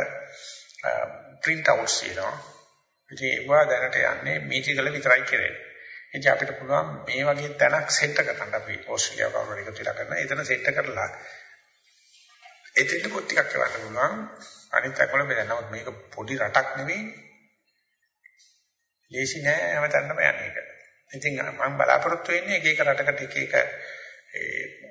print outs තියෙනවා. ඉතින් ඒවා දැනට යන්නේ මීටිකල විතරයි කරන්නේ. ඉතින් අපිට පුළුවන් මේ වගේ තැනක් සෙට් කරන්න අපි ඕස්ට්‍රේලියාව කවුරු හරි එකතු වෙලා කරන. එතන සෙට් කරලා එතෙන්ට පොත් ටිකක් කරන්න පුළුවන්. අනිත් අකවල බෙදන්න. නමුත් මේක පොඩි රටක් නෙවෙයි. ලේසි නෑ හැමතැනම යන්නේ ඒක. ඉතින් මම බලාපොරොත්තු වෙන්නේ එක එක රටකට එක එක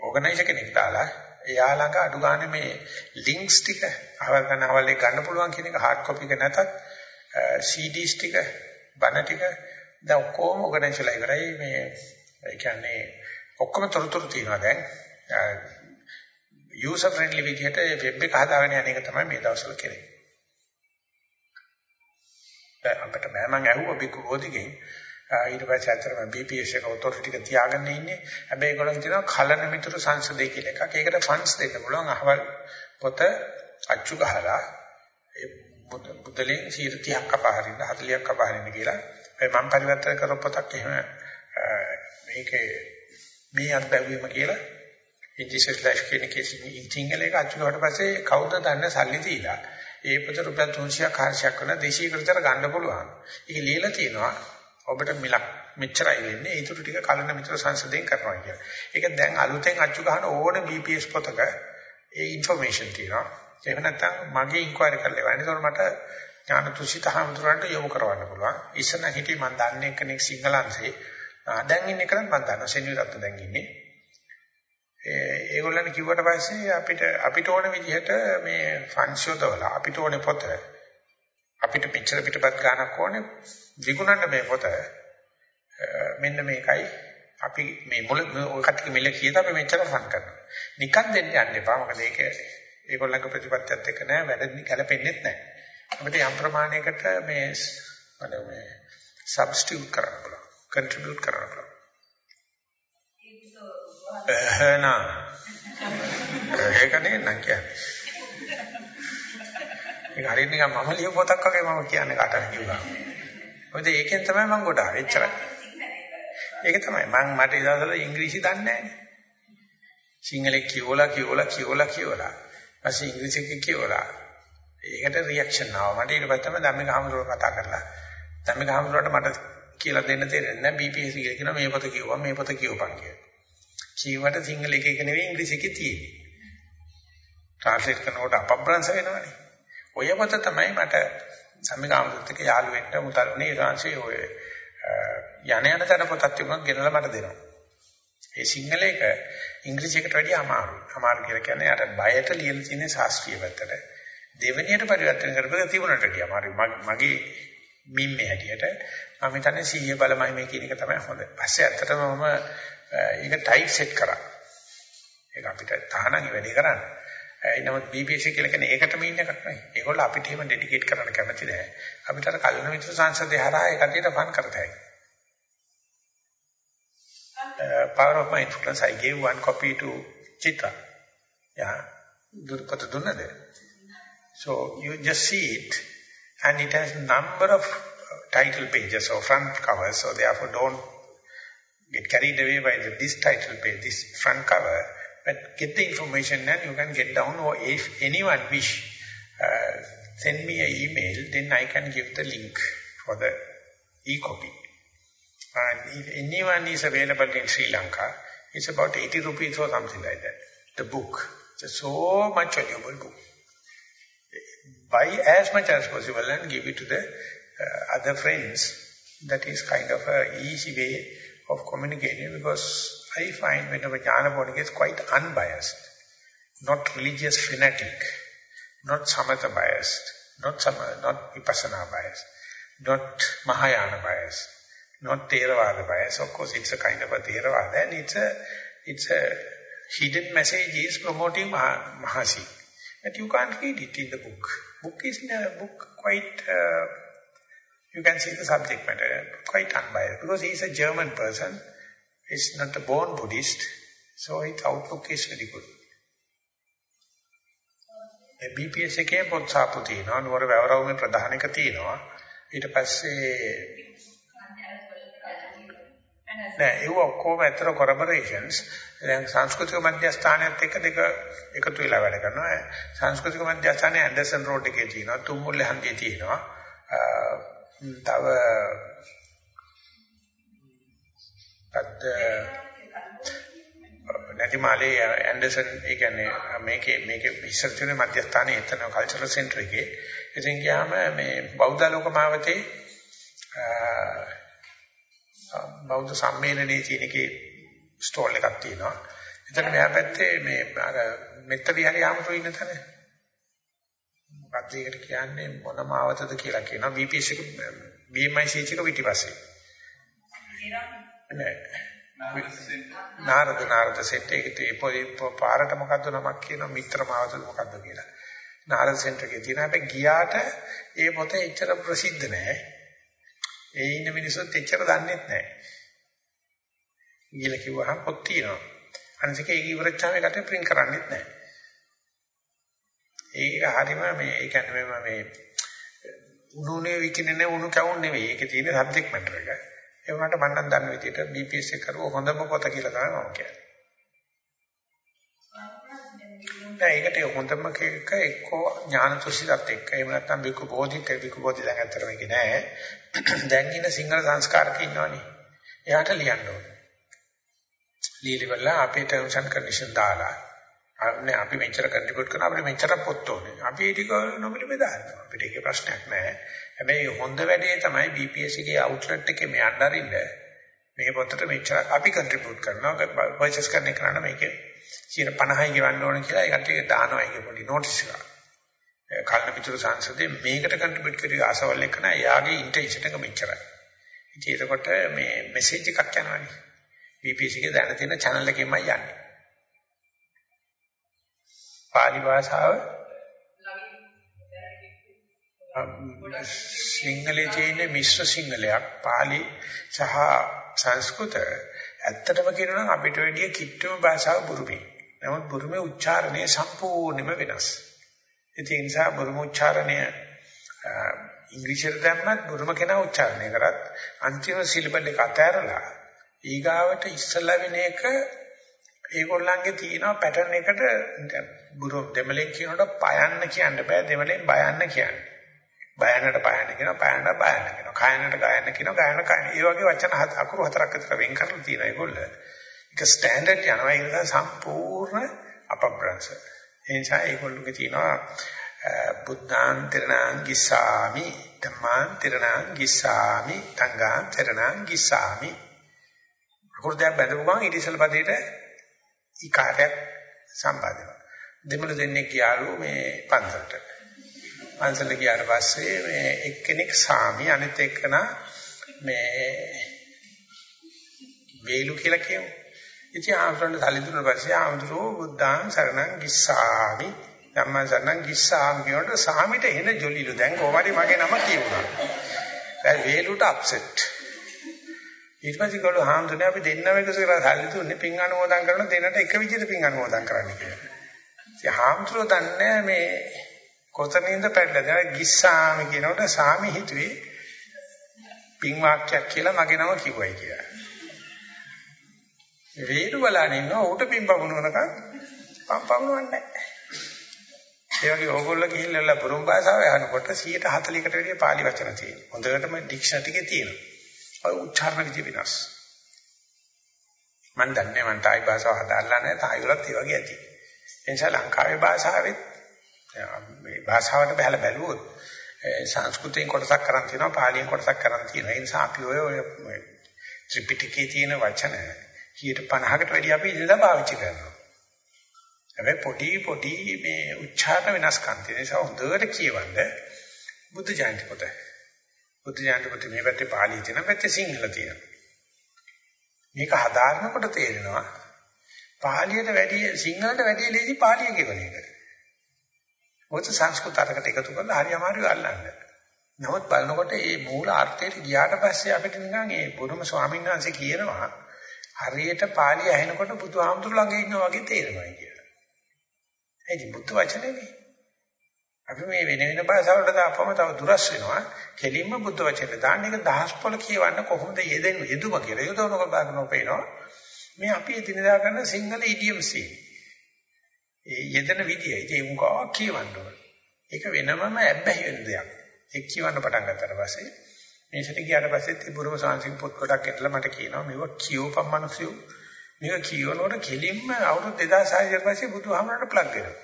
ඕගනයිසර් කෙනෙක් දාලා එයා ළඟ අඩු ගන්න මේ ලින්ක්ස් ටික අවල් ගන්න අවල් එක ගන්න පුළුවන් කියන එක හાર્ඩ් කොපි එක නැතත් CDs ටික බණ ටික දැන් ඔක්කොම ඕගනයිසර්ලා ඉවරයි මේ ඒ කියන්නේ ඔක්කොම තොරතුරු තියෙනවා දැන් user friendly විදිහට වෙබ් එක හදාගෙන යන එක තමයි මේ දවස්වල කරන්නේ. දැන් අපිට බෑ මම ඇහුවා බිකු බෝධිගෙන් ඊට පස්සේ අතරම BPS එක ඔතොරිටි එක තියාගෙන ඉන්නේ. හැබැයි ඒගොල්ලන් කියනවා කලන මිතුරු සංසදේ කියලා එකක්. ඒකට ෆන්ඩ්ස් දෙන්න පුළුවන්. අහවල් පොත අච්චු ගහලා පොත පුතලෙන් 30ක් අපාරින්න 40ක් අපාරින්න කියලා. ඒ මම පරිවර්තන කරපු පොතක් එහෙම මේකේ මේ අත්දැකීම කියලා ඉන්ජිසස් ලයිෆ් කියන කේසින් ඉංග්‍රීසියෙන් අච්චුවට පස්සේ කවුද දන්නේ සල්ලි දීලා. ඒ පොත රුපියල් 300ක් 400ක් කරන දේශීකෘතර ගන්න පුළුවන්. ඒක ලියලා තියෙනවා ඔබට මිලක් මෙච්චරයි වෙන්නේ. ඒ තුරු ටික කලන මිත්‍ර සංසදයෙන් කරනවා කියලා. ඒක දැන් අලුතෙන් අච්චු ගන්න ඕන BPS පොතක ඒ ইনফෝමේෂන් තියෙනවා. ඒක නැත්තම් මගේ ඉන්කුවරි කරලා එවන්නේ. ඒතකොට මට ඥාන තුසිත හඳුරන්න යොමු කරවන්න පුළුවන්. ඉස්සන හිටියේ මම දන්නේ කෙනෙක් සිංහලංශේ. දැන් ඉන්නේ කරන් මම දන්නවා සෙන්විරත්න දැන් ඉන්නේ. ඒ ඒගොල්ලන් කිව්වට පස්සේ අපිට අපිට ඕන විදිහට මේ ෆන්ඩ්ස් යොදවලා අපිට ඕනේ පොත අපිට පිටර පිටපත් ගන්නක් ඕනේ විකුණන්න මේ පොත මෙන්න මේකයි අපි මේ මුල ඔය කට්ටිය මිල කීයද අපි මෙච්චර ෆන් කරනවා. නිකන් දෙන්න යන්න එපා. මොකද ඒක ඒගොල්ලන්ගේ ප්‍රතිපත්තියත් එක්ක නෑ වැඩ ගැලපෙන්නේ නැහැ. අපිට යම් ප්‍රමාණයකට මේ අර මේ සබ්ස්ටිටියුට් කරන්න පුළුවන්. කන්ට්‍රිබියුට් කරන්න පුළුවන්. එහෙනම් ඒක නේ නම් කියන්නේ. ඒක හරියට නිකන් මම ලියපු පොතක් වගේ මම කියන්නේ කාටද කිව්වා. මොකද ඒකෙන් තමයි මම කොට ආවේ. එච්චරයි. ඒක තමයි. මම මට ඒ දවස්වල ඉංග්‍රීසි දන්නේ නැහැ. සිංහලෙන් කියවලා කියවලා කියවලා කියවලා. ඊපස්සේ ඉංග්‍රීසි කියවලා. ඒකට රියැක්ෂන් ආවා. මට ඊට පස්සේ තමයි ධම්මික හමුදුර කතා කරලා. ධම්මික හමුදුරට මට කියලා දෙන්න තේරෙන්නේ නැහැ. BPS කියලා කියනවා මේ පොත කියවුවා මේ පොත කියවපන් කියලා. කියවට සිංහල එක එක නෙවෙයි ඉංග්‍රීසි එකේ තියෙන්නේ. ට්‍රාන්ස්ලේට් කරනකොට අපබ්‍රංශ වෙනවනේ. ඔය පොත තමයි මට සම්මිකාමෘත් එක්ක යාළු වෙන්න මුතල්නේ ඊටාංශේ ඔය යන යන තැන පොතක් තිබුණා ගෙනලා මට දෙනවා. ඒ සිංහල එක ඉංග්‍රීසි එකට වැඩිය අමාරුයි. අමාරු කියලා කියන්නේ අර බයට ලියලා තියෙන ශාස්ත්‍රීය පැත්තට. දෙවෙනියට පරිවර්තන කරපුවා තිබුණට වැඩිය අමාරුයි. මගේ මිම්මේ හැටියට මම හිතන්නේ සීය බලමයි මේ කියන එක තමයි හොඳ. පස්සේ ඇත්තටම මම ඒක ටයිප් සෙට් කරා. ඒක අපිට තහනම් වැඩි කරන්න. නමුත් BPC කියලා කියන්නේ ඒකටම ඉන්න එකක් නෙවෙයි. ඒගොල්ලෝ අපිට එහෙම ඩෙඩිකේට් කරන්න කැමති නැහැ. අපිට අර කල්න මිත්‍ර සංසදේ හරහා ඒ කටියට ෆන් කරතයි. Uh, power of mindfulness, I gave one copy to Chitra. Yeah. So you just see it, and it has number of title pages or front covers, so therefore don't get carried away by the, this title page, this front cover. But get the information and you can get down or if anyone wish, uh, send me an email, then I can give the link for the e-copy. And if anyone is available in Sri Lanka, it's about 80 rupees or something like that. The book. It's so much valuable book. Buy as much as possible and give it to the uh, other friends. That is kind of a easy way of communicating because I find whenever Jnana is quite unbiased, not religious fanatic, not Samatha biased, not, Sama, not Vipassana biased, not Mahayana biased, not Theravada biased. Of course, it's a kind of a Theravada and it's a, it's a hidden message is promoting Mah Mahasi. But you can't read it in the book. Book is in a book quite, uh, you can see the subject matter, quite unbiased. Because he is a German person, is not a born Buddhist, so its outlook is very good. A BPS එකේ පොත් සාපු තියෙනවා නුවර වැවරවුමේ ප්‍රධාන එක තියෙනවා ඊට පස්සේ නෑ ඒව ඔක්කොම ඇතර කොලැබොරේෂන්ස් දැන් සංස්කෘතික මධ්‍යස්ථානයත් එක්ක දෙක එකතු වෙලා වැඩ කරනවා. සංස්කෘතික මධ්‍යස්ථානයේ ඇන්ඩර්සන් රෝඩ් එකේ තියෙනවා තුම්මුල්ලේ හන්දියේ තියෙනවා. තව අත් නැතිමාලේ ඇන්ඩර්සන් ඒ කියන්නේ මේකේ මේකේ ඉස්සර තියෙන මධ්‍යස්ථානයේ එතන කල්චරල් සෙන්ටර් එකේ. ඉතින් ගියාම මේ බෞද්ධ ලෝකමාවතේ බෞද්ධ සම්මේලනයේ තියෙන එකේ ස්ටෝල් එකක් තියෙනවා එතන මෙහා පැත්තේ මේ අර මෙත්ත විහාරය ආමතු ඉන්න තැන. මොකක්ද ඒකට කියන්නේ මොන මාවතද කියලා කියනවා BPS එක BMIC එක පිටිපස්සේ. නෑ. නාරද නාරද සෙට් එකට ඒ පොඩි පාරට මොකද්ද නමක් කියනවා මිත්‍ර මාවතද මොකද්ද කියලා. නාරද සෙන්ටර් එකේ තියෙන හැබැයි ගියාට ඒ පොත එච්චර ප්‍රසිද්ධ නෑ. ඒ ඉන්න මිනිස්සුත් එච්චර දන්නේ නැහැ. ගිහලා කිව්වහම පොත් තියෙනවා. අනිත් එක ඒක ඉවරච්චාම ඒකට print කරන්නේත් නැහැ. ඒක හරීම මේ ඒ කියන්නේ මම මේ උණුනේ විකිනේ උණු කවුන් නෙවෙයි. ඒකේ තියෙන සබ්ජෙක්ට් මැටර් එක. ඒ වුණාට මම නම් දන්න විදිහට BPS එක කරුව හොඳම පොත කියලා තමයි මම කියන්නේ. නෑ ඒකට හොඳම එක එක්කෝ ඥාන තුසිතත් එක්ක එහෙම නැත්නම් බිකු බෝධිත් බිකු බෝධි දැන් අතර මේක නෑ. දැන් ඉන්න සිංහල සංස්කාරක ඉන්නවනේ. එයාට ලියන්න ඕනේ. ලියලිවලා අපේ terms and condition දාලා අනේ අපි මෙච්චර කන්ට්‍රිබියුට් කරන අපිට මෙච්චර පොත් ඕනේ. අපි ඒක නොමිලේ බෙදාන්න. අපිට ඒක ප්‍රශ්නයක් නෑ. හැබැයි හොඳ වැඩේ තමයි BPS එකේ අවුට්ලට් එකේ මෙයන් අරින්න මේ පොතට මෙච්චරක් අපි කන්ට්‍රිබියුට් කරනවා. පර්චේස් කරන එක නේද මේකේ 50යි ගෙවන්න ඕන කියලා ඒකට ඒක දානවා ඒක පොඩි නෝටිස් එකක්. කල්න පිටුරු සංසදේ මේකට කන්ට්‍රිබියුට් කරේ ආසවල් එක නෑ. එයාගේ ඉන්ටෙන්ෂන් එක මෙච්චරයි. ඉතින් ඒකට මේ මෙසේජ් එකක් යනවානේ. BPC එකේ දැන තියෙන channel එකෙන්මයි යන්නේ. පාලි භාෂාව සිංහලයේ තියෙන මිශ්‍ර සිංහලයක් පාලි සහ සංස්කෘත ඇත්තටම කියනවා නම් අපිට වැඩිය කිට්ටුම භාෂාව බුරුමේ. නමුත් බුරුමේ උච්චාරණය සම්පූර්ණයෙන්ම වෙනස්. ඒ නිසා බුරුම උච්චාරණය ඉංග්‍රීසියට දැම්මත් බුරුම කෙනා උච්චාරණය කරත් අන්තිම සිලබල් එක අතහැරලා ඊගාවට ඉස්සලා වෙන එක ඒගොල්ලන්ගේ තියෙන පැටර්න් එකට බුරු දෙමලෙන් කියනකොට පයන්න කියන්න බෑ දෙමලෙන් බයන්න කියන්නේ. බයන්නට බයන්න කියනවා බයන්න බයන්න කියනවා. කයන්නට ගයන්න කියනවා ගයන්න කයන්න. ඒ වගේ වචන හත අකුරු හතරක් විතර වෙන් කරලා තියෙනවා ඒගොල්ල. ඒක ස්ටෑන්ඩඩ් යනවා ඒක සම්පූර්ණ අපබ්‍රංශ. ඒ නිසා ඒගොල්ලෝගේ තියෙනවා බුද්ධාන් තිරණං ගිස්සාමි ධම්මාන් තිරණං ගිස්සාමි තංගාන් තිරණං ගිස්සාමි. අකුරුදයක් බැඳපු ගමන් ඊට ඉස්සෙල් පදේට ඊකාරයක් සම්බන්ධ වෙනවා. දෙමළ දෙන්නේ කියාලු මේ පන්සලට. පන්සලට ගියාට පස්සේ මේ එක්කෙනෙක් සාමි අනිත් එක්කන මේ වේලු කියලා කියමු. ඉතින් ආමතුරුන්ට සල්ලි දුන්නා පස්සේ ආමතුරු බුද්ධාං සරණං ගිස්සාමි ධම්මං සරණං ගිස්සාමි කියනකොට සාමිට එන ජොලිලු දැන් කොහොමරි මගේ නම කියුණා. දැන් වේලුට අප්සෙට්. ඊට පස්සේ ගලු හාමුදුරනේ අපි දෙන්නම එකතු කරලා සල්ලි දුන්නේ පින් අනුමෝදන් කරන දෙන්නට එක විදිහට පින් අනුමෝදන් කරන්න කියලා. ඉතින් හාමුදුරුවෝ දන්නේ මේ කොතනින්ද පැටලද ගිස්සාමි කියනකොට සාමි හිතුවේ පින් වාක්‍යයක් කියලා මගේ නම කිව්වයි කියලා. වේරු බලන ඉන්නවා ඌට පින් පමුණුනකම් පම් පමුණවන්නේ නැහැ. ඒ වගේ ඕගොල්ලෝ ගිහිල්ලා පුරුම් භාෂාව යනකොට 140කට වැඩිය පාලි වචන තියෙනවා. හොඳටම ඩික්ෂනරි එකේ තියෙනවා. ඔය උච්චාරණ විදි වෙනස්. මම දන්නේ මම තායි භාෂාව හදාලා නැහැ. තායි වලත් ඒ වගේ ඇති. ඒ නිසා ලංකාවේ භාෂාවෙත් මේ භාෂාවට බහලා බැලුවොත් සංස්කෘතයෙන් කොටසක් කරන් තියෙනවා, පාලියෙන් කොටසක් කරන් තියෙනවා. ඒ නිසා අපි ඔය ඔය ත්‍රිපිටකයේ තියෙන වචන 50කට වැඩිය අපි ඉඳලා පාවිච්චි කරනවා. හැබැයි පොඩි පොඩි මේ උච්චාරණ වෙනස්කම් තියෙන නිසා හොඳට කියවන්න බුද්ධ ජයන්ති පොත. බුද්ධ ජයන්ති පොත මේ පැත්තේ පාලිය තියෙන පැත්තේ සිංහල තියෙනවා. මේක හදාරනකොට තේරෙනවා පාලියට වැඩිය සිංහලට වැඩිය ලේසි පාලිය කියවන එක. මොකද සංස්කෘත අරකට එකතු කරලා හරි අමාරුයි අල්ලන්න. නමුත් බලනකොට මේ මූල අර්ථයට ගියාට පස්සේ අපිට නිකන් ඒ බුදුම ස්වාමීන් වහන්සේ කියනවා හරියට පාලිය ඇහෙනකොට බුදුහාමුදුරු ළඟ ඉන්නවා වගේ තේරෙනවා කියලා. ඒ බුද්ධ වචනේනේ. අපි මේ වෙන වෙන භාෂාවලට දාපුවම තව දුරස් වෙනවා. කෙලින්ම බුද්ධ වචනේ දාන්න එක දහස් පොළ කියවන්න කොහොමද යෙදෙන්නේ? යෙදුම කියලා. යෙදවනකොට බලනවා පේනවා. මේ අපි එදිනදා කරන සිංහල ඉඩියම්ස් ඒ යෙදෙන විදිය. ඒක උංගා කියවන්න ඕන. ඒක වෙනමම ඇබ්බැහි වෙන දෙයක්. ඒක කියවන්න පටන් ගත්තට පස්සේ මේකට ගියාට පස්සේ තිබුරුම සාංශික පොත් කොටක් ඇట్లా මට කියනවා මේක කියෝපම් මිනිස්සු මේක කියවනකොට කෙලින්ම අවුරුදු 2600 ඊට පස්සේ බුදුහාමරට ප්ලග් වෙනවා.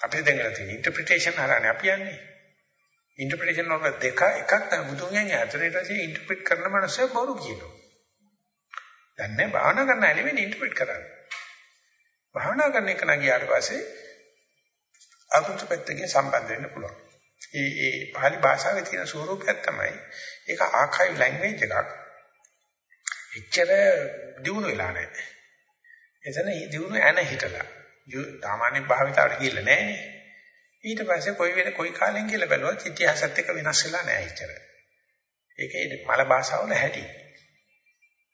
අපිට දැන් තියෙන ඉන්ටර්ප්‍රිටේෂන් හරහානේ අපි යන්නේ. ඉන්ටර්ප්‍රිටේෂන් වල දෙක එකක් තමයි බුදුන්ගෙන් ඇතුළේ ඊට පස්සේ ඉන්ටර්ප්‍රිට් කරන මනුස්සය බොරු කියනවා. දන්නේ භාවනා කරන්න නෙවෙයි ඉන්ටර්ප්‍රිට් කරන්නේ. භාවනා කරන එක නගියාට පස්සේ අකුච්ච පැත්තකින් සම්බන්ධ වෙන්න පුළුවන්. ඒ ඒ pāli භාෂාවේ තියෙන ස්වරූපයක් තමයි ඒක ආකයිව් ලැන්ග්වේජ් එකක්. එච්චර දියුණු වෙලා නැහැ. එතන දියුණු ඇන හිටලා. සාමාන්‍ය භාවිතාවට ගිහිල්ලා නැහැනේ. ඊට පස්සේ කොයි වෙල කොයි කාලෙන් කියලා බැලුවත් ඉතිහාසත් එක්ක වෙනස් වෙලා නැහැ ඉතර. ඒකේ මල භාෂාවල හැටි.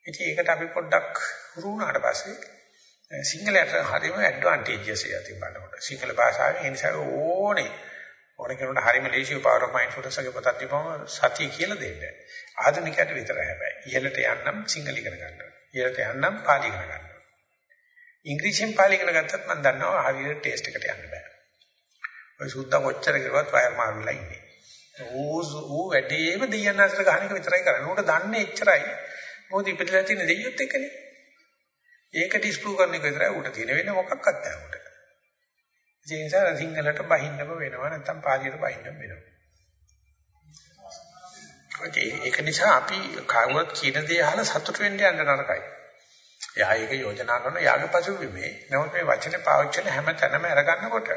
ඉතින් ඒකට අපි පොඩ්ඩක් හුරු වුණාට පස්සේ සිංහලයට හරියම ඇඩ්වාන්ටේජස් එකක් තිබ්බනකොට. සිංහල භාෂාවේ ඒ නිසා ඕනේ ඕන කෙනෙකුට හරියම ලේසිය power of mindfulness එකේ පොතක් දීපම සතිය කියලා දෙන්න. ආධුනිකයට විතරයි හැබැයි. ඉහළට යන්නම් සිංහල ඉගෙන ගන්නවා. ඉහළට යන්නම් පාලි ඉගෙන ගන්නවා. ඉංග්‍රීසියෙන් පාලි ඉගෙන ගත්තත් මම දන්නවා හරියට ටෙස්ට් එකට යන්න බෑ. ඔය සුද්දා කොච්චර කරුවත් වයර් මාරුලා ඉන්නේ. ඌ ඌ වැඩේම දෙයයන් අතර ගහන එක විතරයි කරන්නේ. ඌට දන්නේ එච්චරයි. මොකද ඉපදලා තියෙන දෙයියොත් එක්කනේ. ඒක ඩිස්ප්‍රූව් කරන එක විතරයි ඌට තියෙන වෙන මොකක්වත් නැහැ ඌට. ඒ නිසා සිංහලට බහින්නම වෙනවා නැත්නම් පාලියට බහින්නම වෙනවා. ඒක නිසා අපි කවුරුත් කියන දේ අහලා සතුට වෙන්න යන්න නරකයි. එයා ඒක යෝජනා කරන යාගපසු විමේ. නමුත් මේ වචනේ පාවිච්චි කරන හැම තැනම අරගන්නකොට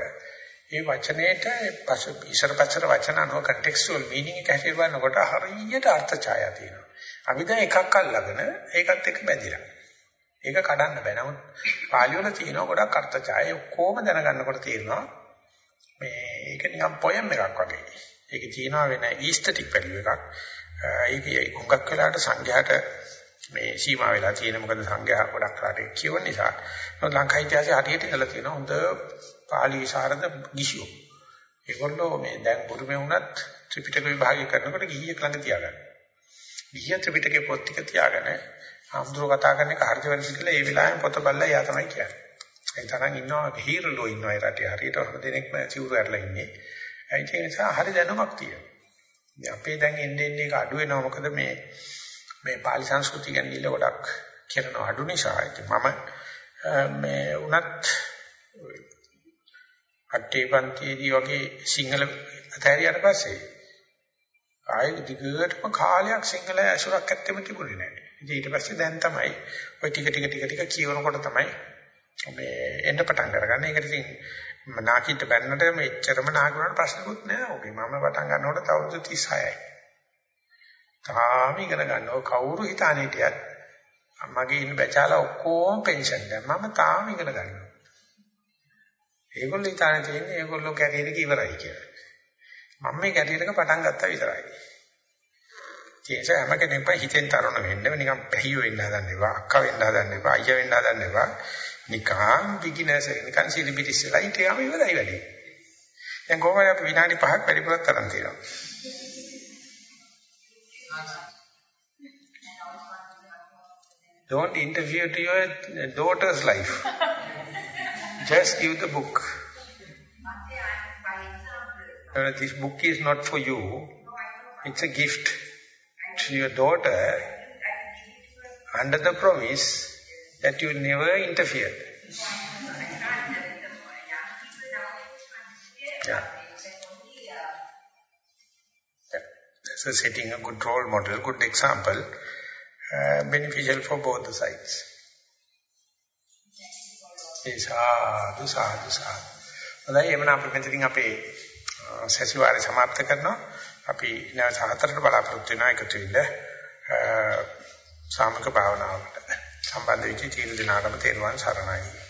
ඒ වචනේට පසු ඉස්සර පස්සර වචන අනුව කන්ටෙක්ස්චුවල් මීනින්ග් එක හැටියට බලනකොට හරියට අර්ථ ඡායා තියෙනවා. අපි දැන් එකක් අල්ලගෙන ඒකත් එක්ක බැඳිලා. ඒක කඩන්න බෑ. නමුත් පාලි වල තියෙන ගොඩක් අර්ථ ඡාය ඔක්කොම දැනගන්නකොට තේරෙනවා මේ ඒක නිකන් පොයම් එකක් වගේ. ඒකේ තියෙනවා වෙන ඊස්තටික් වැලියු එකක්. ඒකේ හුඟක් වෙලාට සංඝයාට මේ සීමා වෙලා තියෙන මොකද සංඝයා ගොඩක් රටේ කියවන නිසා. නමුත් ලංකා ඉතිහාසයේ හරියට ඉඳලා තියෙනවා හොඳ පාලි විසරද ගිහියෝ. ඒගොල්ලෝ මේ දැන් බුරුමේ වුණත් ත්‍රිපිටක විභාගය කරනකොට ගිහියෙක් ළඟ තියාගන්න. ගිහිය ත්‍රිපිටකේ පොත් ටික තියාගෙන ආම්දුර කතා කරන එක හරියට වෙනස කියලා ඒ වෙලාවෙම පොත බලලා එයා තමයි කියන්නේ. ඒ තරම් ඉන්නවා හීරලෝ ඉන්නවා ඒ රටේ හරියට හොඳ දෙනෙක් නෑ සිවුරු ඇරලා ඉන්නේ. ඒ නිසා හරි දැනුමක් තියෙනවා. අපේ දැන් එන්නේ එන්නේ ඒක අඩු වෙනවා මොකද මේ මේ පාලි සංස්කෘතිය ගැන දීලා ගොඩක් කරන අඩු නිසා ඉතින් මම මේ උනත් අටේ පන්තියේදී වගේ සිංහල අතහැරියට පස්සේ ආයෙ දිගටම කාලයක් සිංහල ඇසුරක් ඇත්තෙම තිබුණේ නැහැ. ඉතින් ඊට පස්සේ දැන් තමයි ඔය ටික ටික ටික ටික කියවනකොට තමයි මේ එන්න පටන් අරගන්නේ. ඒකට ඉතින් නාකිට බැන්නට මෙච්චරම නාගුණාට ප්‍රශ්නකුත් නෑ. ඔබේ මම පටන් ගන්නකොට අවුරුදු 36යි. තාම ඉගෙන ගන්නව කවුරු හිතාන හිටියත් මගේ ඉන්න බැචාලා ඔක්කොම පෙන්ෂන් දැන් මම තාම ඉගෙන ගන්නවා. ඒගොල්ලෝ හිතාන තියෙන්නේ ඒගොල්ලෝ කැරියර් එක ඉවරයි කියලා. මම මේ කැරියර් එක පටන් ගත්තා විතරයි. ඒ හැම කෙනෙක්ම හිතෙන් තරණ වෙන්න නිකන් පැහිය වෙන්න හදන්න එපා අක්කා වෙන්න හදන්න එපා අයියා වෙන්න හදන්න එපා නිකන් බිග්ිනර්ස් නිකන් සිලිබිටිස් වෙලා ඉතියාම ඉවරයි වැඩේ. දැන් කොහොමද අපි විනාඩි 5ක් වැඩිපුරක් තරම් තියෙනවා? Don't interfere to your daughter's life. Just give the book. uh, this book is not for you. It's a gift to your daughter under the promise that you never interfere. Yeah. So setting a good role model, good example, uh, beneficial for both the sides. ඒ සාදු සාදු සාදු. හොඳයි එමනම් අපි මෙතනින් අපේ සැසිවාරය සමාප්ත කරනවා. අපි නැවත හතරට බලාපොරොත්තු වෙනා එකතු වෙන්න සාමක භාවනාවට සම්බන්ධ වෙච්ච තීන දිනාටම තේරුවන් සරණයි.